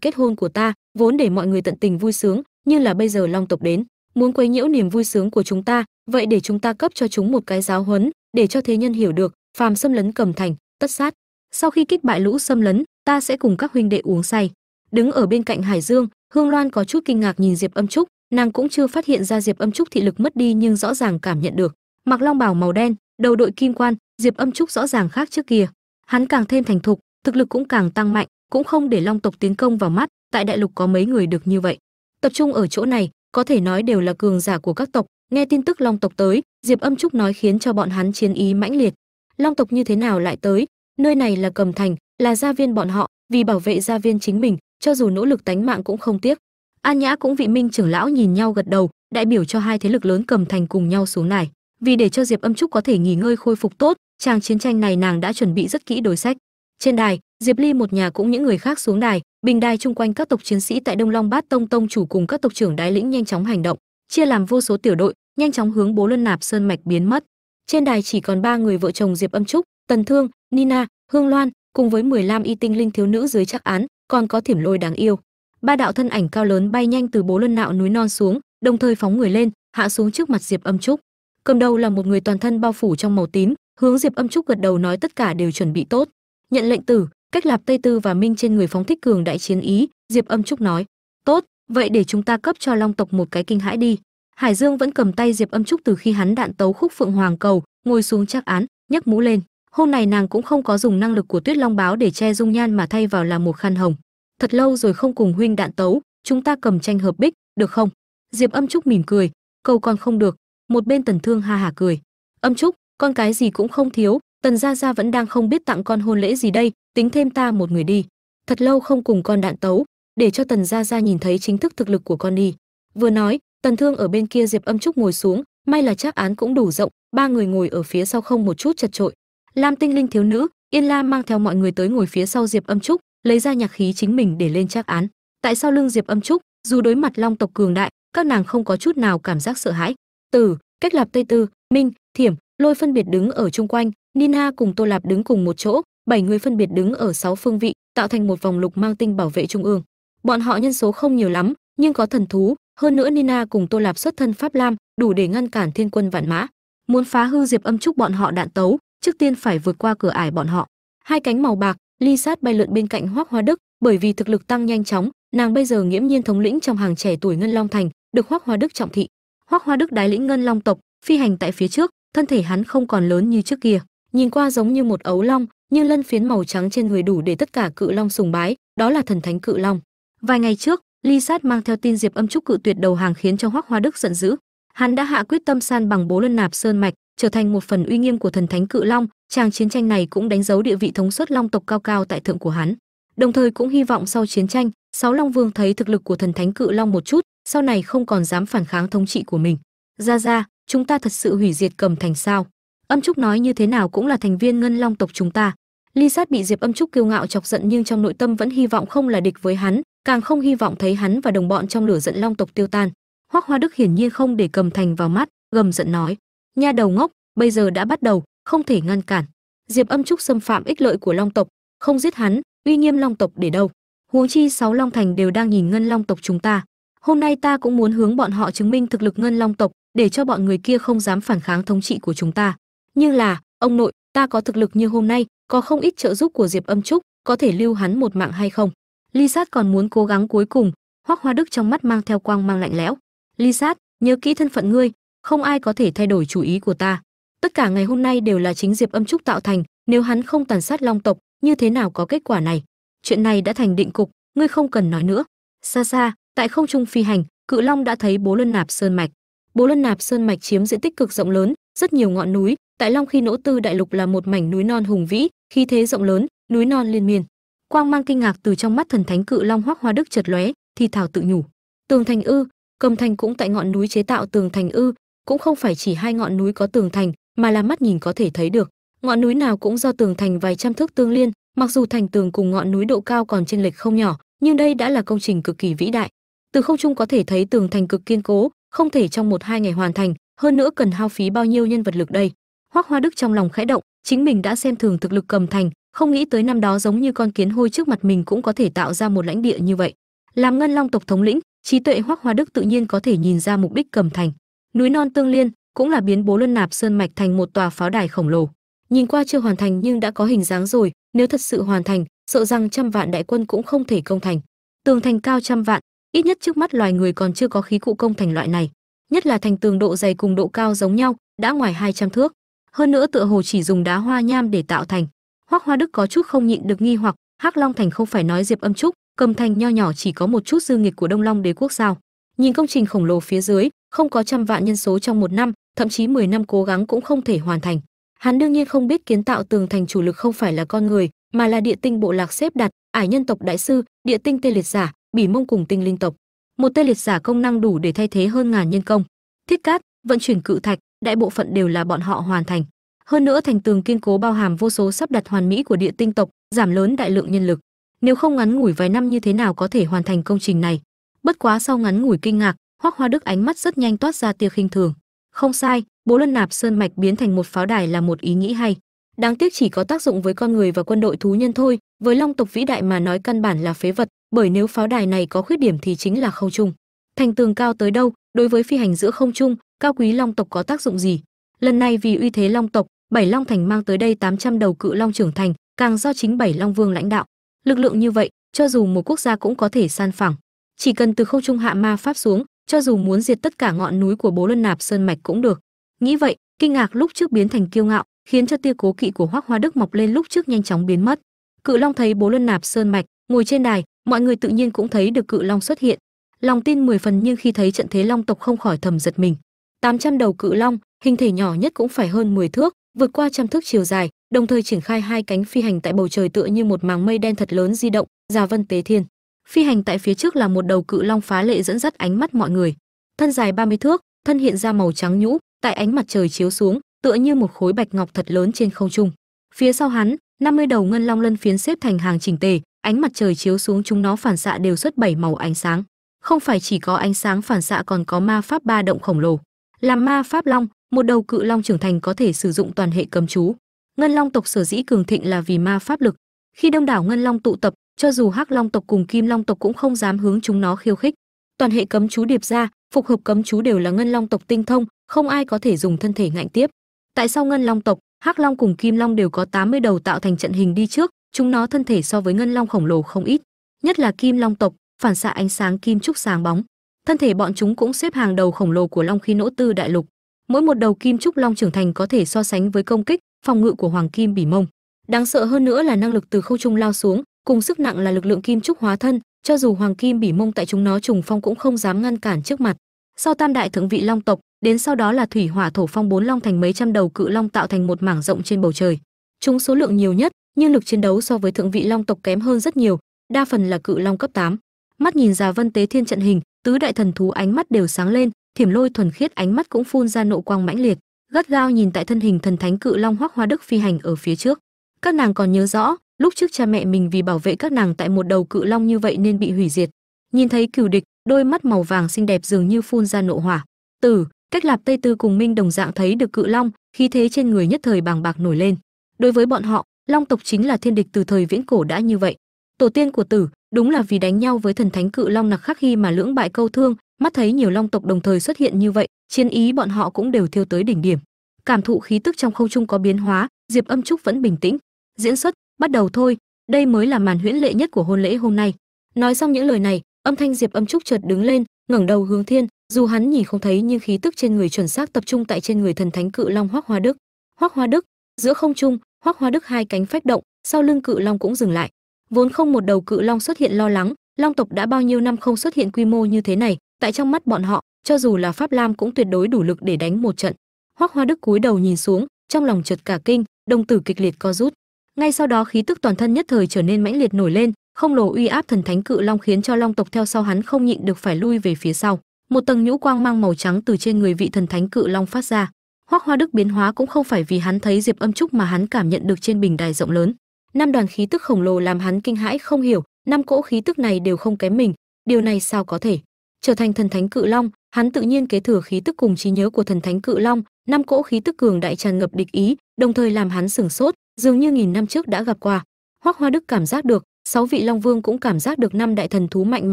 kết hôn của ta, vốn để mọi người tận tình vui sướng, nhưng là bây giờ long tộc đến, muốn quấy nhiễu niềm vui sướng của chúng ta, vậy để chúng ta cấp cho chúng một cái giáo huấn, để cho thế nhân hiểu được, phàm xâm lấn cầm thành, tất sát. Sau khi kích bại lũ xâm lấn, ta sẽ cùng các huynh đệ uống say. Đứng ở bên cạnh hải dương, hương loan có chút kinh ngạc nhìn diệp âm trúc, nàng cũng chưa phát hiện ra diệp âm trúc thị lực mất đi nhưng rõ ràng cảm nhận được. Mặc long bào màu đen, đầu đội kim quan, diệp âm trúc rõ ràng khác trước kia. Hắn càng thêm thành thục thực lực cũng càng tăng mạnh, cũng không để long tộc tiến công vào mắt, tại đại lục có mấy người được như vậy. Tập trung ở chỗ này, có thể nói đều là cường giả của các tộc. Nghe tin tức long tộc tới, diệp âm trúc nói khiến cho bọn hắn chiến ý mãnh liệt. Long tộc như thế nào lại tới? Nơi này là cầm thành, là gia viên bọn họ, vì bảo vệ gia viên chính mình, cho dù nỗ lực tánh mạng cũng không tiếc. An nhã cũng vị minh trưởng lão nhìn nhau gật đầu, đại biểu cho hai thế lực lớn cầm thành cùng nhau xuống này. Vì để cho diệp âm trúc có thể nghỉ ngơi khôi phục tốt trang chiến tranh này nàng đã chuẩn bị rất kỹ đối sách trên đài, diệp ly một nhà cũng những người khác xuống đài, bình đài chung quanh các tộc chiến sĩ tại đông long bát tông tông chủ cùng các tộc trưởng đái lĩnh nhanh chóng hành động, chia làm vô số tiểu đội, nhanh chóng hướng bố luân nạp sơn mạch biến mất. Trên đài chỉ còn ba người vợ chồng diệp âm trúc, tần thương, nina, hương loan, cùng với 15 y tinh linh thiếu nữ dưới chắc án, còn có thiểm lôi đáng yêu. Ba đạo thân ảnh cao lớn bay nhanh từ bố luân nạo núi non xuống, đồng thời phóng người lên, hạ xuống trước mặt diệp âm trúc. Cầm đầu là một người toàn thân bao phủ trong màu tím, hướng diệp âm trúc gật đầu nói tất cả đều chuẩn bị tốt nhận lệnh tử, cách lạp tây tư và minh trên người phóng thích cường đại chiến ý, diệp âm trúc nói. Tốt, vậy để chúng ta cấp cho long tộc một cái kinh hãi đi. Hải dương vẫn cầm tay diệp âm trúc từ khi hắn đạn tấu khúc phượng hoàng cầu, ngồi xuống chắc án, nhấc mũ lên. Hôm nay nàng cũng không có dùng năng lực của tuyết long báo để che dung nhan mà thay vào là một khăn hồng. Thật lâu rồi không cùng huynh đạn tấu, chúng ta cầm tranh hợp bích, được không? Diệp âm trúc mỉm cười. Câu còn không được. Một bên tần thương ha hả cười. Âm trúc, con cái gì cũng không thiếu tần gia gia vẫn đang không biết tặng con hôn lễ gì đây, tính thêm ta một người đi. Thật lâu không cùng con đạn tấu, để cho tần gia gia nhìn thấy chính thức thực lực của con đi. Vừa nói, tần thương ở bên kia diệp âm trúc ngồi xuống, may là chắc án cũng đủ rộng, ba người ngồi ở phía sau không một chút chật trội lam tinh linh thiếu nữ, yên la mang theo mọi người tới ngồi phía sau diệp âm trúc, lấy ra nhạc khí chính mình để lên trác án. Tại sau lưng diệp âm trúc, dù đối mặt long tộc cường đại, các nàng không có chút nào cảm giác sợ hãi. Tử cách lạp tây tư, minh, thiểm, lôi phân biệt đứng ở chung quanh nina cùng tô lạp đứng cùng một chỗ, bảy người phân biệt đứng ở sáu phương vị, tạo thành một vòng lục mang tinh bảo vệ trung ương. Bọn họ nhân số không nhiều lắm, nhưng có thần thú. Hơn nữa nina cùng tô lạp xuất thân pháp lam, đủ để ngăn cản thiên quân vạn mã. Muốn phá hư diệp âm trúc bọn họ đạn tấu, trước tiên phải vượt qua cửa ải bọn họ. Hai cánh màu bạc, ly sát bay lượn bên cạnh Hoắc hoa đức, bởi vì thực lực tăng nhanh chóng, nàng bây giờ nghiễm nhiên thống lĩnh trong hàng trẻ tuổi ngân long thành, được Hoắc hoa đức trọng thị. Hoắc hoa đức đái lĩnh ngân long tộc, phi hành tại phía trước, thân thể hắn không còn lớn như trước kia nhìn qua giống như một ấu long nhưng lân phiến màu trắng trên người đủ để tất cả cự long sùng bái, đó là thần thánh cự long. Vài ngày trước ly sát mang theo tin diệp âm trúc cự tuyệt đầu hàng khiến cho hoác hoa đức giận dữ. Hắn đã hạ quyết tâm san bằng bố lân nạp sơn mạch, trở thành một phần uy nghiêm của thần thánh cự long. Tràng chiến tranh này cũng đánh dấu địa vị thống suất long tộc cao cao tại thượng của hắn. Đồng thời cũng hy vọng sau chiến tranh, sáu long vương thấy thực lực của thần thánh cự long một chút, sau này không còn dám phản kháng thống trị của mình. Ra ra, chúng ta thật sự hủy diệt cầm thành sao? Âm trúc nói như thế nào cũng là thành viên ngân long tộc chúng ta. Ly sát bị diệp âm trúc kiêu ngạo chọc giận nhưng trong nội tâm vẫn hy vọng không là địch với hắn, càng không hy vọng thấy hắn và đồng bọn trong lửa giận long tộc tiêu tan. Hoắc hoa đức hiển nhiên không để cầm thành vào mắt, gầm giận nói, nha đầu ngốc, bây giờ đã bắt đầu, không thể ngăn cản. Diệp âm trúc xâm phạm ích lợi của long tộc, không giết hắn, uy nghiêm long tộc để đâu? Huống chi sáu long thành đều đang nhìn ngân long tộc chúng ta. Hôm nay ta cũng muốn hướng bọn họ chứng minh thực lực ngân long tộc, để cho bọn người kia không dám phản kháng thống trị của chúng ta nhưng là, ông nội, ta có thực lực như hôm nay, có không ít trợ giúp của diệp âm trúc, có thể lưu hắn một mạng hay không? Ly sát còn muốn cố gắng cuối cùng, hoắc hoa đức trong mắt mang theo quang mang lạnh lẽo. Ly sát, nhớ kỹ thân phận ngươi, không ai có thể thay đổi chủ ý của ta. Tất cả ngày hôm nay đều là chính diệp âm trúc tạo thành, nếu hắn không tàn sát long tộc, như thế nào có kết quả này? Chuyện này đã thành định cục, ngươi không cần nói nữa. Xa xa, tại không trung phi hành, cự long đã thấy bố lân nạp sơn mạch. Bố lân nạp sơn mạch chiếm diện tích cực rộng lớn, rất nhiều ngọn núi tại long khi nỗ tư đại lục là một mảnh núi non hùng vĩ, khí thế rộng lớn, núi non liên miên. Quang mang kinh ngạc từ trong mắt thần thánh cự long hoắc hoa đức chật lóe, thì thảo tự nhủ, tường thành ư, cầm thành cũng tại ngọn núi chế tạo tường thành ư, cũng không phải chỉ hai ngọn núi có tường thành, mà là mắt nhìn có thể thấy được. Ngọn núi nào cũng do tường thành vài trăm thước tương liên, mặc dù thành tường cùng ngọn núi độ cao còn chênh lệch không nhỏ, nhưng đây đã là công trình cực kỳ vĩ đại. Từ không trung có thể thấy tường thành cực kiên cố, không thể trong một hai ngày hoàn thành, hơn nữa cần hao phí bao nhiêu nhân vật lực đây? Hoắc hoa đức trong lòng khẽ động, chính mình đã xem thường thực lực cầm thành, không nghĩ tới năm đó giống như con kiến hôi trước mặt mình cũng có thể tạo ra một lãnh địa như vậy. Làm ngân long tộc thống lĩnh, trí tuệ hoắc hoa đức tự nhiên có thể nhìn ra mục đích cầm thành. Núi non tương liên cũng là biến bố luân nạp sơn mạch thành một tòa pháo đài khổng lồ. Nhìn qua chưa hoàn thành nhưng đã có hình dáng rồi, nếu thật sự hoàn thành, sợ rằng trăm vạn đại quân cũng không thể công thành. Tường thành cao trăm vạn, ít nhất trước mắt loài người còn chưa có khí cụ công thành loại này. Nhất là thành tường độ dày cùng độ cao giống nhau, đã ngoài 200 thước hơn nữa tựa hồ chỉ dùng đá hoa nham để tạo thành. Hoắc hoa đức có chút không nhịn được nghi hoặc, hắc long thành không phải nói diệp âm trúc, cầm thành nho nhỏ chỉ có một chút dư nghiệt của đông long đế quốc sao? Nhìn công trình khổng lồ phía dưới, không có trăm vạn nhân số trong một năm, thậm chí 10 năm cố gắng cũng không thể hoàn thành. Hắn đương nhiên không biết kiến tạo tường thành chủ lực không phải là con người, mà là địa tinh bộ lạc xếp đặt, ải nhân tộc đại sư, địa tinh tê liệt giả, bỉ mông cùng tinh linh tộc. Một tê liệt giả công năng đủ để thay thế hơn ngàn nhân công. Thiết cát, vận chuyển cự thạch đại bộ phận đều là bọn họ hoàn thành. Hơn nữa thành tường kiên cố bao hàm vô số sắp đặt hoàn mỹ của địa tinh tộc, giảm lớn đại lượng nhân lực. Nếu không ngắn ngủi vài năm như thế nào có thể hoàn thành công trình này? Bất quá sau ngắn ngủi kinh ngạc, hoắc hoa đức ánh mắt rất nhanh toát ra tia khinh thường. Không sai, bố lân nạp sơn mạch biến thành một pháo đài là một ý nghĩ hay. Đáng tiếc chỉ có tác dụng với con người và quân đội thú nhân thôi, với long tộc vĩ đại mà nói căn bản là phế vật, bởi nếu pháo đài này có khuyết điểm thì chính là không trung thành tường cao tới đâu đối với phi hành giữa không trung, cao quý long tộc có tác dụng gì? Lần này vì uy thế long tộc, bảy long thành mang tới đây 800 đầu cự long trưởng thành, càng do chính bảy long vương lãnh đạo. Lực lượng như vậy, cho dù một quốc gia cũng có thể san phẳng. Chỉ cần từ không trung hạ ma pháp xuống, cho dù muốn diệt tất cả ngọn núi của bố lân nạp sơn mạch cũng được. Nghĩ vậy, kinh ngạc lúc trước biến thành kiêu ngạo, khiến cho tia cố kỵ của hoác hoa đức mọc lên lúc trước nhanh chóng biến mất. Cự long thấy bố lân nạp sơn mạch ngồi trên đài, mọi người tự nhiên cũng thấy được cự long xuất hiện lòng tin 10 phần nhưng khi thấy trận thế long tộc không khỏi thầm giật mình. 800 đầu cự long, hình thể nhỏ nhất cũng phải hơn 10 thước, vượt qua trăm thước chiều dài, đồng thời triển khai hai cánh phi hành tại bầu trời tựa như một màng mây đen thật lớn di động già vân tế thiên. Phi hành tại phía trước là một đầu cự long phá lệ dẫn dắt ánh mắt mọi người. Thân dài 30 thước, thân hiện ra màu trắng nhũ, tại ánh mặt trời chiếu xuống, tựa như một khối bạch ngọc thật lớn trên không trung. Phía sau hắn 50 đầu ngân long lân phiến xếp thành hàng chỉnh tề, ánh mặt trời chiếu xuống chúng nó phản xạ đều xuất bảy màu ánh sáng không phải chỉ có ánh sáng phản xạ còn có ma pháp ba động khổng lồ. Làm ma pháp long, một đầu cự long trưởng thành có thể sử dụng toàn hệ cấm chú. Ngân long tộc sở dĩ cường thịnh là vì ma pháp lực. Khi đông đảo ngân long tụ tập, cho dù hắc long tộc cùng kim long tộc cũng không dám hướng chúng nó khiêu khích. Toàn hệ cấm chú điệp ra, phục hợp cấm chú đều là ngân long tộc tinh thông, không ai có thể dùng thân thể ngạnh tiếp. Tại sao ngân long tộc, hắc long cùng kim long đều có 80 đầu tạo thành trận hình đi trước, chúng nó thân thể so với ngân long khổng lồ không ít. Nhất là kim long tộc phản xạ ánh sáng kim trúc sáng bóng. Thân thể bọn chúng cũng xếp hàng đầu khổng lồ của long khí nỗ tư đại lục. Mỗi một đầu kim trúc long trưởng thành có thể so sánh với công kích, phòng ngự của hoàng kim bỉ mông. Đáng sợ hơn nữa là năng lực từ không trung lao xuống, cùng sức nặng là lực lượng kim trúc hóa thân, cho dù hoàng kim bỉ mông tại chúng nó trùng phong cũng không dám ngăn cản trước mặt. Sau tam đại thượng vị long tộc, đến sau đó là thủy hỏa thổ phong bốn long thành mấy trăm đầu cự long tạo thành một mảng rộng trên bầu trời. Chúng số lượng nhiều nhất, nhưng lực chiến đấu so với thượng vị long tộc kém hơn rất nhiều, đa phần là cự long cấp 8 mắt nhìn già vân tế thiên trận hình, tứ đại thần thú ánh mắt đều sáng lên, thiểm lôi thuần khiết ánh mắt cũng phun ra nộ quang mãnh liệt, gắt gao nhìn tại thân hình thần thánh cự long hoắc hoa đức phi hành ở phía trước. Các nàng còn nhớ rõ, lúc trước cha mẹ mình vì bảo vệ các nàng tại một đầu cự long như vậy nên bị hủy diệt. Nhìn thấy cửu địch, đôi mắt màu vàng xinh đẹp dường như phun ra nộ hỏa. Tử cách lạp tây tư cùng minh đồng dạng thấy được cự long, khí thế trên người nhất thời bàng bạc nổi lên. Đối với bọn họ, long tộc chính là thiên địch từ thời viễn cổ đã như vậy. Tổ tiên của tử đúng là vì đánh nhau với thần thánh cự long nặc khắc khi mà lưỡng bại câu thương, mắt thấy nhiều long tộc đồng thời xuất hiện như vậy, chiến ý bọn họ cũng đều thiêu tới đỉnh điểm. Cảm thụ khí tức trong không trung có biến hóa, diệp âm trúc vẫn bình tĩnh. Diễn xuất, bắt đầu thôi, đây mới là màn huyễn lệ nhất của hôn lễ hôm nay. Nói xong những lời này, âm thanh diệp âm trúc chợt đứng lên, ngẩng đầu hướng thiên, dù hắn nhìn không thấy nhưng khí tức trên người chuẩn xác tập trung tại trên người thần thánh cự long hoắc hoa đức. Hoắc hoa đức, giữa không trung, hoắc hoa đức hai cánh phách động, sau lưng cự long cũng dừng lại vốn không một đầu cự long xuất hiện lo lắng, long tộc đã bao nhiêu năm không xuất hiện quy mô như thế này, tại trong mắt bọn họ, cho dù là pháp lam cũng tuyệt đối đủ lực để đánh một trận. Hoắc hoa đức cúi đầu nhìn xuống, trong lòng chợt cả kinh, đồng tử kịch liệt co rút. Ngay sau đó khí tức toàn thân nhất thời trở nên mãnh liệt nổi lên, không lồ uy áp thần thánh cự long khiến cho long tộc theo sau hắn không nhịn được phải lui về phía sau. Một tầng nhũ quang mang màu trắng từ trên người vị thần thánh cự long phát ra. Hoắc hoa đức biến hóa cũng không phải vì hắn thấy diệp âm trúc mà hắn cảm nhận được trên bình đài rộng lớn năm đoàn khí tức khổng lồ làm hắn kinh hãi không hiểu, năm cỗ khí tức này đều không kém mình, điều này sao có thể? Trở thành thần thánh cự long, hắn tự nhiên kế thừa khí tức cùng trí nhớ của thần thánh cự long, năm cỗ khí tức cường đại tràn ngập địch ý, đồng thời làm hắn sửng sốt, dường như nghìn năm trước đã gặp qua. Hoắc hoa đức cảm giác được, sáu vị long vương cũng cảm giác được năm đại thần thú mạnh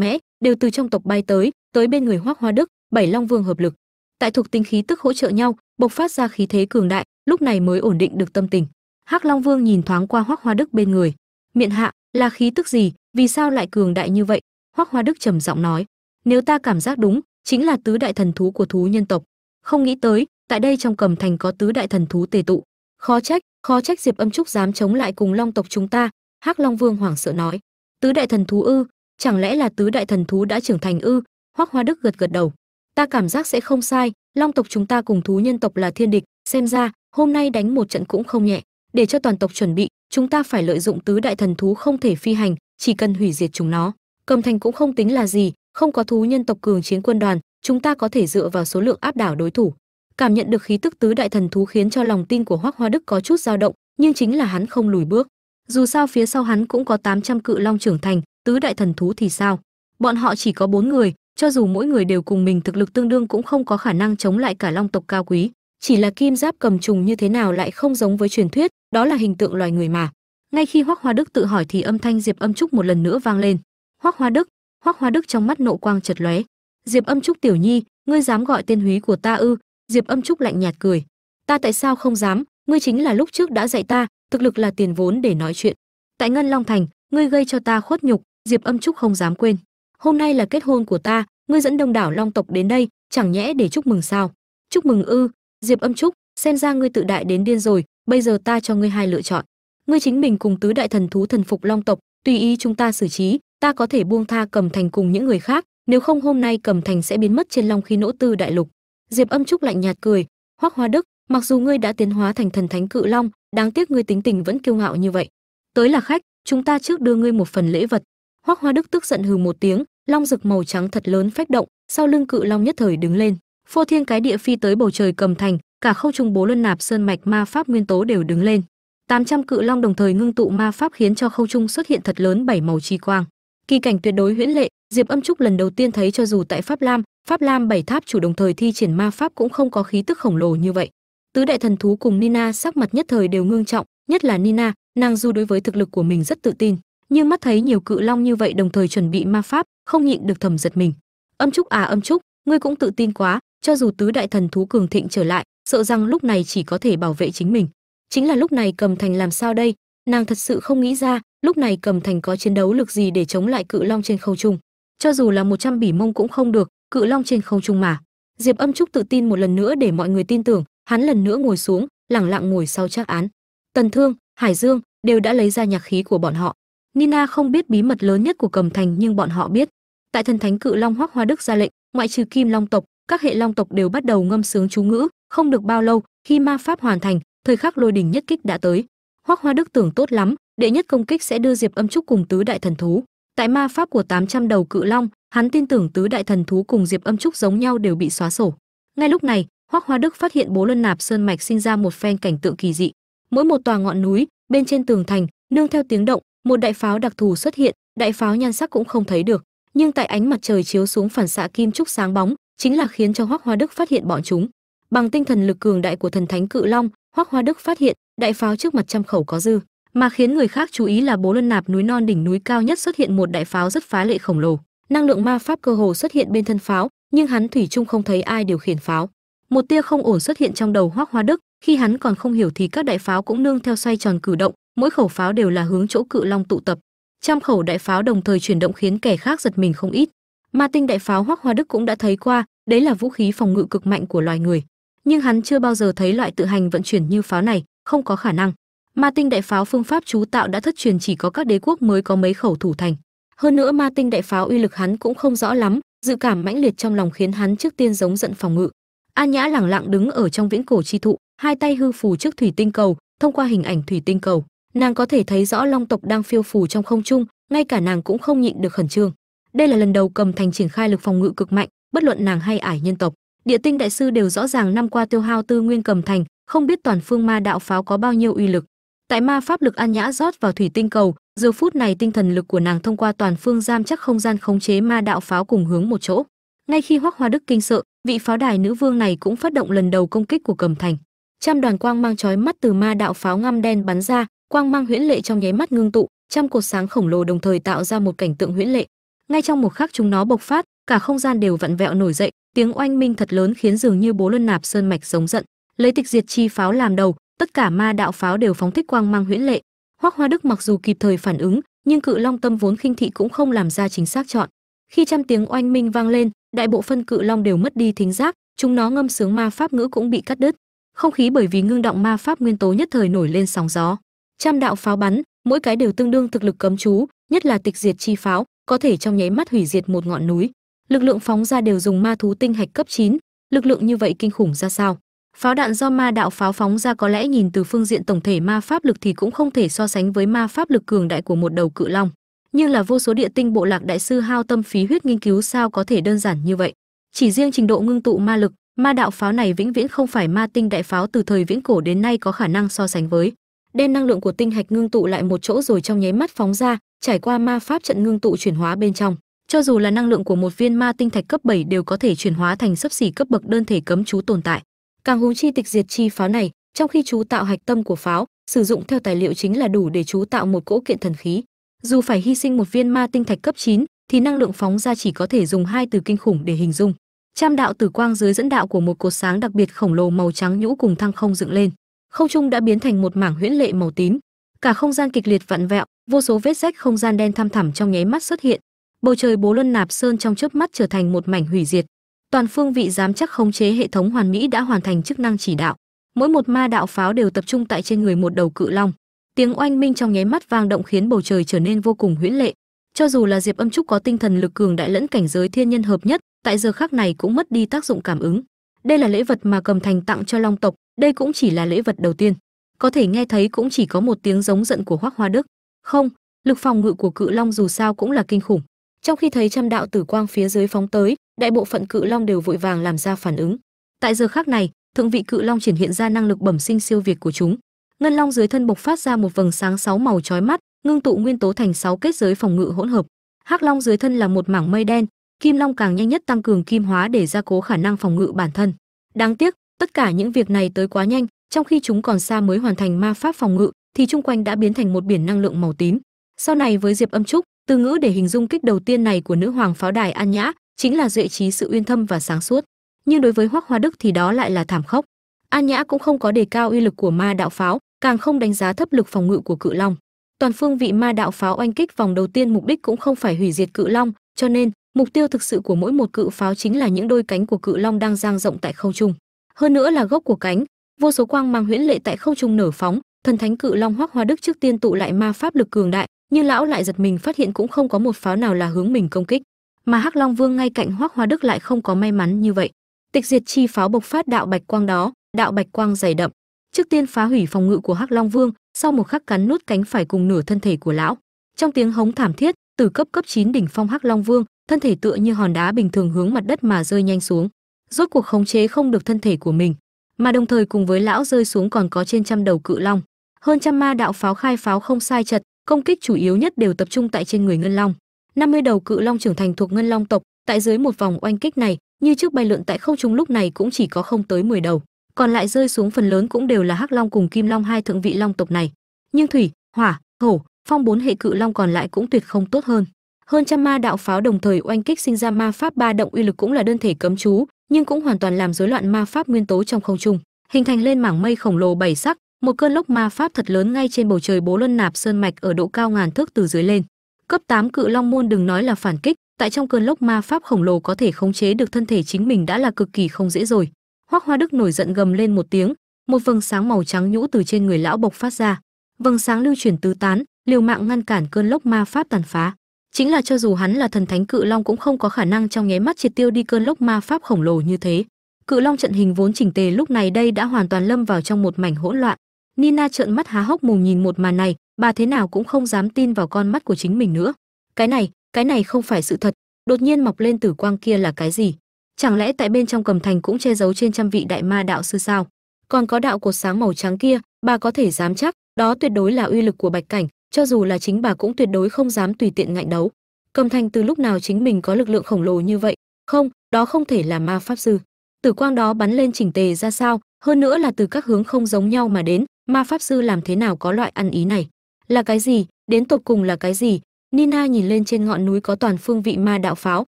mẽ, đều từ trong tộc bay tới tới bên người hoắc hoa đức, bảy long vương hợp lực. Tại thuộc tính khí tức hỗ trợ nhau, bộc phát ra khí thế cường đại, lúc này mới ổn định được tâm tình hắc long vương nhìn thoáng qua hoắc hoa đức bên người. Miệng hạ, là khí tức gì? Vì sao lại cường đại như vậy? Hoắc hoa đức trầm giọng nói. Nếu ta cảm giác đúng, chính là tứ đại thần thú của thú nhân tộc. Không nghĩ tới, tại đây trong cầm thành có tứ đại thần thú tề tụ. Khó trách khó trách diệp âm trúc dám chống lại cùng long tộc chúng ta, hắc long vương hoảng sợ nói. Tứ đại thần thú ư? Chẳng lẽ là tứ đại thần thú đã trưởng thành ư? Hoắc hoa đức gật gật đầu. Ta cảm giác sẽ không sai, long tộc chúng ta cùng thú nhân tộc là thiên địch, xem ra, hôm nay đánh một trận cũng không nhẹ để cho toàn tộc chuẩn bị, chúng ta phải lợi dụng tứ đại thần thú không thể phi hành, chỉ cần hủy diệt chúng nó. Cầm thành cũng không tính là gì, không có thú nhân tộc cường chiến quân đoàn, chúng ta có thể dựa vào số lượng áp đảo đối thủ. Cảm nhận được khí tức tứ đại thần thú khiến cho lòng tin của hoắc hoa đức có chút dao động, nhưng chính là hắn không lùi bước. Dù sao phía sau hắn cũng có 800 cự long trưởng thành, tứ đại thần thú thì sao? Bọn họ chỉ có bốn người, cho dù mỗi người đều cùng mình thực lực tương đương cũng không có khả năng chống lại cả long tộc cao quý. Chỉ là kim giáp cầm trùng như thế nào lại không giống với truyền thuyết đó là hình tượng loài người mà. Ngay khi hoắc hoa đức tự hỏi thì âm thanh diệp âm trúc một lần nữa vang lên. Hoắc hoa đức hoắc hoa đức trong mắt nộ quang chật lóe. Diệp âm trúc tiểu nhi, ngươi dám gọi tên húy của ta ư? Diệp âm trúc lạnh nhạt cười. Ta tại sao không dám? Ngươi chính là lúc trước đã dạy ta, thực lực là tiền vốn để nói chuyện. Tại ngân long thành, ngươi gây cho ta khuất nhục, diệp âm trúc không dám quên. Hôm nay là kết hôn của ta, ngươi dẫn đông đảo long tộc đến đây, chẳng nhẽ để chúc mừng sao? Chúc mừng ư? Diệp âm trúc, xem ra ngươi tự đại đến điên rồi bây giờ ta cho ngươi hai lựa chọn. Ngươi chính mình cùng tứ đại thần thú thần phục long tộc, tùy ý chúng ta xử trí, ta có thể buông tha cầm thành cùng những người khác, nếu không hôm nay cầm thành sẽ biến mất trên long khí nỗ tư đại lục. Diệp âm trúc lạnh nhạt cười, hoắc hoa đức, mặc dù ngươi đã tiến hóa thành thần thánh cự long, đáng tiếc ngươi tính tình vẫn kiêu ngạo như vậy. Tới là khách, chúng ta trước đưa ngươi một phần lễ vật. Hoắc hoa đức tức giận hừ một tiếng, long rực màu trắng thật lớn phách động, sau lưng cự long nhất thời đứng lên. Phô thiên cái địa phi tới bầu trời cầm thành cả khâu trung bố luân nạp sơn mạch ma pháp nguyên tố đều đứng lên. 800 cự long đồng thời ngưng tụ ma pháp khiến cho không trung xuất hiện thật lớn bảy màu chi quang. Kỳ cảnh tuyệt đối huyễn lệ, diệp âm trúc lần đầu tiên thấy cho dù tại pháp lam pháp lam bảy tháp chủ đồng thời thi triển ma pháp cũng không có khí tức khổng lồ như vậy. Tứ đại thần thú cùng nina sắc mặt nhất thời đều ngưng trọng, nhất là nina, nàng dù đối với thực lực của mình rất tự tin, nhưng mắt thấy nhiều cự long như vậy đồng thời chuẩn bị ma pháp, không nhịn được thầm giật mình. Âm trúc à âm trúc, ngươi cũng tự tin quá, cho dù tứ đại thần thú cường thịnh trở lại sợ rằng lúc này chỉ có thể bảo vệ chính mình. Chính là lúc này cầm thành làm sao đây? Nàng thật sự không nghĩ ra, lúc này cầm thành có chiến đấu lực gì để chống lại cự long trên không trung. Cho dù là 100 bỉ mông cũng không được, cự long trên không trung mà. Diệp âm trúc tự tin một lần nữa để mọi người tin tưởng, hắn lần nữa ngồi xuống lẳng lặng ngồi sau trác án. Tần thương, hải dương đều đã lấy ra nhạc khí của bọn họ. Nina không biết bí mật lớn nhất của cầm thành nhưng bọn họ biết. Tại thần thánh cự long hoắc hoa đức ra lệnh, ngoại trừ kim long tộc, các hệ long tộc đều bắt đầu ngâm sướng chú ngữ không được bao lâu, khi ma pháp hoàn thành, thời khắc lôi đỉnh nhất kích đã tới. Hoắc hoa đức tưởng tốt lắm, đệ nhất công kích sẽ đưa diệp âm trúc cùng tứ đại thần thú. Tại ma pháp của 800 đầu cự long, hắn tin tưởng tứ đại thần thú cùng diệp âm trúc giống nhau đều bị xóa sổ. Ngay lúc này, hoắc hoa đức phát hiện bố luân nạp sơn mạch sinh ra một phen cảnh tượng kỳ dị. Mỗi một tòa ngọn núi, bên trên tường thành, nương theo tiếng động, một đại pháo đặc thù xuất hiện, đại pháo nhan sắc cũng không thấy được. Nhưng tại ánh mặt trời chiếu xuống phản xạ kim trúc sáng bóng, chính là khiến cho hoắc hoa đức phát hiện bọn chúng bằng tinh thần lực cường đại của thần thánh cự long hoắc hoa đức phát hiện, đại pháo trước mặt trăm khẩu có dư, mà khiến người khác chú ý là bố luân nạp núi non đỉnh núi cao nhất xuất hiện một đại pháo rất phá lệ khổng lồ. Năng lượng ma pháp cơ hồ xuất hiện bên thân pháo, nhưng hắn thủy chung không thấy ai điều khiển pháo. Một tia không ổn xuất hiện trong đầu hoắc hoa đức, khi hắn còn không hiểu thì các đại pháo cũng nương theo xoay tròn cử động, mỗi khẩu pháo đều là hướng chỗ cự long tụ tập. Trăm khẩu đại pháo đồng thời chuyển động khiến kẻ khác giật mình không ít. Ma tinh đại pháo hoắc hoa đức cũng đã thấy qua, đấy là vũ khí phòng ngự cực mạnh của loài người nhưng hắn chưa bao giờ thấy loại tự hành vận chuyển như pháo này, không có khả năng. Ma tinh đại pháo phương pháp chú tạo đã thất truyền chỉ có các đế quốc mới có mấy khẩu thủ thành. Hơn nữa ma tinh đại pháo uy lực hắn cũng không rõ lắm, dự cảm mãnh liệt trong lòng khiến hắn trước tiên giống giận phòng ngự. An nhã lẳng lặng đứng ở trong viễn cổ chi thụ, hai tay hư phù trước thủy tinh cầu, thông qua hình ảnh thủy tinh cầu. Nàng có thể thấy rõ long tộc đang phiêu phù trong không trung, ngay cả nàng cũng không nhịn được khẩn trương. Đây là lần đầu cầm thành triển khai lực phòng ngự cực mạnh, bất luận nàng hay ải nhân tộc địa tinh đại sư đều rõ ràng năm qua tiêu hao tư nguyên cầm thành, không biết toàn phương ma đạo pháo có bao nhiêu uy lực. Tại ma pháp lực an nhã rót vào thủy tinh cầu, giờ phút này tinh thần lực của nàng thông qua toàn phương giam chắc không gian khống chế ma đạo pháo cùng hướng một chỗ. Ngay khi hoắc hoa đức kinh sợ, vị pháo đài nữ vương này cũng phát động lần đầu công kích của cầm thành. Trăm đoàn quang mang chói mắt từ ma đạo pháo ngăm đen bắn ra, quang mang huyễn lệ trong nháy mắt ngưng tụ, trăm cột sáng khổng lồ đồng thời tạo ra một cảnh tượng huyễn lệ. Ngay trong một khắc chúng nó bộc phát cả không gian đều vặn vẹo nổi dậy, tiếng oanh minh thật lớn khiến dường như bố luân nạp sơn mạch giống giận. Lấy tịch diệt chi pháo làm đầu, tất cả ma đạo pháo đều phóng thích quang mang huyễn lệ. Hoắc hoa đức mặc dù kịp thời phản ứng, nhưng cự long tâm vốn khinh thị cũng không làm ra chính xác chọn. Khi trăm tiếng oanh minh vang lên, đại bộ phân cự long đều mất đi thính giác, chúng nó ngâm sướng ma pháp ngữ cũng bị cắt đứt. Không khí bởi vì ngưng động ma pháp nguyên tố nhất thời nổi lên sóng gió. Trăm đạo pháo bắn, mỗi cái đều tương đương thực lực cấm chú, nhất là tịch diệt chi pháo, có thể trong nháy mắt hủy diệt một ngọn núi lực lượng phóng ra đều dùng ma thú tinh hạch cấp 9, lực lượng như vậy kinh khủng ra sao? Pháo đạn do ma đạo pháo phóng ra có lẽ nhìn từ phương diện tổng thể ma pháp lực thì cũng không thể so sánh với ma pháp lực cường đại của một đầu cự long. Nhưng là vô số địa tinh bộ lạc đại sư hao tâm phí huyết nghiên cứu sao có thể đơn giản như vậy? Chỉ riêng trình độ ngưng tụ ma lực ma đạo pháo này vĩnh viễn không phải ma tinh đại pháo từ thời viễn cổ đến nay có khả năng so sánh với. Đem năng lượng của tinh hạch ngưng tụ lại một chỗ rồi trong nháy mắt phóng ra trải qua ma pháp trận ngưng tụ chuyển hóa bên trong cho dù là năng lượng của một viên ma tinh thạch cấp 7 đều có thể chuyển hóa thành sấp xỉ cấp bậc đơn thể cấm chú tồn tại. Càng huống chi tịch diệt chi pháo này trong khi chú tạo hạch tâm của pháo sử dụng theo tài liệu chính là đủ để chú tạo một cỗ kiện thần khí. Dù phải hy sinh một viên ma tinh thạch cấp 9, thì năng lượng phóng ra chỉ có thể dùng hai từ kinh khủng để hình dung. Trăm đạo tử quang dưới dẫn đạo của một cột sáng đặc biệt khổng lồ màu trắng nhũ cùng thăng không dựng lên. Không trung đã biến thành một mảng huyễn lệ màu tím. Cả không gian kịch liệt vặn vẹo vô số vết rách không gian đen thăm thẳm trong nháy mắt xuất hiện bầu trời bố luân nạp sơn trong chớp mắt trở thành một mảnh hủy diệt. Toàn phương vị giám chắc khống chế hệ thống hoàn mỹ đã hoàn thành chức năng chỉ đạo. Mỗi một ma đạo pháo đều tập trung tại trên người một đầu cự long. Tiếng oanh minh trong nháy mắt vang động khiến bầu trời trở nên vô cùng huyễn lệ. Cho dù là diệp âm trúc có tinh thần lực cường đại lẫn cảnh giới thiên nhân hợp nhất, tại giờ khắc này cũng mất đi tác dụng cảm ứng. Đây là lễ vật mà cầm thành tặng cho long tộc, đây cũng chỉ là lễ vật đầu tiên. Có thể nghe thấy cũng chỉ có một tiếng giống giận của hoác hoa đức. Không, lực phòng ngự của cự long dù sao cũng là kinh khủng trong khi thấy trăm đạo tử quang phía dưới phóng tới, đại bộ phận cự long đều vội vàng làm ra phản ứng. Tại giờ khác này, thượng vị cự long triển hiện ra năng lực bẩm sinh siêu việt của chúng. Ngân long dưới thân bộc phát ra một vầng sáng sáu màu chói mắt, ngưng tụ nguyên tố thành sáu kết giới phòng ngự hỗn hợp. Hắc long dưới thân là một mảng mây đen, kim long càng nhanh nhất tăng cường kim hóa để gia cố khả năng phòng ngự bản thân. Đáng tiếc, tất cả những việc này tới quá nhanh, trong khi chúng còn xa mới hoàn thành ma pháp phòng ngự, thì chung quanh đã biến thành một biển năng lượng màu tím. Sau này với diệp âm trúc từ ngữ để hình dung kích đầu tiên này của nữ hoàng pháo đài an nhã chính là duệ trí sự uyên thâm và sáng suốt. Nhưng đối với hoắc hoa đức thì đó lại là thảm khốc. An nhã cũng không có đề cao uy lực của ma đạo pháo, càng không đánh giá thấp lực phòng ngự của cự long. Toàn phương vị ma đạo pháo oanh kích vòng đầu tiên mục đích cũng không phải hủy diệt cự long, cho nên mục tiêu thực sự của mỗi một cự pháo chính là những đôi cánh của cự long đang dang rộng tại không trung. Hơn nữa là gốc của cánh, vô số quang mang huyễn lệ tại không trung nở phóng, thần thánh cự long hoắc hoa đức trước tiên tụ lại ma pháp lực cường đại nhưng lão lại giật mình phát hiện cũng không có một pháo nào là hướng mình công kích, mà hắc long vương ngay cạnh hoắc hoa đức lại không có may mắn như vậy. Tịch diệt chi pháo bộc phát đạo bạch quang đó, đạo bạch quang dày đậm. Trước tiên phá hủy phòng ngự của hắc long vương, sau một khắc cắn nút cánh phải cùng nửa thân thể của lão. Trong tiếng hống thảm thiết, từ cấp cấp 9 đỉnh phong hắc long vương, thân thể tựa như hòn đá bình thường hướng mặt đất mà rơi nhanh xuống. Rốt cuộc khống chế không được thân thể của mình, mà đồng thời cùng với lão rơi xuống còn có trên trăm đầu cự long. Hơn trăm ma đạo pháo khai pháo không sai chật công kích chủ yếu nhất đều tập trung tại trên người ngân long. 50 đầu cự long trưởng thành thuộc ngân long tộc, tại dưới một vòng oanh kích này, như trước bay lượn tại không trung lúc này cũng chỉ có không tới 10 đầu. Còn lại rơi xuống phần lớn cũng đều là hắc long cùng kim long hai thượng vị long tộc này. Nhưng thủy, hỏa thổ phong bốn hệ cự long còn lại cũng tuyệt không tốt hơn. Hơn trăm ma đạo pháo đồng thời oanh kích sinh ra ma pháp ba động uy lực cũng là đơn thể cấm chú, nhưng cũng hoàn toàn làm rối loạn ma pháp nguyên tố trong không trung, hình thành lên mảng mây khổng lồ bảy sắc một cơn lốc ma pháp thật lớn ngay trên bầu trời bố luân nạp sơn mạch ở độ cao ngàn thước từ dưới lên. Cấp 8 cự long môn đừng nói là phản kích, tại trong cơn lốc ma pháp khổng lồ có thể khống chế được thân thể chính mình đã là cực kỳ không dễ rồi. Hoắc hoa đức nổi giận gầm lên một tiếng, một vầng sáng màu trắng nhũ từ trên người lão bộc phát ra. Vầng sáng lưu chuyển tứ tán, liều mạng ngăn cản cơn lốc ma pháp tàn phá. Chính là cho dù hắn là thần thánh cự long cũng không có khả năng trong nháy mắt triệt tiêu đi cơn lốc ma pháp khổng lồ như thế. Cự long trận hình vốn chỉnh tề lúc này đây đã hoàn toàn lâm vào trong một mảnh hỗn loạn nina trợn mắt há hốc mồm nhìn một màn này, bà thế nào cũng không dám tin vào con mắt của chính mình nữa. Cái này cái này không phải sự thật, đột nhiên mọc lên tử quang kia là cái gì? Chẳng lẽ tại bên trong cầm thành cũng che giấu trên trăm vị đại ma đạo sư sao? Còn có đạo cột sáng màu trắng kia, bà có thể dám chắc, đó tuyệt đối là uy lực của bạch cảnh, cho dù là chính bà cũng tuyệt đối không dám tùy tiện ngạnh đấu. Cầm thành từ lúc nào chính mình có lực lượng khổng lồ như vậy? Không, đó không thể là ma pháp sư. Tử quang đó bắn lên chỉnh tề ra sao, hơn nữa là từ các hướng không giống nhau mà đến ma pháp sư làm thế nào có loại ăn ý này? Là cái gì? Đến tột cùng là cái gì? Nina nhìn lên trên ngọn núi có toàn phương vị ma đạo pháo,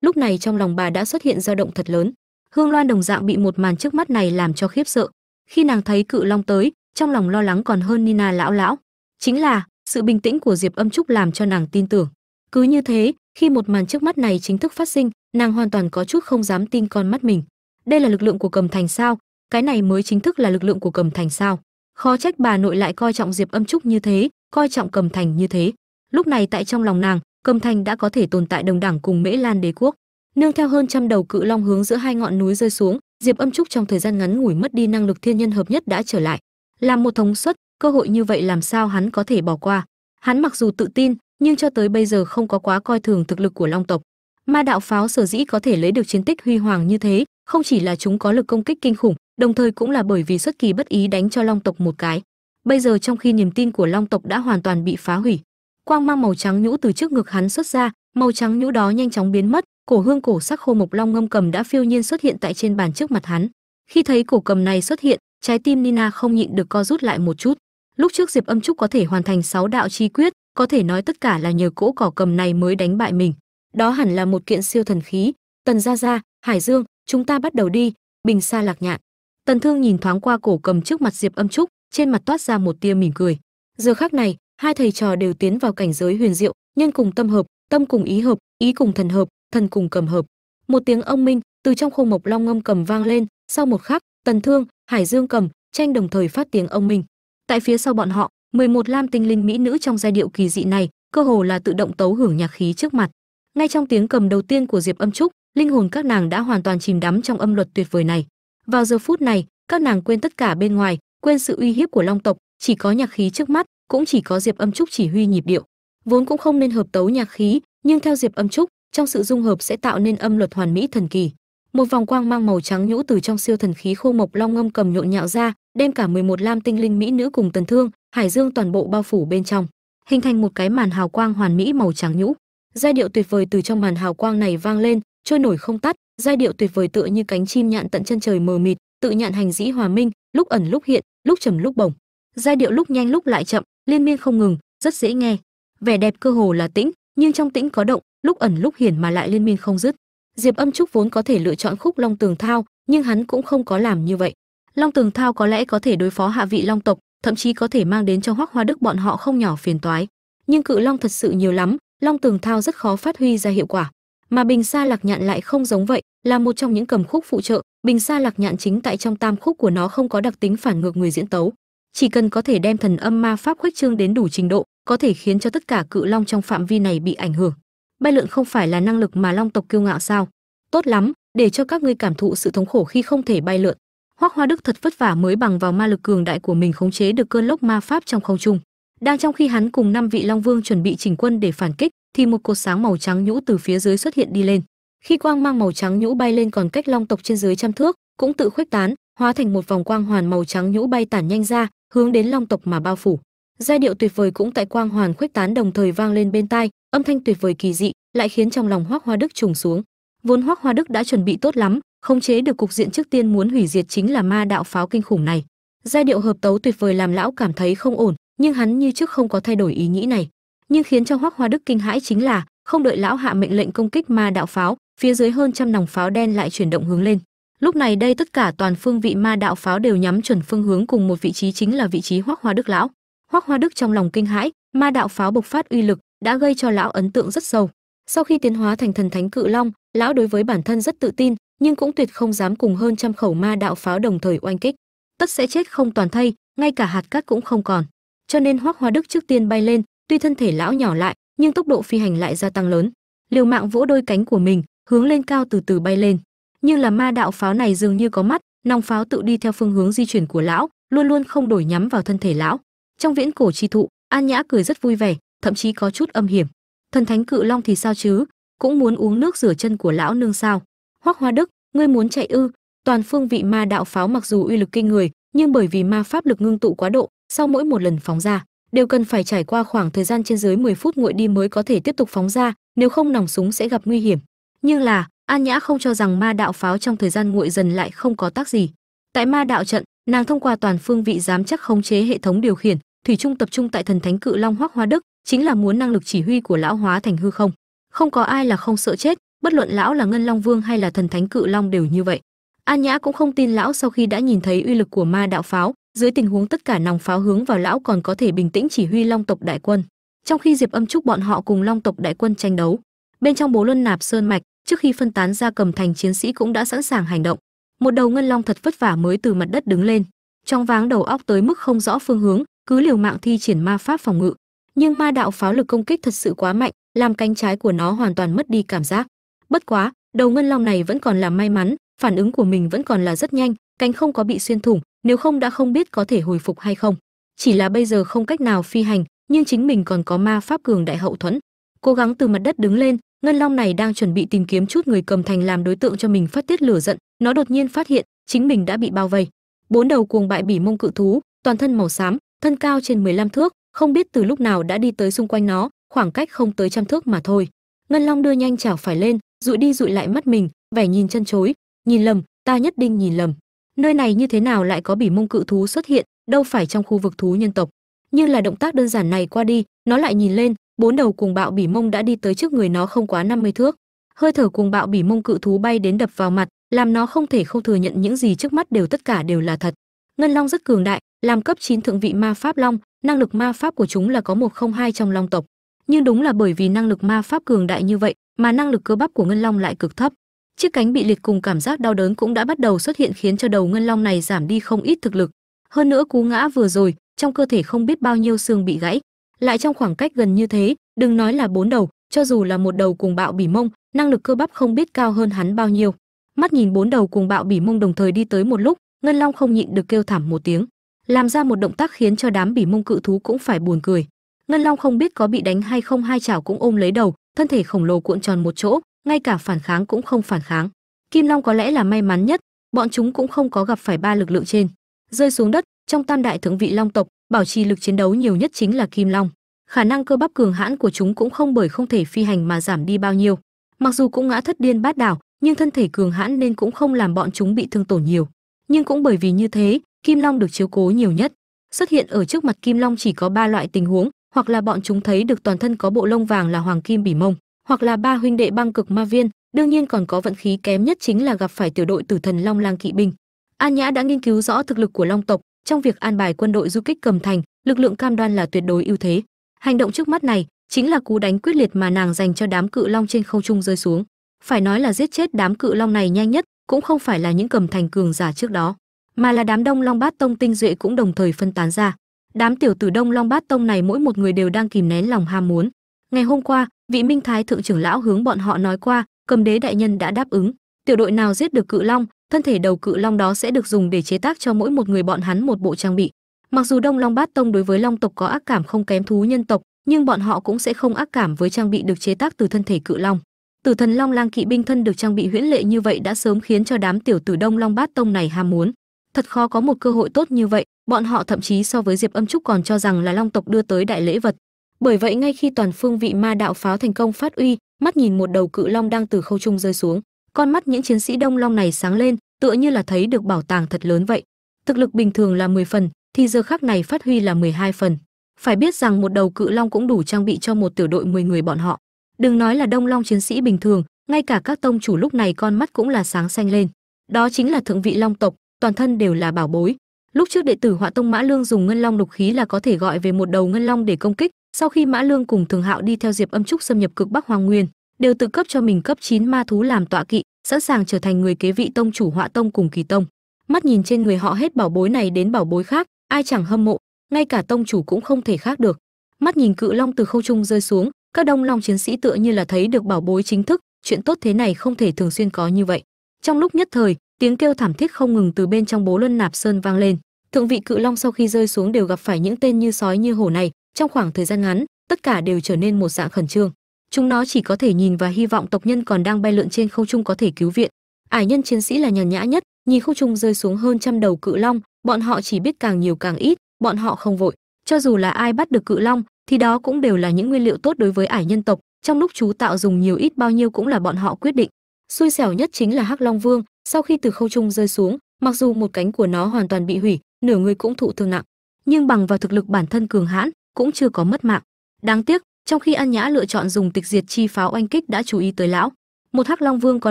lúc này trong lòng bà đã xuất hiện dao động thật lớn. Hương loan đồng dạng bị một màn trước mắt này làm cho khiếp sợ. Khi nàng thấy cự long tới, trong lòng lo lắng còn hơn nina lão lão. Chính là, sự bình tĩnh của diệp âm trúc làm cho nàng tin tưởng. Cứ như thế, khi một màn trước mắt này chính thức phát sinh, nàng hoàn toàn có chút không dám tin con mắt mình. Đây là lực lượng của cầm thành sao? Cái này mới chính thức là lực lượng của cầm thành sao? Khó trách bà nội lại coi trọng diệp âm trúc như thế, coi trọng cầm thành như thế. Lúc này tại trong lòng nàng, cầm thành đã có thể tồn tại đồng đẳng cùng mễ lan đế quốc. Nương theo hơn trăm đầu cự long hướng giữa hai ngọn núi rơi xuống, diệp âm trúc trong thời gian ngắn ngủi mất đi năng lực thiên nhân hợp nhất đã trở lại. Làm một thống suất, cơ hội như vậy làm sao hắn có thể bỏ qua? Hắn mặc dù tự tin, nhưng cho tới bây giờ không có quá coi thường thực lực của long tộc. Ma đạo pháo sở dĩ có thể lấy được chiến tích huy hoàng như thế, không chỉ là chúng có lực công kích kinh khủng đồng thời cũng là bởi vì xuất kỳ bất ý đánh cho long tộc một cái. Bây giờ trong khi niềm tin của long tộc đã hoàn toàn bị phá hủy, quang mang màu trắng nhũ từ trước ngực hắn xuất ra, màu trắng nhũ đó nhanh chóng biến mất, cổ hương cổ sắc khô mộc long ngâm cầm đã phiêu nhiên xuất hiện tại trên bàn trước mặt hắn. Khi thấy cổ cầm này xuất hiện, trái tim nina không nhịn được co rút lại một chút. Lúc trước diệp âm trúc có thể hoàn thành sáu đạo chi quyết, có thể nói tất cả là nhờ cỗ cỏ cầm này mới đánh bại mình. Đó hẳn là một kiện siêu thần khí. Tần gia gia, hải dương, chúng ta bắt đầu đi. Bình xa lạc nhạn tần thương nhìn thoáng qua cổ cầm trước mặt diệp âm trúc, trên mặt toát ra một tia mỉm cười. Giờ khác này, hai thầy trò đều tiến vào cảnh giới huyền diệu, nhân cùng tâm hợp, tâm cùng ý hợp, ý cùng thần hợp, thần cùng cầm hợp. Một tiếng ông minh từ trong khung mộc long ngâm cầm vang lên, sau một khắc, tần thương, hải dương cầm, tranh đồng thời phát tiếng ông minh. Tại phía sau bọn họ 11 lam tinh linh mỹ nữ trong giai điệu kỳ dị này, cơ hồ là tự động tấu hưởng nhạc khí trước mặt. Ngay trong tiếng cầm đầu tiên của diệp âm trúc, linh hồn các nàng đã hoàn toàn chìm đắm trong âm luật tuyệt vời này vào giờ phút này, các nàng quên tất cả bên ngoài, quên sự uy hiếp của long tộc, chỉ có nhạc khí trước mắt, cũng chỉ có diệp âm trúc chỉ huy nhịp điệu. Vốn cũng không nên hợp tấu nhạc khí, nhưng theo diệp âm trúc, trong sự dung hợp sẽ tạo nên âm luật hoàn mỹ thần kỳ. Một vòng quang mang màu trắng nhũ từ trong siêu thần khí khô mộc long ngâm cầm nhộn nhạo ra, đem cả 11 lam tinh linh mỹ nữ cùng tần thương, hải dương toàn bộ bao phủ bên trong, hình thành một cái màn hào quang hoàn mỹ màu trắng nhũ. Giai điệu tuyệt vời từ trong màn hào quang này vang lên, trôi nổi không tắt giai điệu tuyệt vời tựa như cánh chim nhạn tận chân trời mờ mịt, tự nhạn hành dĩ hòa minh, lúc ẩn lúc hiện, lúc trầm lúc bổng. Giai điệu lúc nhanh lúc lại chậm, liên miên không ngừng, rất dễ nghe. Vẻ đẹp cơ hồ là tĩnh, nhưng trong tĩnh có động, lúc ẩn lúc hiển mà lại liên miên không dứt. Diệp âm trúc vốn có thể lựa chọn khúc long tường thao, nhưng hắn cũng không có làm như vậy. Long tường thao có lẽ có thể đối phó hạ vị long tộc, thậm chí có thể mang đến cho hoắc hoa đức bọn họ không nhỏ phiền toái. Nhưng cự long thật sự nhiều lắm, long tường thao rất khó phát huy ra hiệu quả mà bình sa lạc nhạn lại không giống vậy, là một trong những cầm khúc phụ trợ. Bình sa lạc nhạn chính tại trong tam khúc của nó không có đặc tính phản ngược người diễn tấu. Chỉ cần có thể đem thần âm ma pháp khuếch trương đến đủ trình độ, có thể khiến cho tất cả cự long trong phạm vi này bị ảnh hưởng. Bay lượn không phải là năng lực mà long tộc kiêu ngạo sao? Tốt lắm, để cho các ngươi cảm thụ sự thống khổ khi không thể bay lượn. Hoắc hoa đức thật vất vả mới bằng vào ma lực cường đại của mình khống chế được cơn lốc ma pháp trong không trung. Đang trong khi hắn cùng năm vị long vương chuẩn bị chỉnh quân để phản kích thì một cột sáng màu trắng nhũ từ phía dưới xuất hiện đi lên. Khi quang mang màu trắng nhũ bay lên còn cách long tộc trên dưới trăm thước, cũng tự khuếch tán, hóa thành một vòng quang hoàn màu trắng nhũ bay tản nhanh ra, hướng đến long tộc mà bao phủ. Giai điệu tuyệt vời cũng tại quang hoàn khuếch tán đồng thời vang lên bên tai, âm thanh tuyệt vời kỳ dị, lại khiến trong lòng hoắc hoa đức trùng xuống. Vốn hoắc hoa đức đã chuẩn bị tốt lắm khống chế được cục diện trước tiên muốn hủy diệt chính là ma đạo pháo kinh khủng này. Giai điệu hợp tấu tuyệt vời làm lão cảm thấy không ổn, nhưng hắn như trước không có thay đổi ý nghĩ này nhưng khiến cho hoắc hoa đức kinh hãi chính là không đợi lão hạ mệnh lệnh công kích ma đạo pháo, phía dưới hơn trăm nòng pháo đen lại chuyển động hướng lên. Lúc này đây tất cả toàn phương vị ma đạo pháo đều nhắm chuẩn phương hướng cùng một vị trí chính là vị trí hoắc hoa đức lão. Hoắc hoa đức trong lòng kinh hãi, ma đạo pháo bộc phát uy lực đã gây cho lão ấn tượng rất sâu. Sau khi tiến hóa thành thần thánh cự long, lão đối với bản thân rất tự tin, nhưng cũng tuyệt không dám cùng hơn trăm khẩu ma đạo pháo đồng thời oanh kích. Tất sẽ chết không toàn thây, ngay cả hạt cát cũng không còn. Cho nên hoắc hoa đức trước tiên bay lên tuy thân thể lão nhỏ lại, nhưng tốc độ phi hành lại gia tăng lớn. Liều mạng vỗ đôi cánh của mình, hướng lên cao từ từ bay lên. Nhưng là ma đạo pháo này dường như có mắt, nòng pháo tự đi theo phương hướng di chuyển của lão, luôn luôn không đổi nhắm vào thân thể lão. Trong viễn cổ chi thụ, an nhã cười rất vui vẻ, thậm chí có chút âm hiểm. Thần thánh cự long thì sao chứ? Cũng muốn uống nước rửa chân của lão nương sao? Hoắc hoa đức, ngươi muốn chạy ư? Toàn phương vị ma đạo pháo mặc dù uy lực kinh người, nhưng bởi vì ma pháp lực ngưng tụ quá độ, sau mỗi một lần phóng ra đều cần phải trải qua khoảng thời gian trên dưới 10 phút nguội đi mới có thể tiếp tục phóng ra, nếu không nòng súng sẽ gặp nguy hiểm. Nhưng là, an nhã không cho rằng ma đạo pháo trong thời gian nguội dần lại không có tác gì. Tại ma đạo trận, nàng thông qua toàn phương vị giám chắc khống chế hệ thống điều khiển, thủy trung tập trung tại thần thánh cự long hoắc hoa đức, chính là muốn năng lực chỉ huy của lão hóa thành hư không. Không có ai là không sợ chết, bất luận lão là ngân long vương hay là thần thánh cự long đều như vậy. An nhã cũng không tin lão sau khi đã nhìn thấy uy lực của ma đạo pháo dưới tình huống tất cả nòng pháo hướng vào lão còn có thể bình tĩnh chỉ huy long tộc đại quân. Trong khi diệp âm trúc bọn họ cùng long tộc đại quân tranh đấu, bên trong bố luân nạp sơn mạch, trước khi phân tán ra cầm thành chiến sĩ cũng đã sẵn sàng hành động. Một đầu ngân long thật vất vả mới từ mặt đất đứng lên. Trong váng đầu óc tới mức không rõ phương hướng, cứ liều mạng thi triển ma pháp phòng ngự. Nhưng ma đạo pháo lực công kích thật sự quá mạnh, làm cánh trái của nó hoàn toàn mất đi cảm giác. Bất quá, đầu ngân long này vẫn còn là may mắn, phản ứng của mình vẫn còn là rất nhanh, cánh không có bị xuyên thủng nếu không đã không biết có thể hồi phục hay không. Chỉ là bây giờ không cách nào phi hành, nhưng chính mình còn có ma pháp cường đại hậu thuẫn. Cố gắng từ mặt đất đứng lên, ngân long này đang chuẩn bị tìm kiếm chút người cầm thành làm đối tượng cho mình phát tiết lửa giận. Nó đột nhiên phát hiện, chính mình đã bị bao vây. Bốn đầu cuồng bại bỉ mông cự thú, toàn thân màu xám, thân cao trên 15 thước, không biết từ lúc nào đã đi tới xung quanh nó, khoảng cách không tới trăm thước mà thôi. Ngân long đưa nhanh chảo phải lên, dụi đi dụi lại mắt mình, vẻ nhìn chân chối. Nhìn lầm, ta nhất định nhìn lầm nơi này như thế nào lại có bỉ mông cự thú xuất hiện, đâu phải trong khu vực thú nhân tộc. Như là động tác đơn giản này qua đi, nó lại nhìn lên, bốn đầu cùng bạo bỉ mông đã đi tới trước người nó không quá 50 thước. Hơi thở cùng bạo bỉ mông cự thú bay đến đập vào mặt, làm nó không thể không thừa nhận những gì trước mắt đều tất cả đều là thật. Ngân long rất cường đại, làm cấp 9 thượng vị ma pháp long, năng lực ma pháp của chúng là có một không hai trong long tộc. Nhưng đúng là bởi vì năng lực ma pháp cường đại như vậy, mà năng lực cơ bắp của ngân long lại cực thấp chiếc cánh bị liệt cùng cảm giác đau đớn cũng đã bắt đầu xuất hiện khiến cho đầu ngân long này giảm đi không ít thực lực. Hơn nữa cú ngã vừa rồi, trong cơ thể không biết bao nhiêu xương bị gãy. Lại trong khoảng cách gần như thế, đừng nói là bốn đầu, cho dù là một đầu cùng bạo bỉ mông, năng lực cơ bắp không biết cao hơn hắn bao nhiêu. Mắt nhìn bốn đầu cùng bạo bỉ mông đồng thời đi tới một lúc, ngân long không nhịn được kêu thảm một tiếng. Làm ra một động tác khiến cho đám bỉ mông cự thú cũng phải buồn cười. Ngân long không biết có bị đánh hay không, hai chảo cũng ôm lấy đầu, thân thể khổng lồ cuộn tròn một chỗ ngay cả phản kháng cũng không phản kháng. Kim long có lẽ là may mắn nhất, bọn chúng cũng không có gặp phải ba lực lượng trên. Rơi xuống đất, trong tam đại thượng vị long tộc, bảo trì lực chiến đấu nhiều nhất chính là kim long. Khả năng cơ bắp cường hãn của chúng cũng không bởi không thể phi hành mà giảm đi bao nhiêu. Mặc dù cũng ngã thất điên bát đảo, nhưng thân thể cường hãn nên cũng không làm bọn chúng bị thương tổn nhiều. Nhưng cũng bởi vì như thế, kim long được chiếu cố nhiều nhất. Xuất hiện ở trước mặt kim long chỉ có ba loại tình huống, hoặc là bọn chúng thấy được toàn thân có bộ lông vàng là hoàng kim bỉ mông hoặc là ba huynh đệ băng cực ma viên, đương nhiên còn có vận khí kém nhất chính là gặp phải tiểu đội tử thần long lang kỵ binh. An nhã đã nghiên cứu rõ thực lực của long tộc, trong việc an bài quân đội du kích cầm thành, lực lượng cam đoan là tuyệt đối ưu thế. Hành động trước mắt này chính là cú đánh quyết liệt mà nàng dành cho đám cự long trên không trung rơi xuống. Phải nói là giết chết đám cự long này nhanh nhất cũng không phải là những cầm thành cường giả trước đó, mà là đám đông long bát tông tinh duệ cũng đồng thời phân tán ra. Đám tiểu tử đông long bát tông này mỗi một người đều đang kìm nén lòng ham muốn. Ngày hôm qua vị minh thái thượng trưởng lão hướng bọn họ nói qua, cầm đế đại nhân đã đáp ứng. Tiểu đội nào giết được cự long, thân thể đầu cự long đó sẽ được dùng để chế tác cho mỗi một người bọn hắn một bộ trang bị. Mặc dù đông long bát tông đối với long tộc có ác cảm không kém thú nhân tộc, nhưng bọn họ cũng sẽ không ác cảm với trang bị được chế tác từ thân thể cự long. Tử thần long lang kỵ binh thân được trang bị huyễn lệ như vậy đã sớm khiến cho đám tiểu tử đông long bát tông này ham muốn. Thật khó có một cơ hội tốt như vậy, bọn họ thậm chí so với diệp âm trúc còn cho rằng là long tộc đưa tới đại lễ vật bởi vậy ngay khi toàn phương vị ma đạo pháo thành công phát uy, mắt nhìn một đầu cự long đang từ khâu trung rơi xuống. Con mắt những chiến sĩ đông long này sáng lên, tựa như là thấy được bảo tàng thật lớn vậy. Thực lực bình thường là 10 phần, thì giờ khắc này phát huy là 12 phần. Phải biết rằng một đầu cự long cũng đủ trang bị cho một tiểu đội 10 người bọn họ. Đừng nói là đông long chiến sĩ bình thường, ngay cả các tông chủ lúc này con mắt cũng là sáng xanh lên. Đó chính là thượng vị long tộc, toàn thân đều là bảo bối lúc trước đệ tử họa tông mã lương dùng ngân long độc khí là có thể gọi về một đầu ngân long để công kích. Sau khi mã lương cùng thường hạo đi theo diệp âm trúc xâm nhập cực bắc hoàng nguyên, đều tự cấp cho mình cấp 9 ma thú làm tọa kỵ, sẵn sàng trở thành người kế vị tông chủ họa tông cùng kỳ tông. Mắt nhìn trên người họ hết bảo bối này đến bảo bối khác, ai chẳng hâm mộ, ngay cả tông chủ cũng không thể khác được. Mắt nhìn cự long từ khâu trung rơi xuống, các đông long chiến sĩ tựa như là thấy được bảo bối chính thức, chuyện tốt thế này không thể thường xuyên có như vậy. Trong lúc nhất thời tiếng kêu thảm thiết không ngừng từ bên trong bố luân nạp sơn vang lên. Thượng vị cự long sau khi rơi xuống đều gặp phải những tên như sói như hổ này. Trong khoảng thời gian ngắn, tất cả đều trở nên một dạng khẩn trương. Chúng nó chỉ có thể nhìn và hy vọng tộc nhân còn đang bay lượn trên không trung có thể cứu viện. Ải nhân chiến sĩ là nhàn nhã nhất, nhìn không trung rơi xuống hơn trăm đầu cự long, bọn họ chỉ biết càng nhiều càng ít, bọn họ không vội. Cho dù là ai bắt được cự long, thì đó cũng đều là những nguyên liệu tốt đối với ải nhân tộc. Trong lúc chú tạo dùng nhiều ít bao nhiêu cũng là bọn họ quyết định xui xẻo nhất chính là hắc long vương, sau khi từ khâu trung rơi xuống, mặc dù một cánh của nó hoàn toàn bị hủy, nửa người cũng thụ thương nặng. Nhưng bằng vào thực lực bản thân cường hãn, cũng chưa có mất mạng. Đáng tiếc, trong khi an nhã lựa chọn dùng tịch diệt chi pháo oanh kích đã chú ý tới lão. Một hắc long vương có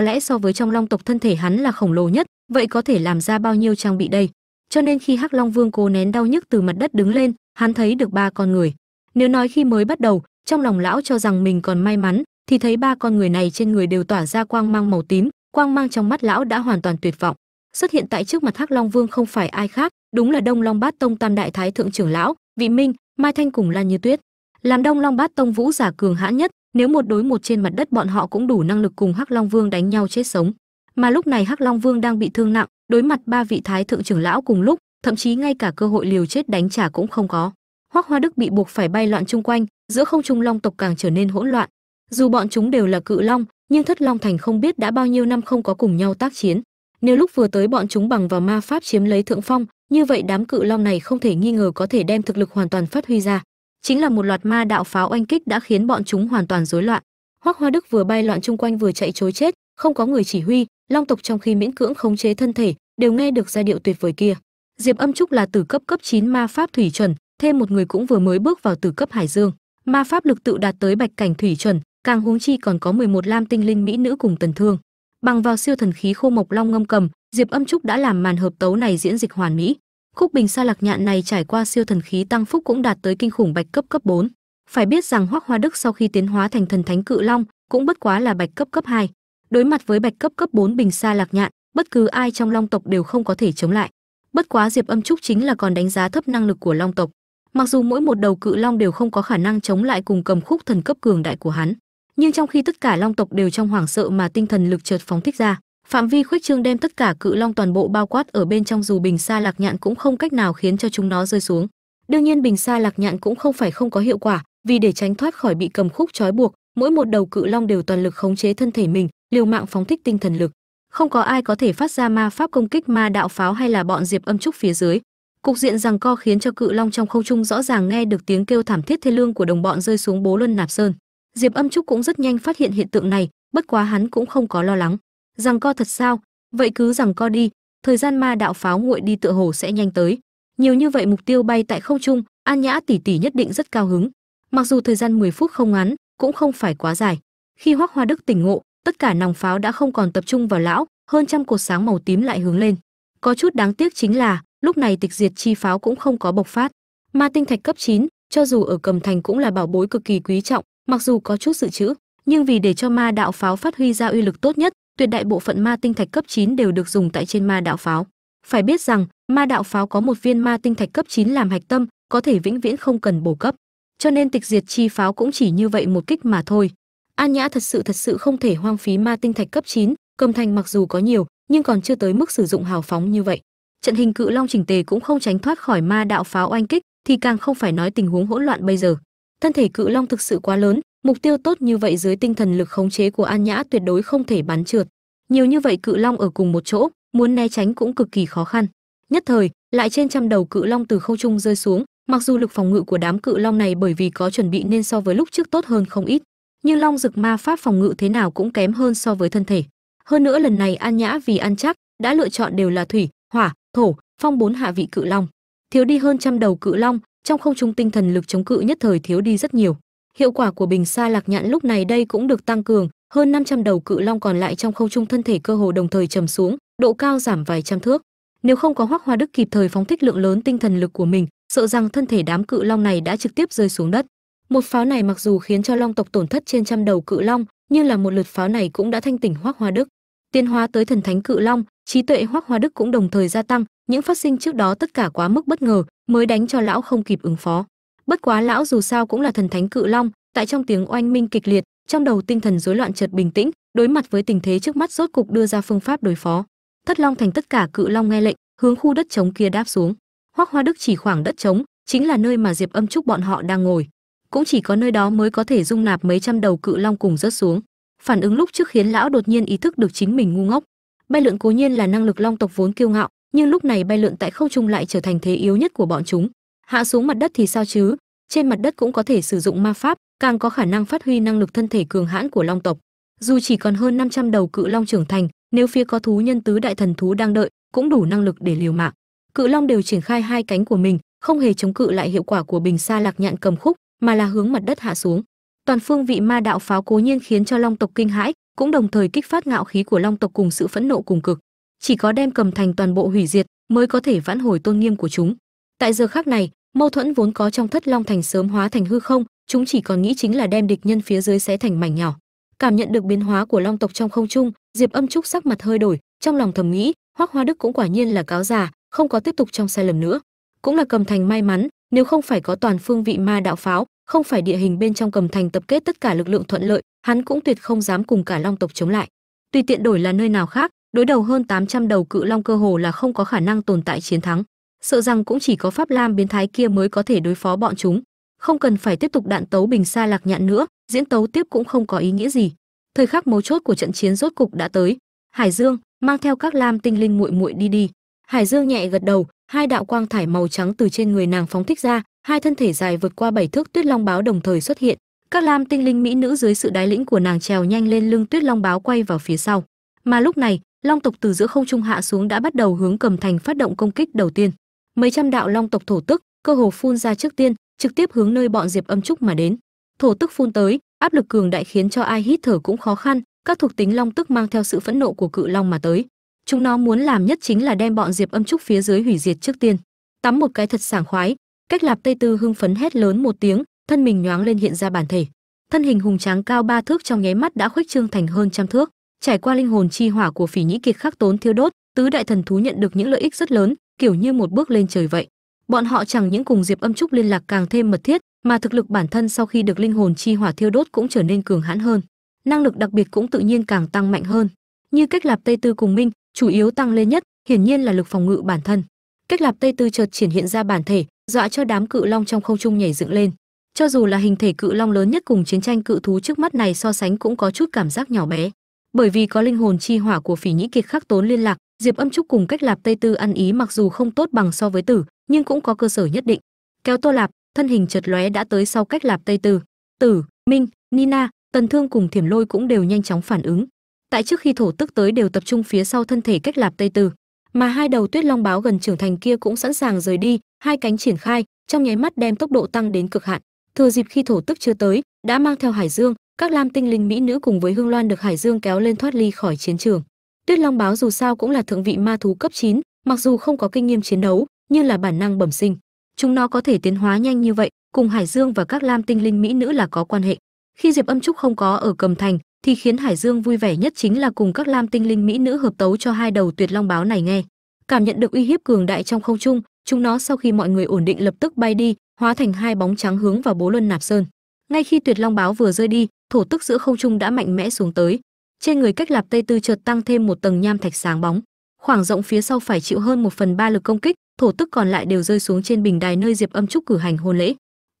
lẽ so với trong long tộc thân thể hắn là khổng lồ nhất, vậy có thể làm ra bao nhiêu trang bị đây? Cho nên khi hắc long vương cố nén đau nhức từ mặt đất đứng lên, hắn thấy được ba con người. Nếu nói khi mới bắt đầu, trong lòng lão cho rằng mình còn may mắn thì thấy ba con người này trên người đều tỏa ra quang mang màu tím, quang mang trong mắt lão đã hoàn toàn tuyệt vọng. Xuất hiện tại trước mặt hắc long vương không phải ai khác, đúng là đông long bát tông tam đại thái thượng trưởng lão, vị minh, mai thanh cùng lan như tuyết. Làm đông long bát tông vũ giả cường hãn nhất, nếu một đối một trên mặt đất bọn họ cũng đủ năng lực cùng hắc long vương đánh nhau chết sống. Mà lúc này hắc long vương đang bị thương nặng, đối mặt ba vị thái thượng trưởng lão cùng lúc, thậm chí ngay cả cơ hội liều chết đánh trả cũng không có. Hoắc hoa đức bị buộc phải bay loạn chung quanh, giữa không trung long tộc càng trở nên hỗn loạn dù bọn chúng đều là cự long, nhưng thất long thành không biết đã bao nhiêu năm không có cùng nhau tác chiến. Nếu lúc vừa tới bọn chúng bằng vào ma pháp chiếm lấy thượng phong, như vậy đám cự long này không thể nghi ngờ có thể đem thực lực hoàn toàn phát huy ra. Chính là một loạt ma đạo pháo oanh kích đã khiến bọn chúng hoàn toàn rối loạn. Hoắc hoa đức vừa bay loạn chung quanh vừa chạy chối chết, không có người chỉ huy, long tộc trong khi miễn cưỡng khống chế thân thể, đều nghe được giai điệu tuyệt vời kia. Diệp âm trúc là từ cấp cấp 9 ma pháp thủy chuẩn, thêm một người cũng vừa mới bước vào từ cấp hải dương. Ma pháp lực tự đạt tới bạch cảnh thủy chuẩn càng huống chi còn có 11 lam tinh linh mỹ nữ cùng tần thương. Bằng vào siêu thần khí khô mộc long ngâm cầm, diệp âm trúc đã làm màn hợp tấu này diễn dịch hoàn mỹ. Khúc bình sa lạc nhạn này trải qua siêu thần khí tăng phúc cũng đạt tới kinh khủng bạch cấp cấp 4. phải biết rằng hoắc hoa đức sau khi tiến hóa thành thần thánh cự long, cũng bất quá là bạch cấp cấp 2. đối mặt với bạch cấp cấp 4 bình sa lạc nhạn, bất cứ ai trong long tộc đều không có thể chống lại. Bất quá diệp âm trúc chính là còn đánh giá thấp năng lực của long tộc. Mặc dù mỗi một đầu cự long đều không có khả năng chống lại cùng cầm khúc thần cấp cường đại của hắn nhưng trong khi tất cả long tộc đều trong hoảng sợ mà tinh thần lực chợt phóng thích ra, phạm vi khuếch trương đem tất cả cự long toàn bộ bao quát ở bên trong dù bình sa lạc nhạn cũng không cách nào khiến cho chúng nó rơi xuống. Đương nhiên bình sa lạc nhạn cũng không phải không có hiệu quả, vì để tránh thoát khỏi bị cầm khúc trói buộc, mỗi một đầu cự long đều toàn lực khống chế thân thể mình, liều mạng phóng thích tinh thần lực. Không có ai có thể phát ra ma pháp công kích, ma đạo pháo hay là bọn diệp âm trúc phía dưới. Cục diện rằng co khiến cho cự long trong không trung rõ ràng nghe được tiếng kêu thảm thiết thê lương của đồng bọn rơi xuống bố luân nạp sơn diệp âm trúc cũng rất nhanh phát hiện hiện tượng này bất quá hắn cũng không có lo lắng. Rằng co thật sao? Vậy cứ rằng co đi thời gian ma đạo pháo nguội đi tựa hồ sẽ nhanh tới. Nhiều như vậy mục tiêu bay tại không trung an nhã tỷ tỷ nhất định rất cao hứng. Mặc dù thời gian 10 phút không ngắn cũng không phải quá dài. Khi hoắc hoa đức tỉnh ngộ tất cả nòng pháo đã không còn tập trung vào lão hơn trăm cột sáng màu tím lại hướng lên. Có chút đáng tiếc chính là lúc này tịch diệt chi pháo cũng không có bộc phát. Ma tinh thạch cấp 9, cho dù ở cầm thành cũng là bảo bối cực kỳ quý trọng mặc dù có chút dự trữ nhưng vì để cho ma đạo pháo phát huy ra uy lực tốt nhất tuyệt đại bộ phận ma tinh thạch cấp 9 đều được dùng tại trên ma đạo pháo. Phải biết rằng ma đạo pháo có một viên ma tinh thạch cấp 9 làm hạch tâm có thể vĩnh viễn không cần bổ cấp. Cho nên tịch diệt chi pháo cũng chỉ như vậy một kích mà thôi. An nhã thật sự thật sự không thể hoang phí ma tinh thạch cấp 9, cầm thành mặc dù có nhiều nhưng còn chưa tới mức sử dụng hào phóng như vậy. Trận hình cự long chỉnh tề cũng không tránh thoát khỏi ma đạo pháo oanh kích thì càng không phải nói tình huống hỗn loạn bây giờ thân thể cự long thực sự quá lớn, mục tiêu tốt như vậy dưới tinh thần lực khống chế của an nhã tuyệt đối không thể bắn trượt. Nhiều như vậy cự long ở cùng một chỗ, muốn né tránh cũng cực kỳ khó khăn. Nhất thời, lại trên trăm đầu cự long từ không trung rơi xuống, mặc dù lực phòng ngự của đám cự long này bởi vì có chuẩn bị nên so với lúc trước tốt hơn không ít, nhưng long dực ma pháp phòng ngự thế nào cũng kém hơn so với thân thể. Hơn nữa lần này an nhã vì ăn chắc, đã lựa chọn đều là thủy, hỏa, thổ, phong bốn hạ vị cự long. Thiếu đi hơn trăm đầu cự long trong không trung tinh thần lực chống cự nhất thời thiếu đi rất nhiều. Hiệu quả của bình sa lạc nhạn lúc này đây cũng được tăng cường, hơn 500 đầu cự long còn lại trong không trung thân thể cơ hồ đồng thời trầm xuống, độ cao giảm vài trăm thước. Nếu không có hoắc hoa đức kịp thời phóng thích lượng lớn tinh thần lực của mình, sợ rằng thân thể đám cự long này đã trực tiếp rơi xuống đất. Một pháo này mặc dù khiến cho long tộc tổn thất trên trăm đầu cự long, nhưng là một lượt pháo này cũng đã thanh tỉnh hoắc hoa đức. Tiến hóa tới thần thánh cự long, trí tuệ hoắc hoa đức cũng đồng thời gia tăng, những phát sinh trước đó tất cả quá mức bất ngờ mới đánh cho lão không kịp ứng phó. Bất quá lão dù sao cũng là thần thánh cự long, tại trong tiếng oanh minh kịch liệt, trong đầu tinh thần rối loạn chợt bình tĩnh, đối mặt với tình thế trước mắt rốt cục đưa ra phương pháp đối phó. Thất long thành tất cả cự long nghe lệnh, hướng khu đất trống kia đáp xuống. Hoắc hoa đức chỉ khoảng đất trống, chính là nơi mà diệp âm trúc bọn họ đang ngồi. Cũng chỉ có nơi đó mới có thể dung nạp mấy trăm đầu cự long cùng rớt xuống. Phản ứng lúc trước khiến lão đột nhiên ý thức được chính mình ngu ngốc. Bay lượn cố nhiên là năng lực long tộc vốn kiêu ngạo nhưng lúc này bay lượn tại không trung lại trở thành thế yếu nhất của bọn chúng. Hạ xuống mặt đất thì sao chứ? Trên mặt đất cũng có thể sử dụng ma pháp, càng có khả năng phát huy năng lực thân thể cường hãn của long tộc. Dù chỉ còn hơn 500 đầu cự long trưởng thành, nếu phía có thú nhân tứ đại thần thú đang đợi, cũng đủ năng lực để liều mạng. Cự long đều triển khai hai cánh của mình, không hề chống cự lại hiệu quả của bình xa lạc nhạn cầm khúc, mà là hướng mặt đất hạ xuống. Toàn phương vị ma đạo pháo cố nhiên khiến cho long tộc kinh hãi, cũng đồng thời kích phát ngạo khí của long tộc cùng sự phẫn nộ cùng cực chỉ có đem cầm thành toàn bộ hủy diệt mới có thể vãn hồi tôn nghiêm của chúng. Tại giờ khác này, mâu thuẫn vốn có trong thất long thành sớm hóa thành hư không, chúng chỉ còn nghĩ chính là đem địch nhân phía dưới xé thành mảnh nhỏ. Cảm nhận được biến hóa của long tộc trong không trung, diệp âm trúc sắc mặt hơi đổi, trong lòng thầm nghĩ, hoắc hoa đức cũng quả nhiên là cáo già, không có tiếp tục trong sai lầm nữa. Cũng là cầm thành may mắn, nếu không phải có toàn phương vị ma đạo pháo, không phải địa hình bên trong cầm thành tập kết tất cả lực lượng thuận lợi, hắn cũng tuyệt không dám cùng cả long tộc chống lại. Tùy tiện đổi là nơi nào khác đối đầu hơn 800 đầu cự long cơ hồ là không có khả năng tồn tại chiến thắng. Sợ rằng cũng chỉ có pháp lam biến thái kia mới có thể đối phó bọn chúng. Không cần phải tiếp tục đạn tấu bình xa lạc nhạn nữa, diễn tấu tiếp cũng không có ý nghĩa gì. Thời khắc mấu chốt của trận chiến rốt cục đã tới. Hải dương, mang theo các lam tinh linh muội muội đi đi. Hải dương nhẹ gật đầu, hai đạo quang thải màu trắng từ trên người nàng phóng thích ra, hai thân thể dài vượt qua bảy thước tuyết long báo đồng thời xuất hiện. Các lam tinh linh mỹ nữ dưới sự đái lĩnh của nàng trèo nhanh lên lưng tuyết long báo quay vào phía sau. Mà lúc này long tộc từ giữa không trung hạ xuống đã bắt đầu hướng cầm thành phát động công kích đầu tiên. Mấy trăm đạo long tộc thổ tức, cơ hồ phun ra trước tiên, trực tiếp hướng nơi bọn diệp âm trúc mà đến. Thổ tức phun tới, áp lực cường đại khiến cho ai hít thở cũng khó khăn, các thuộc tính long tức mang theo sự phẫn nộ của cự long mà tới. Chúng nó muốn làm nhất chính là đem bọn diệp âm trúc phía dưới hủy diệt trước tiên. Tắm một cái thật sảng khoái, cách lạp tây tư hưng phấn hét lớn một tiếng, thân mình nhoáng lên hiện ra bản thể. Thân hình hùng tráng cao ba thước trong nháy mắt đã khuếch trương thành hơn trăm thước trải qua linh hồn chi hỏa của phỉ nhĩ kiệt khắc tốn thiêu đốt, tứ đại thần thú nhận được những lợi ích rất lớn, kiểu như một bước lên trời vậy. Bọn họ chẳng những cùng diệp âm trúc liên lạc càng thêm mật thiết, mà thực lực bản thân sau khi được linh hồn chi hỏa thiêu đốt cũng trở nên cường hãn hơn. Năng lực đặc biệt cũng tự nhiên càng tăng mạnh hơn. Như cách lạp tây tư cùng minh, chủ yếu tăng lên nhất, hiển nhiên là lực phòng ngự bản thân. Cách lạp tây tư chợt triển hiện ra bản thể, dọa cho đám cự long trong không trung nhảy dựng lên. Cho dù là hình thể cự long lớn nhất cùng chiến tranh cự thú trước mắt này so sánh cũng có chút cảm giác nhỏ bé bởi vì có linh hồn chi hỏa của phỉ nhĩ kiệt khắc tốn liên lạc, diệp âm trúc cùng cách lạp tây tư ăn ý mặc dù không tốt bằng so với tử, nhưng cũng có cơ sở nhất định. Kéo tô lạp, thân hình chật lóe đã tới sau cách lạp tây tư. Tử, minh, nina, tần thương cùng thiểm lôi cũng đều nhanh chóng phản ứng. Tại trước khi thổ tức tới đều tập trung phía sau thân thể cách lạp tây tư. Mà hai đầu tuyết long báo gần trưởng thành kia cũng sẵn sàng rời đi, hai cánh triển khai, trong nháy mắt đem tốc độ tăng đến cực hạn. Thừa dịp khi thổ tức chưa tới, đã mang theo hải dương các lam tinh linh mỹ nữ cùng với hương loan được hải dương kéo lên thoát ly khỏi chiến trường. Tuyết long báo dù sao cũng là thượng vị ma thú cấp 9, mặc dù không có kinh nghiệm chiến đấu nhưng là bản năng bẩm sinh. Chúng nó có thể tiến hóa nhanh như vậy cùng hải dương và các lam tinh linh mỹ nữ là có quan hệ. Khi diệp âm trúc không có ở cầm thành thì khiến hải dương vui vẻ nhất chính là cùng các lam tinh linh mỹ nữ hợp tấu cho hai đầu tuyệt long báo này nghe. Cảm nhận được uy hiếp cường đại trong không trung chúng nó sau khi mọi người ổn định lập tức bay đi hóa thành hai bóng trắng hướng vào bố luân nạp sơn ngay khi tuyệt long báo vừa rơi đi, thổ tức giữa không trung đã mạnh mẽ xuống tới. Trên người cách lạp tây tư chợt tăng thêm một tầng nham thạch sáng bóng. Khoảng rộng phía sau phải chịu hơn một phần ba lực công kích, thổ tức còn lại đều rơi xuống trên bình đài nơi diệp âm trúc cử hành hôn lễ.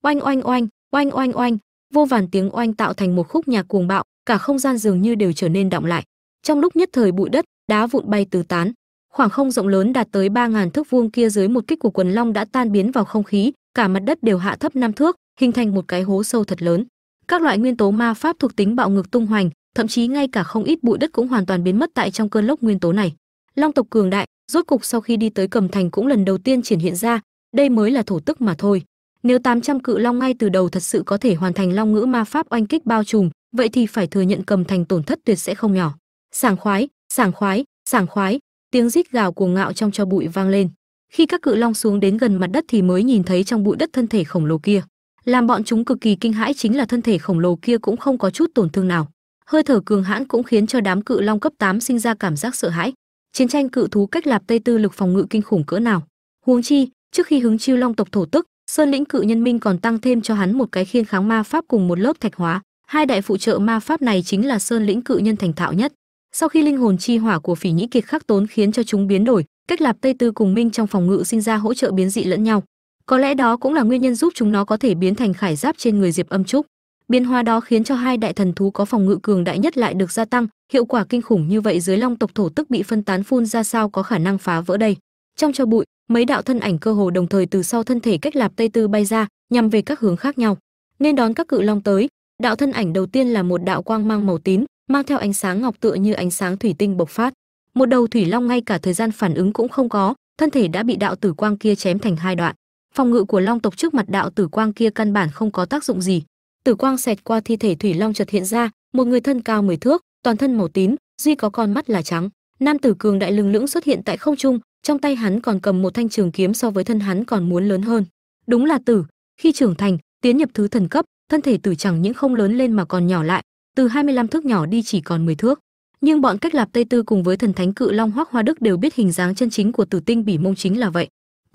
Oanh oanh oanh oanh oanh oanh, vô vàn tiếng oanh tạo thành một khúc nhạc cuồng bạo, cả không gian dường như đều trở nên động lại. Trong lúc nhất thời bụi đất, đá vụn bay tứ tán. Khoảng không rộng lớn đạt tới ba ngàn thước vuông kia dưới một kích của quần long đã tan biến vào không khí, cả mặt đất đều hạ thấp năm thước hình thành một cái hố sâu thật lớn. Các loại nguyên tố ma pháp thuộc tính bạo ngược tung hoành, thậm chí ngay cả không ít bụi đất cũng hoàn toàn biến mất tại trong cơn lốc nguyên tố này. Long tộc cường đại, rốt cục sau khi đi tới cầm thành cũng lần đầu tiên triển hiện ra, đây mới là thổ tức mà thôi. Nếu 800 cự long ngay từ đầu thật sự có thể hoàn thành long ngữ ma pháp oanh kích bao trùm, vậy thì phải thừa nhận cầm thành tổn thất tuyệt sẽ không nhỏ. Sảng khoái sảng khoái sảng khoái, tiếng rít gào cuồng ngạo trong cho bụi vang lên. Khi các cự long xuống đến gần mặt đất thì mới nhìn thấy trong bụi đất thân thể khổng lồ kia làm bọn chúng cực kỳ kinh hãi chính là thân thể khổng lồ kia cũng không có chút tổn thương nào. Hơi thở cường hãn cũng khiến cho đám cự long cấp 8 sinh ra cảm giác sợ hãi. Chiến tranh cự thú cách lạp tây tư lực phòng ngự kinh khủng cỡ nào? Huống chi, trước khi hứng chiêu long tộc thổ tức, sơn lĩnh cự nhân minh còn tăng thêm cho hắn một cái khiên kháng ma pháp cùng một lớp thạch hóa. Hai đại phụ trợ ma pháp này chính là sơn lĩnh cự nhân thành thạo nhất. Sau khi linh hồn chi hỏa của phỉ nhĩ kiệt khắc tốn khiến cho chúng biến đổi, cách lạp tây tư cùng minh trong phòng ngự sinh ra hỗ trợ biến dị lẫn nhau có lẽ đó cũng là nguyên nhân giúp chúng nó có thể biến thành khải giáp trên người diệp âm trúc. Biến hóa đó khiến cho hai đại thần thú có phòng ngự cường đại nhất lại được gia tăng, hiệu quả kinh khủng như vậy dưới long tộc thổ tức bị phân tán phun ra sao có khả năng phá vỡ đây? Trong cho bụi, mấy đạo thân ảnh cơ hồ đồng thời từ sau thân thể cách lạp tây tư bay ra, nhằm về các hướng khác nhau. Nên đón các cự long tới, đạo thân ảnh đầu tiên là một đạo quang mang màu tím, mang theo ánh sáng ngọc tựa như ánh sáng thủy tinh bộc phát. Một đầu thủy long ngay cả thời gian phản ứng cũng không có, thân thể đã bị đạo tử quang kia chém thành hai đoạn phòng ngự của long tộc trước mặt đạo tử quang kia căn bản không có tác dụng gì. Tử quang xẹt qua thi thể thủy long chợt hiện ra, một người thân cao 10 thước, toàn thân màu tím, duy có con mắt là trắng. Nam tử cường đại lừng lững xuất hiện tại không trung, trong tay hắn còn cầm một thanh trường kiếm so với thân hắn còn muốn lớn hơn. Đúng là tử, khi trưởng thành, tiến nhập thứ thần cấp, thân thể tử chẳng những không lớn lên mà còn nhỏ lại, từ 25 thước nhỏ đi chỉ còn 10 thước. Nhưng bọn cách lạp tây tư cùng với thần thánh cự long hoắc hoa đức đều biết hình dáng chân chính của tử tinh bỉ mông chính là vậy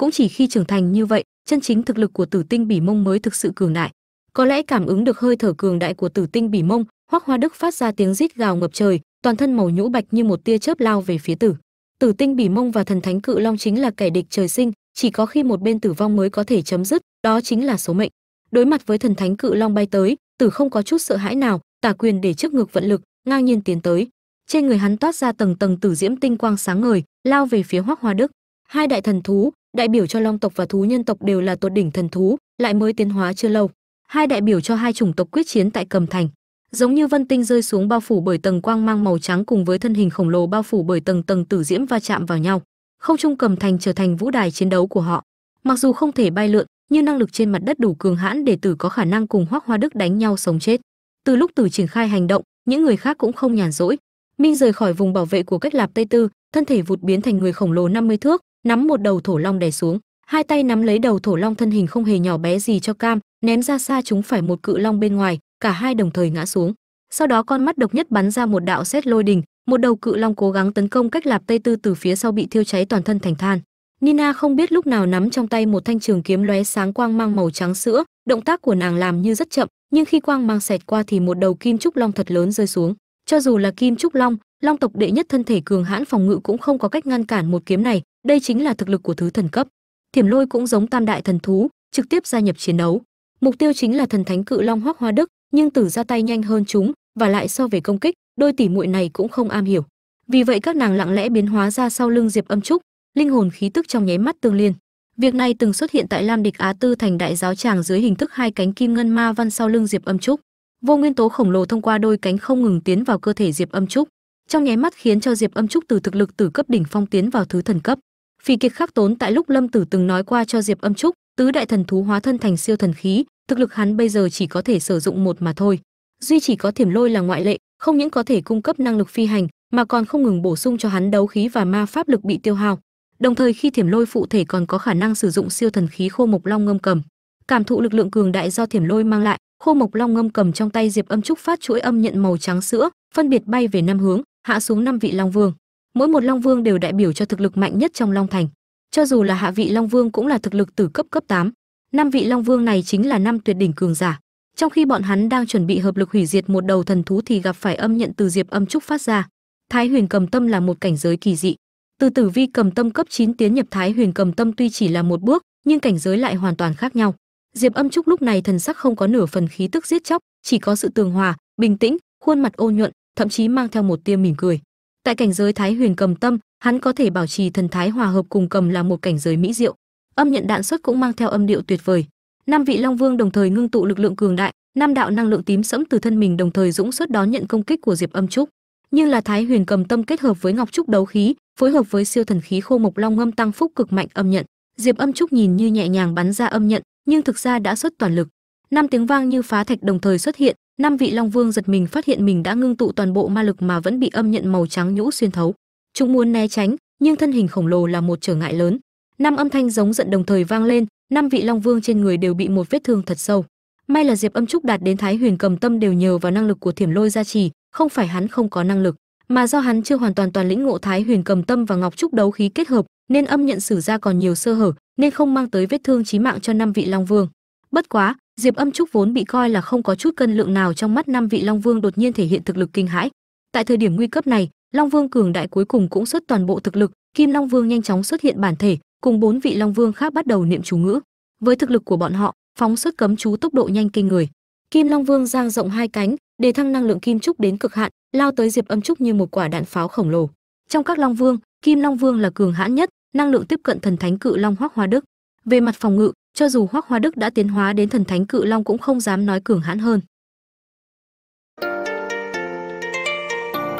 cũng chỉ khi trưởng thành như vậy, chân chính thực lực của tử tinh bỉ mông mới thực sự cường đại. Có lẽ cảm ứng được hơi thở cường đại của tử tinh bỉ mông, hoắc hoa đức phát ra tiếng rít gào ngập trời, toàn thân màu nhũ bạch như một tia chớp lao về phía tử. Tử tinh bỉ mông và thần thánh cự long chính là kẻ địch trời sinh, chỉ có khi một bên tử vong mới có thể chấm dứt, đó chính là số mệnh. Đối mặt với thần thánh cự long bay tới, tử không có chút sợ hãi nào, tả quyền để trước ngực vận lực, ngang nhiên tiến tới. Trên người hắn toát ra tầng tầng tử diễm tinh quang sáng ngời, lao về phía hoắc hoa đức. Hai đại thần thú đại biểu cho long tộc và thú nhân tộc đều là tột đỉnh thần thú, lại mới tiến hóa chưa lâu. Hai đại biểu cho hai chủng tộc quyết chiến tại cầm thành. Giống như vân tinh rơi xuống bao phủ bởi tầng quang mang màu trắng cùng với thân hình khổng lồ bao phủ bởi tầng tầng tử diễm va chạm vào nhau, không trung cầm thành trở thành vũ đài chiến đấu của họ. Mặc dù không thể bay lượn, nhưng năng lực trên mặt đất đủ cường hãn để tử có khả năng cùng hoắc hoa đức đánh nhau sống chết. Từ lúc tử triển khai hành động, những người khác cũng không nhàn rỗi. Minh rời khỏi vùng bảo vệ của cách lạp tây tư, thân thể vụt biến thành người khổng lồ 50 thước nắm một đầu thổ long đè xuống. Hai tay nắm lấy đầu thổ long thân hình không hề nhỏ bé gì cho cam, ném ra xa chúng phải một cự long bên ngoài, cả hai đồng thời ngã xuống. Sau đó con mắt độc nhất bắn ra một đạo xét lôi đình, một đầu cự long cố gắng tấn công cách lạp tây tư từ phía sau bị thiêu cháy toàn thân thành than. Nina không biết lúc nào nắm trong tay một thanh trường kiếm lóe sáng quang mang màu trắng sữa, động tác của nàng làm như rất chậm, nhưng khi quang mang xẹt qua thì một đầu kim trúc long thật lớn rơi xuống cho dù là kim trúc long long tộc đệ nhất thân thể cường hãn phòng ngự cũng không có cách ngăn cản một kiếm này đây chính là thực lực của thứ thần cấp thiểm lôi cũng giống tam đại thần thú trực tiếp gia nhập chiến đấu mục tiêu chính là thần thánh cự long hoắc hoa đức nhưng tử ra tay nhanh hơn chúng và lại so về công kích, đôi tỷ muội này cũng không am hiểu. Vì vậy các nàng lặng lẽ biến hóa ra sau lưng Diệp Âm Trúc, linh hồn khí tức trong nháy mắt tương liên. Việc này từng xuất hiện tại Lam Địch Á Tư thành đại giáo tràng dưới hình thức hai cánh kim ngân ma văn sau lưng Diệp Âm Trúc. Vô nguyên tố khổng lồ thông qua đôi cánh không ngừng tiến vào cơ thể Diệp Âm Trúc, trong nháy mắt khiến cho Diệp Âm Trúc từ thực lực từ cấp đỉnh phong tiến vào thứ thần cấp. Phỉ kiệt khắc tốn tại lúc Lâm Tử từng nói qua cho Diệp Âm Trúc, tứ đại thần thú hóa thân thành siêu thần khí, thực lực hắn bây giờ chỉ có thể sử dụng một mà thôi. Duy chỉ có Thiểm Lôi là ngoại lệ, không những có thể cung cấp năng lực phi hành, mà còn không ngừng bổ sung cho hắn đấu khí và ma pháp lực bị tiêu hao. Đồng thời khi Thiểm Lôi phụ thể còn có khả năng sử dụng siêu thần khí Khô Mộc Long Ngâm Cầm. Cảm thụ lực lượng cường đại do Thiểm Lôi mang lại, Khô Mộc Long Ngâm Cầm trong tay Diệp Âm Trúc phát chuỗi âm nhận màu trắng sữa, phân biệt bay về năm hướng, hạ xuống năm vị Long Vương. Mỗi một Long Vương đều đại biểu cho thực lực mạnh nhất trong Long Thành. Cho dù là hạ vị Long Vương cũng là thực lực từ cấp cấp 8. Năm vị Long Vương này chính là năm tuyệt đỉnh cường giả. Trong khi bọn hắn đang chuẩn bị hợp lực hủy diệt một đầu thần thú thì gặp phải âm nhận từ Diệp Âm Trúc phát ra. Thái Huyền Cầm Tâm là một cảnh giới kỳ dị. Từ Tử Vi Cầm Tâm cấp 9 tiến nhập Thái Huyền Cầm Tâm tuy chỉ là một bước, nhưng cảnh giới lại hoàn toàn khác nhau. Diệp Âm Trúc lúc này thần sắc không có nửa phần khí tức giết chóc, chỉ có sự tường hòa, bình tĩnh, khuôn mặt ô nhuận, thậm chí mang theo một tia mỉm cười. Tại cảnh giới Thái Huyền Cầm Tâm, hắn có thể bảo trì thần thái hòa hợp cùng cầm là một cảnh giới mỹ diệu. Âm nhận đạn xuất cũng mang theo âm điệu tuyệt vời. Năm vị Long Vương đồng thời ngưng tụ lực lượng cường đại, năm đạo năng lượng tím sẫm từ thân mình đồng thời dũng xuất đón nhận công kích của Diệp Âm Trúc. Nhưng là Thái Huyền Cầm Tâm kết hợp với Ngọc Trúc đấu khí, phối hợp với siêu thần khí Khô Mộc Long Ngâm tăng phúc cực mạnh âm nhận. Diệp Âm Trúc nhìn như nhẹ nhàng bắn ra âm nhận, nhưng thực ra đã xuất toàn lực. Năm tiếng vang như phá thạch đồng thời xuất hiện, năm vị long vương giật mình phát hiện mình đã ngưng tụ toàn bộ ma lực mà vẫn bị âm nhận màu trắng nhũ xuyên thấu. Chúng muốn né tránh nhưng thân hình khổng lồ là một trở ngại lớn. Năm âm thanh giống giận đồng thời vang lên năm vị long vương trên người đều bị một vết thương thật sâu. May là diệp âm trúc đạt đến thái huyền cầm tâm đều nhờ vào năng lực của thiểm lôi gia trì không phải hắn không có năng lực mà do hắn chưa hoàn toàn toàn lĩnh ngộ thái huyền cầm tâm và ngọc trúc đấu khí kết hợp nên âm nhận sử ra còn nhiều sơ hở nên không mang tới vết thương chí mạng cho năm vị long vương bất quá Diệp Âm Trúc vốn bị coi là không có chút cân lượng nào trong mắt năm vị Long Vương đột nhiên thể hiện thực lực kinh hãi. Tại thời điểm nguy cấp này, Long Vương cường đại cuối cùng cũng xuất toàn bộ thực lực, Kim Long Vương nhanh chóng xuất hiện bản thể, cùng bốn vị Long Vương khác bắt đầu niệm chú ngữ. Với thực lực của bọn họ, phóng xuất cấm chú tốc độ nhanh kinh người. Kim Long Vương giang rộng hai cánh, để thăng năng lượng kim trúc đến cực hạn, lao tới Diệp Âm Trúc như một quả đạn pháo khổng lồ. Trong các Long Vương, Kim Long Vương là cường hãn nhất, năng lượng tiếp cận thần thánh cự long Hoắc Hoa Đức. Về mặt phòng ngự, cho dù Hoắc Hoa Đức đã tiến hóa đến thần thánh cự long cũng không dám nói cường hãn hơn.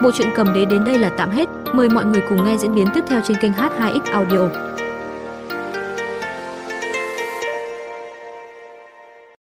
Bộ truyện cầm đế đến đây là tạm hết, mời mọi người cùng nghe diễn biến tiếp theo trên kênh H2X Audio.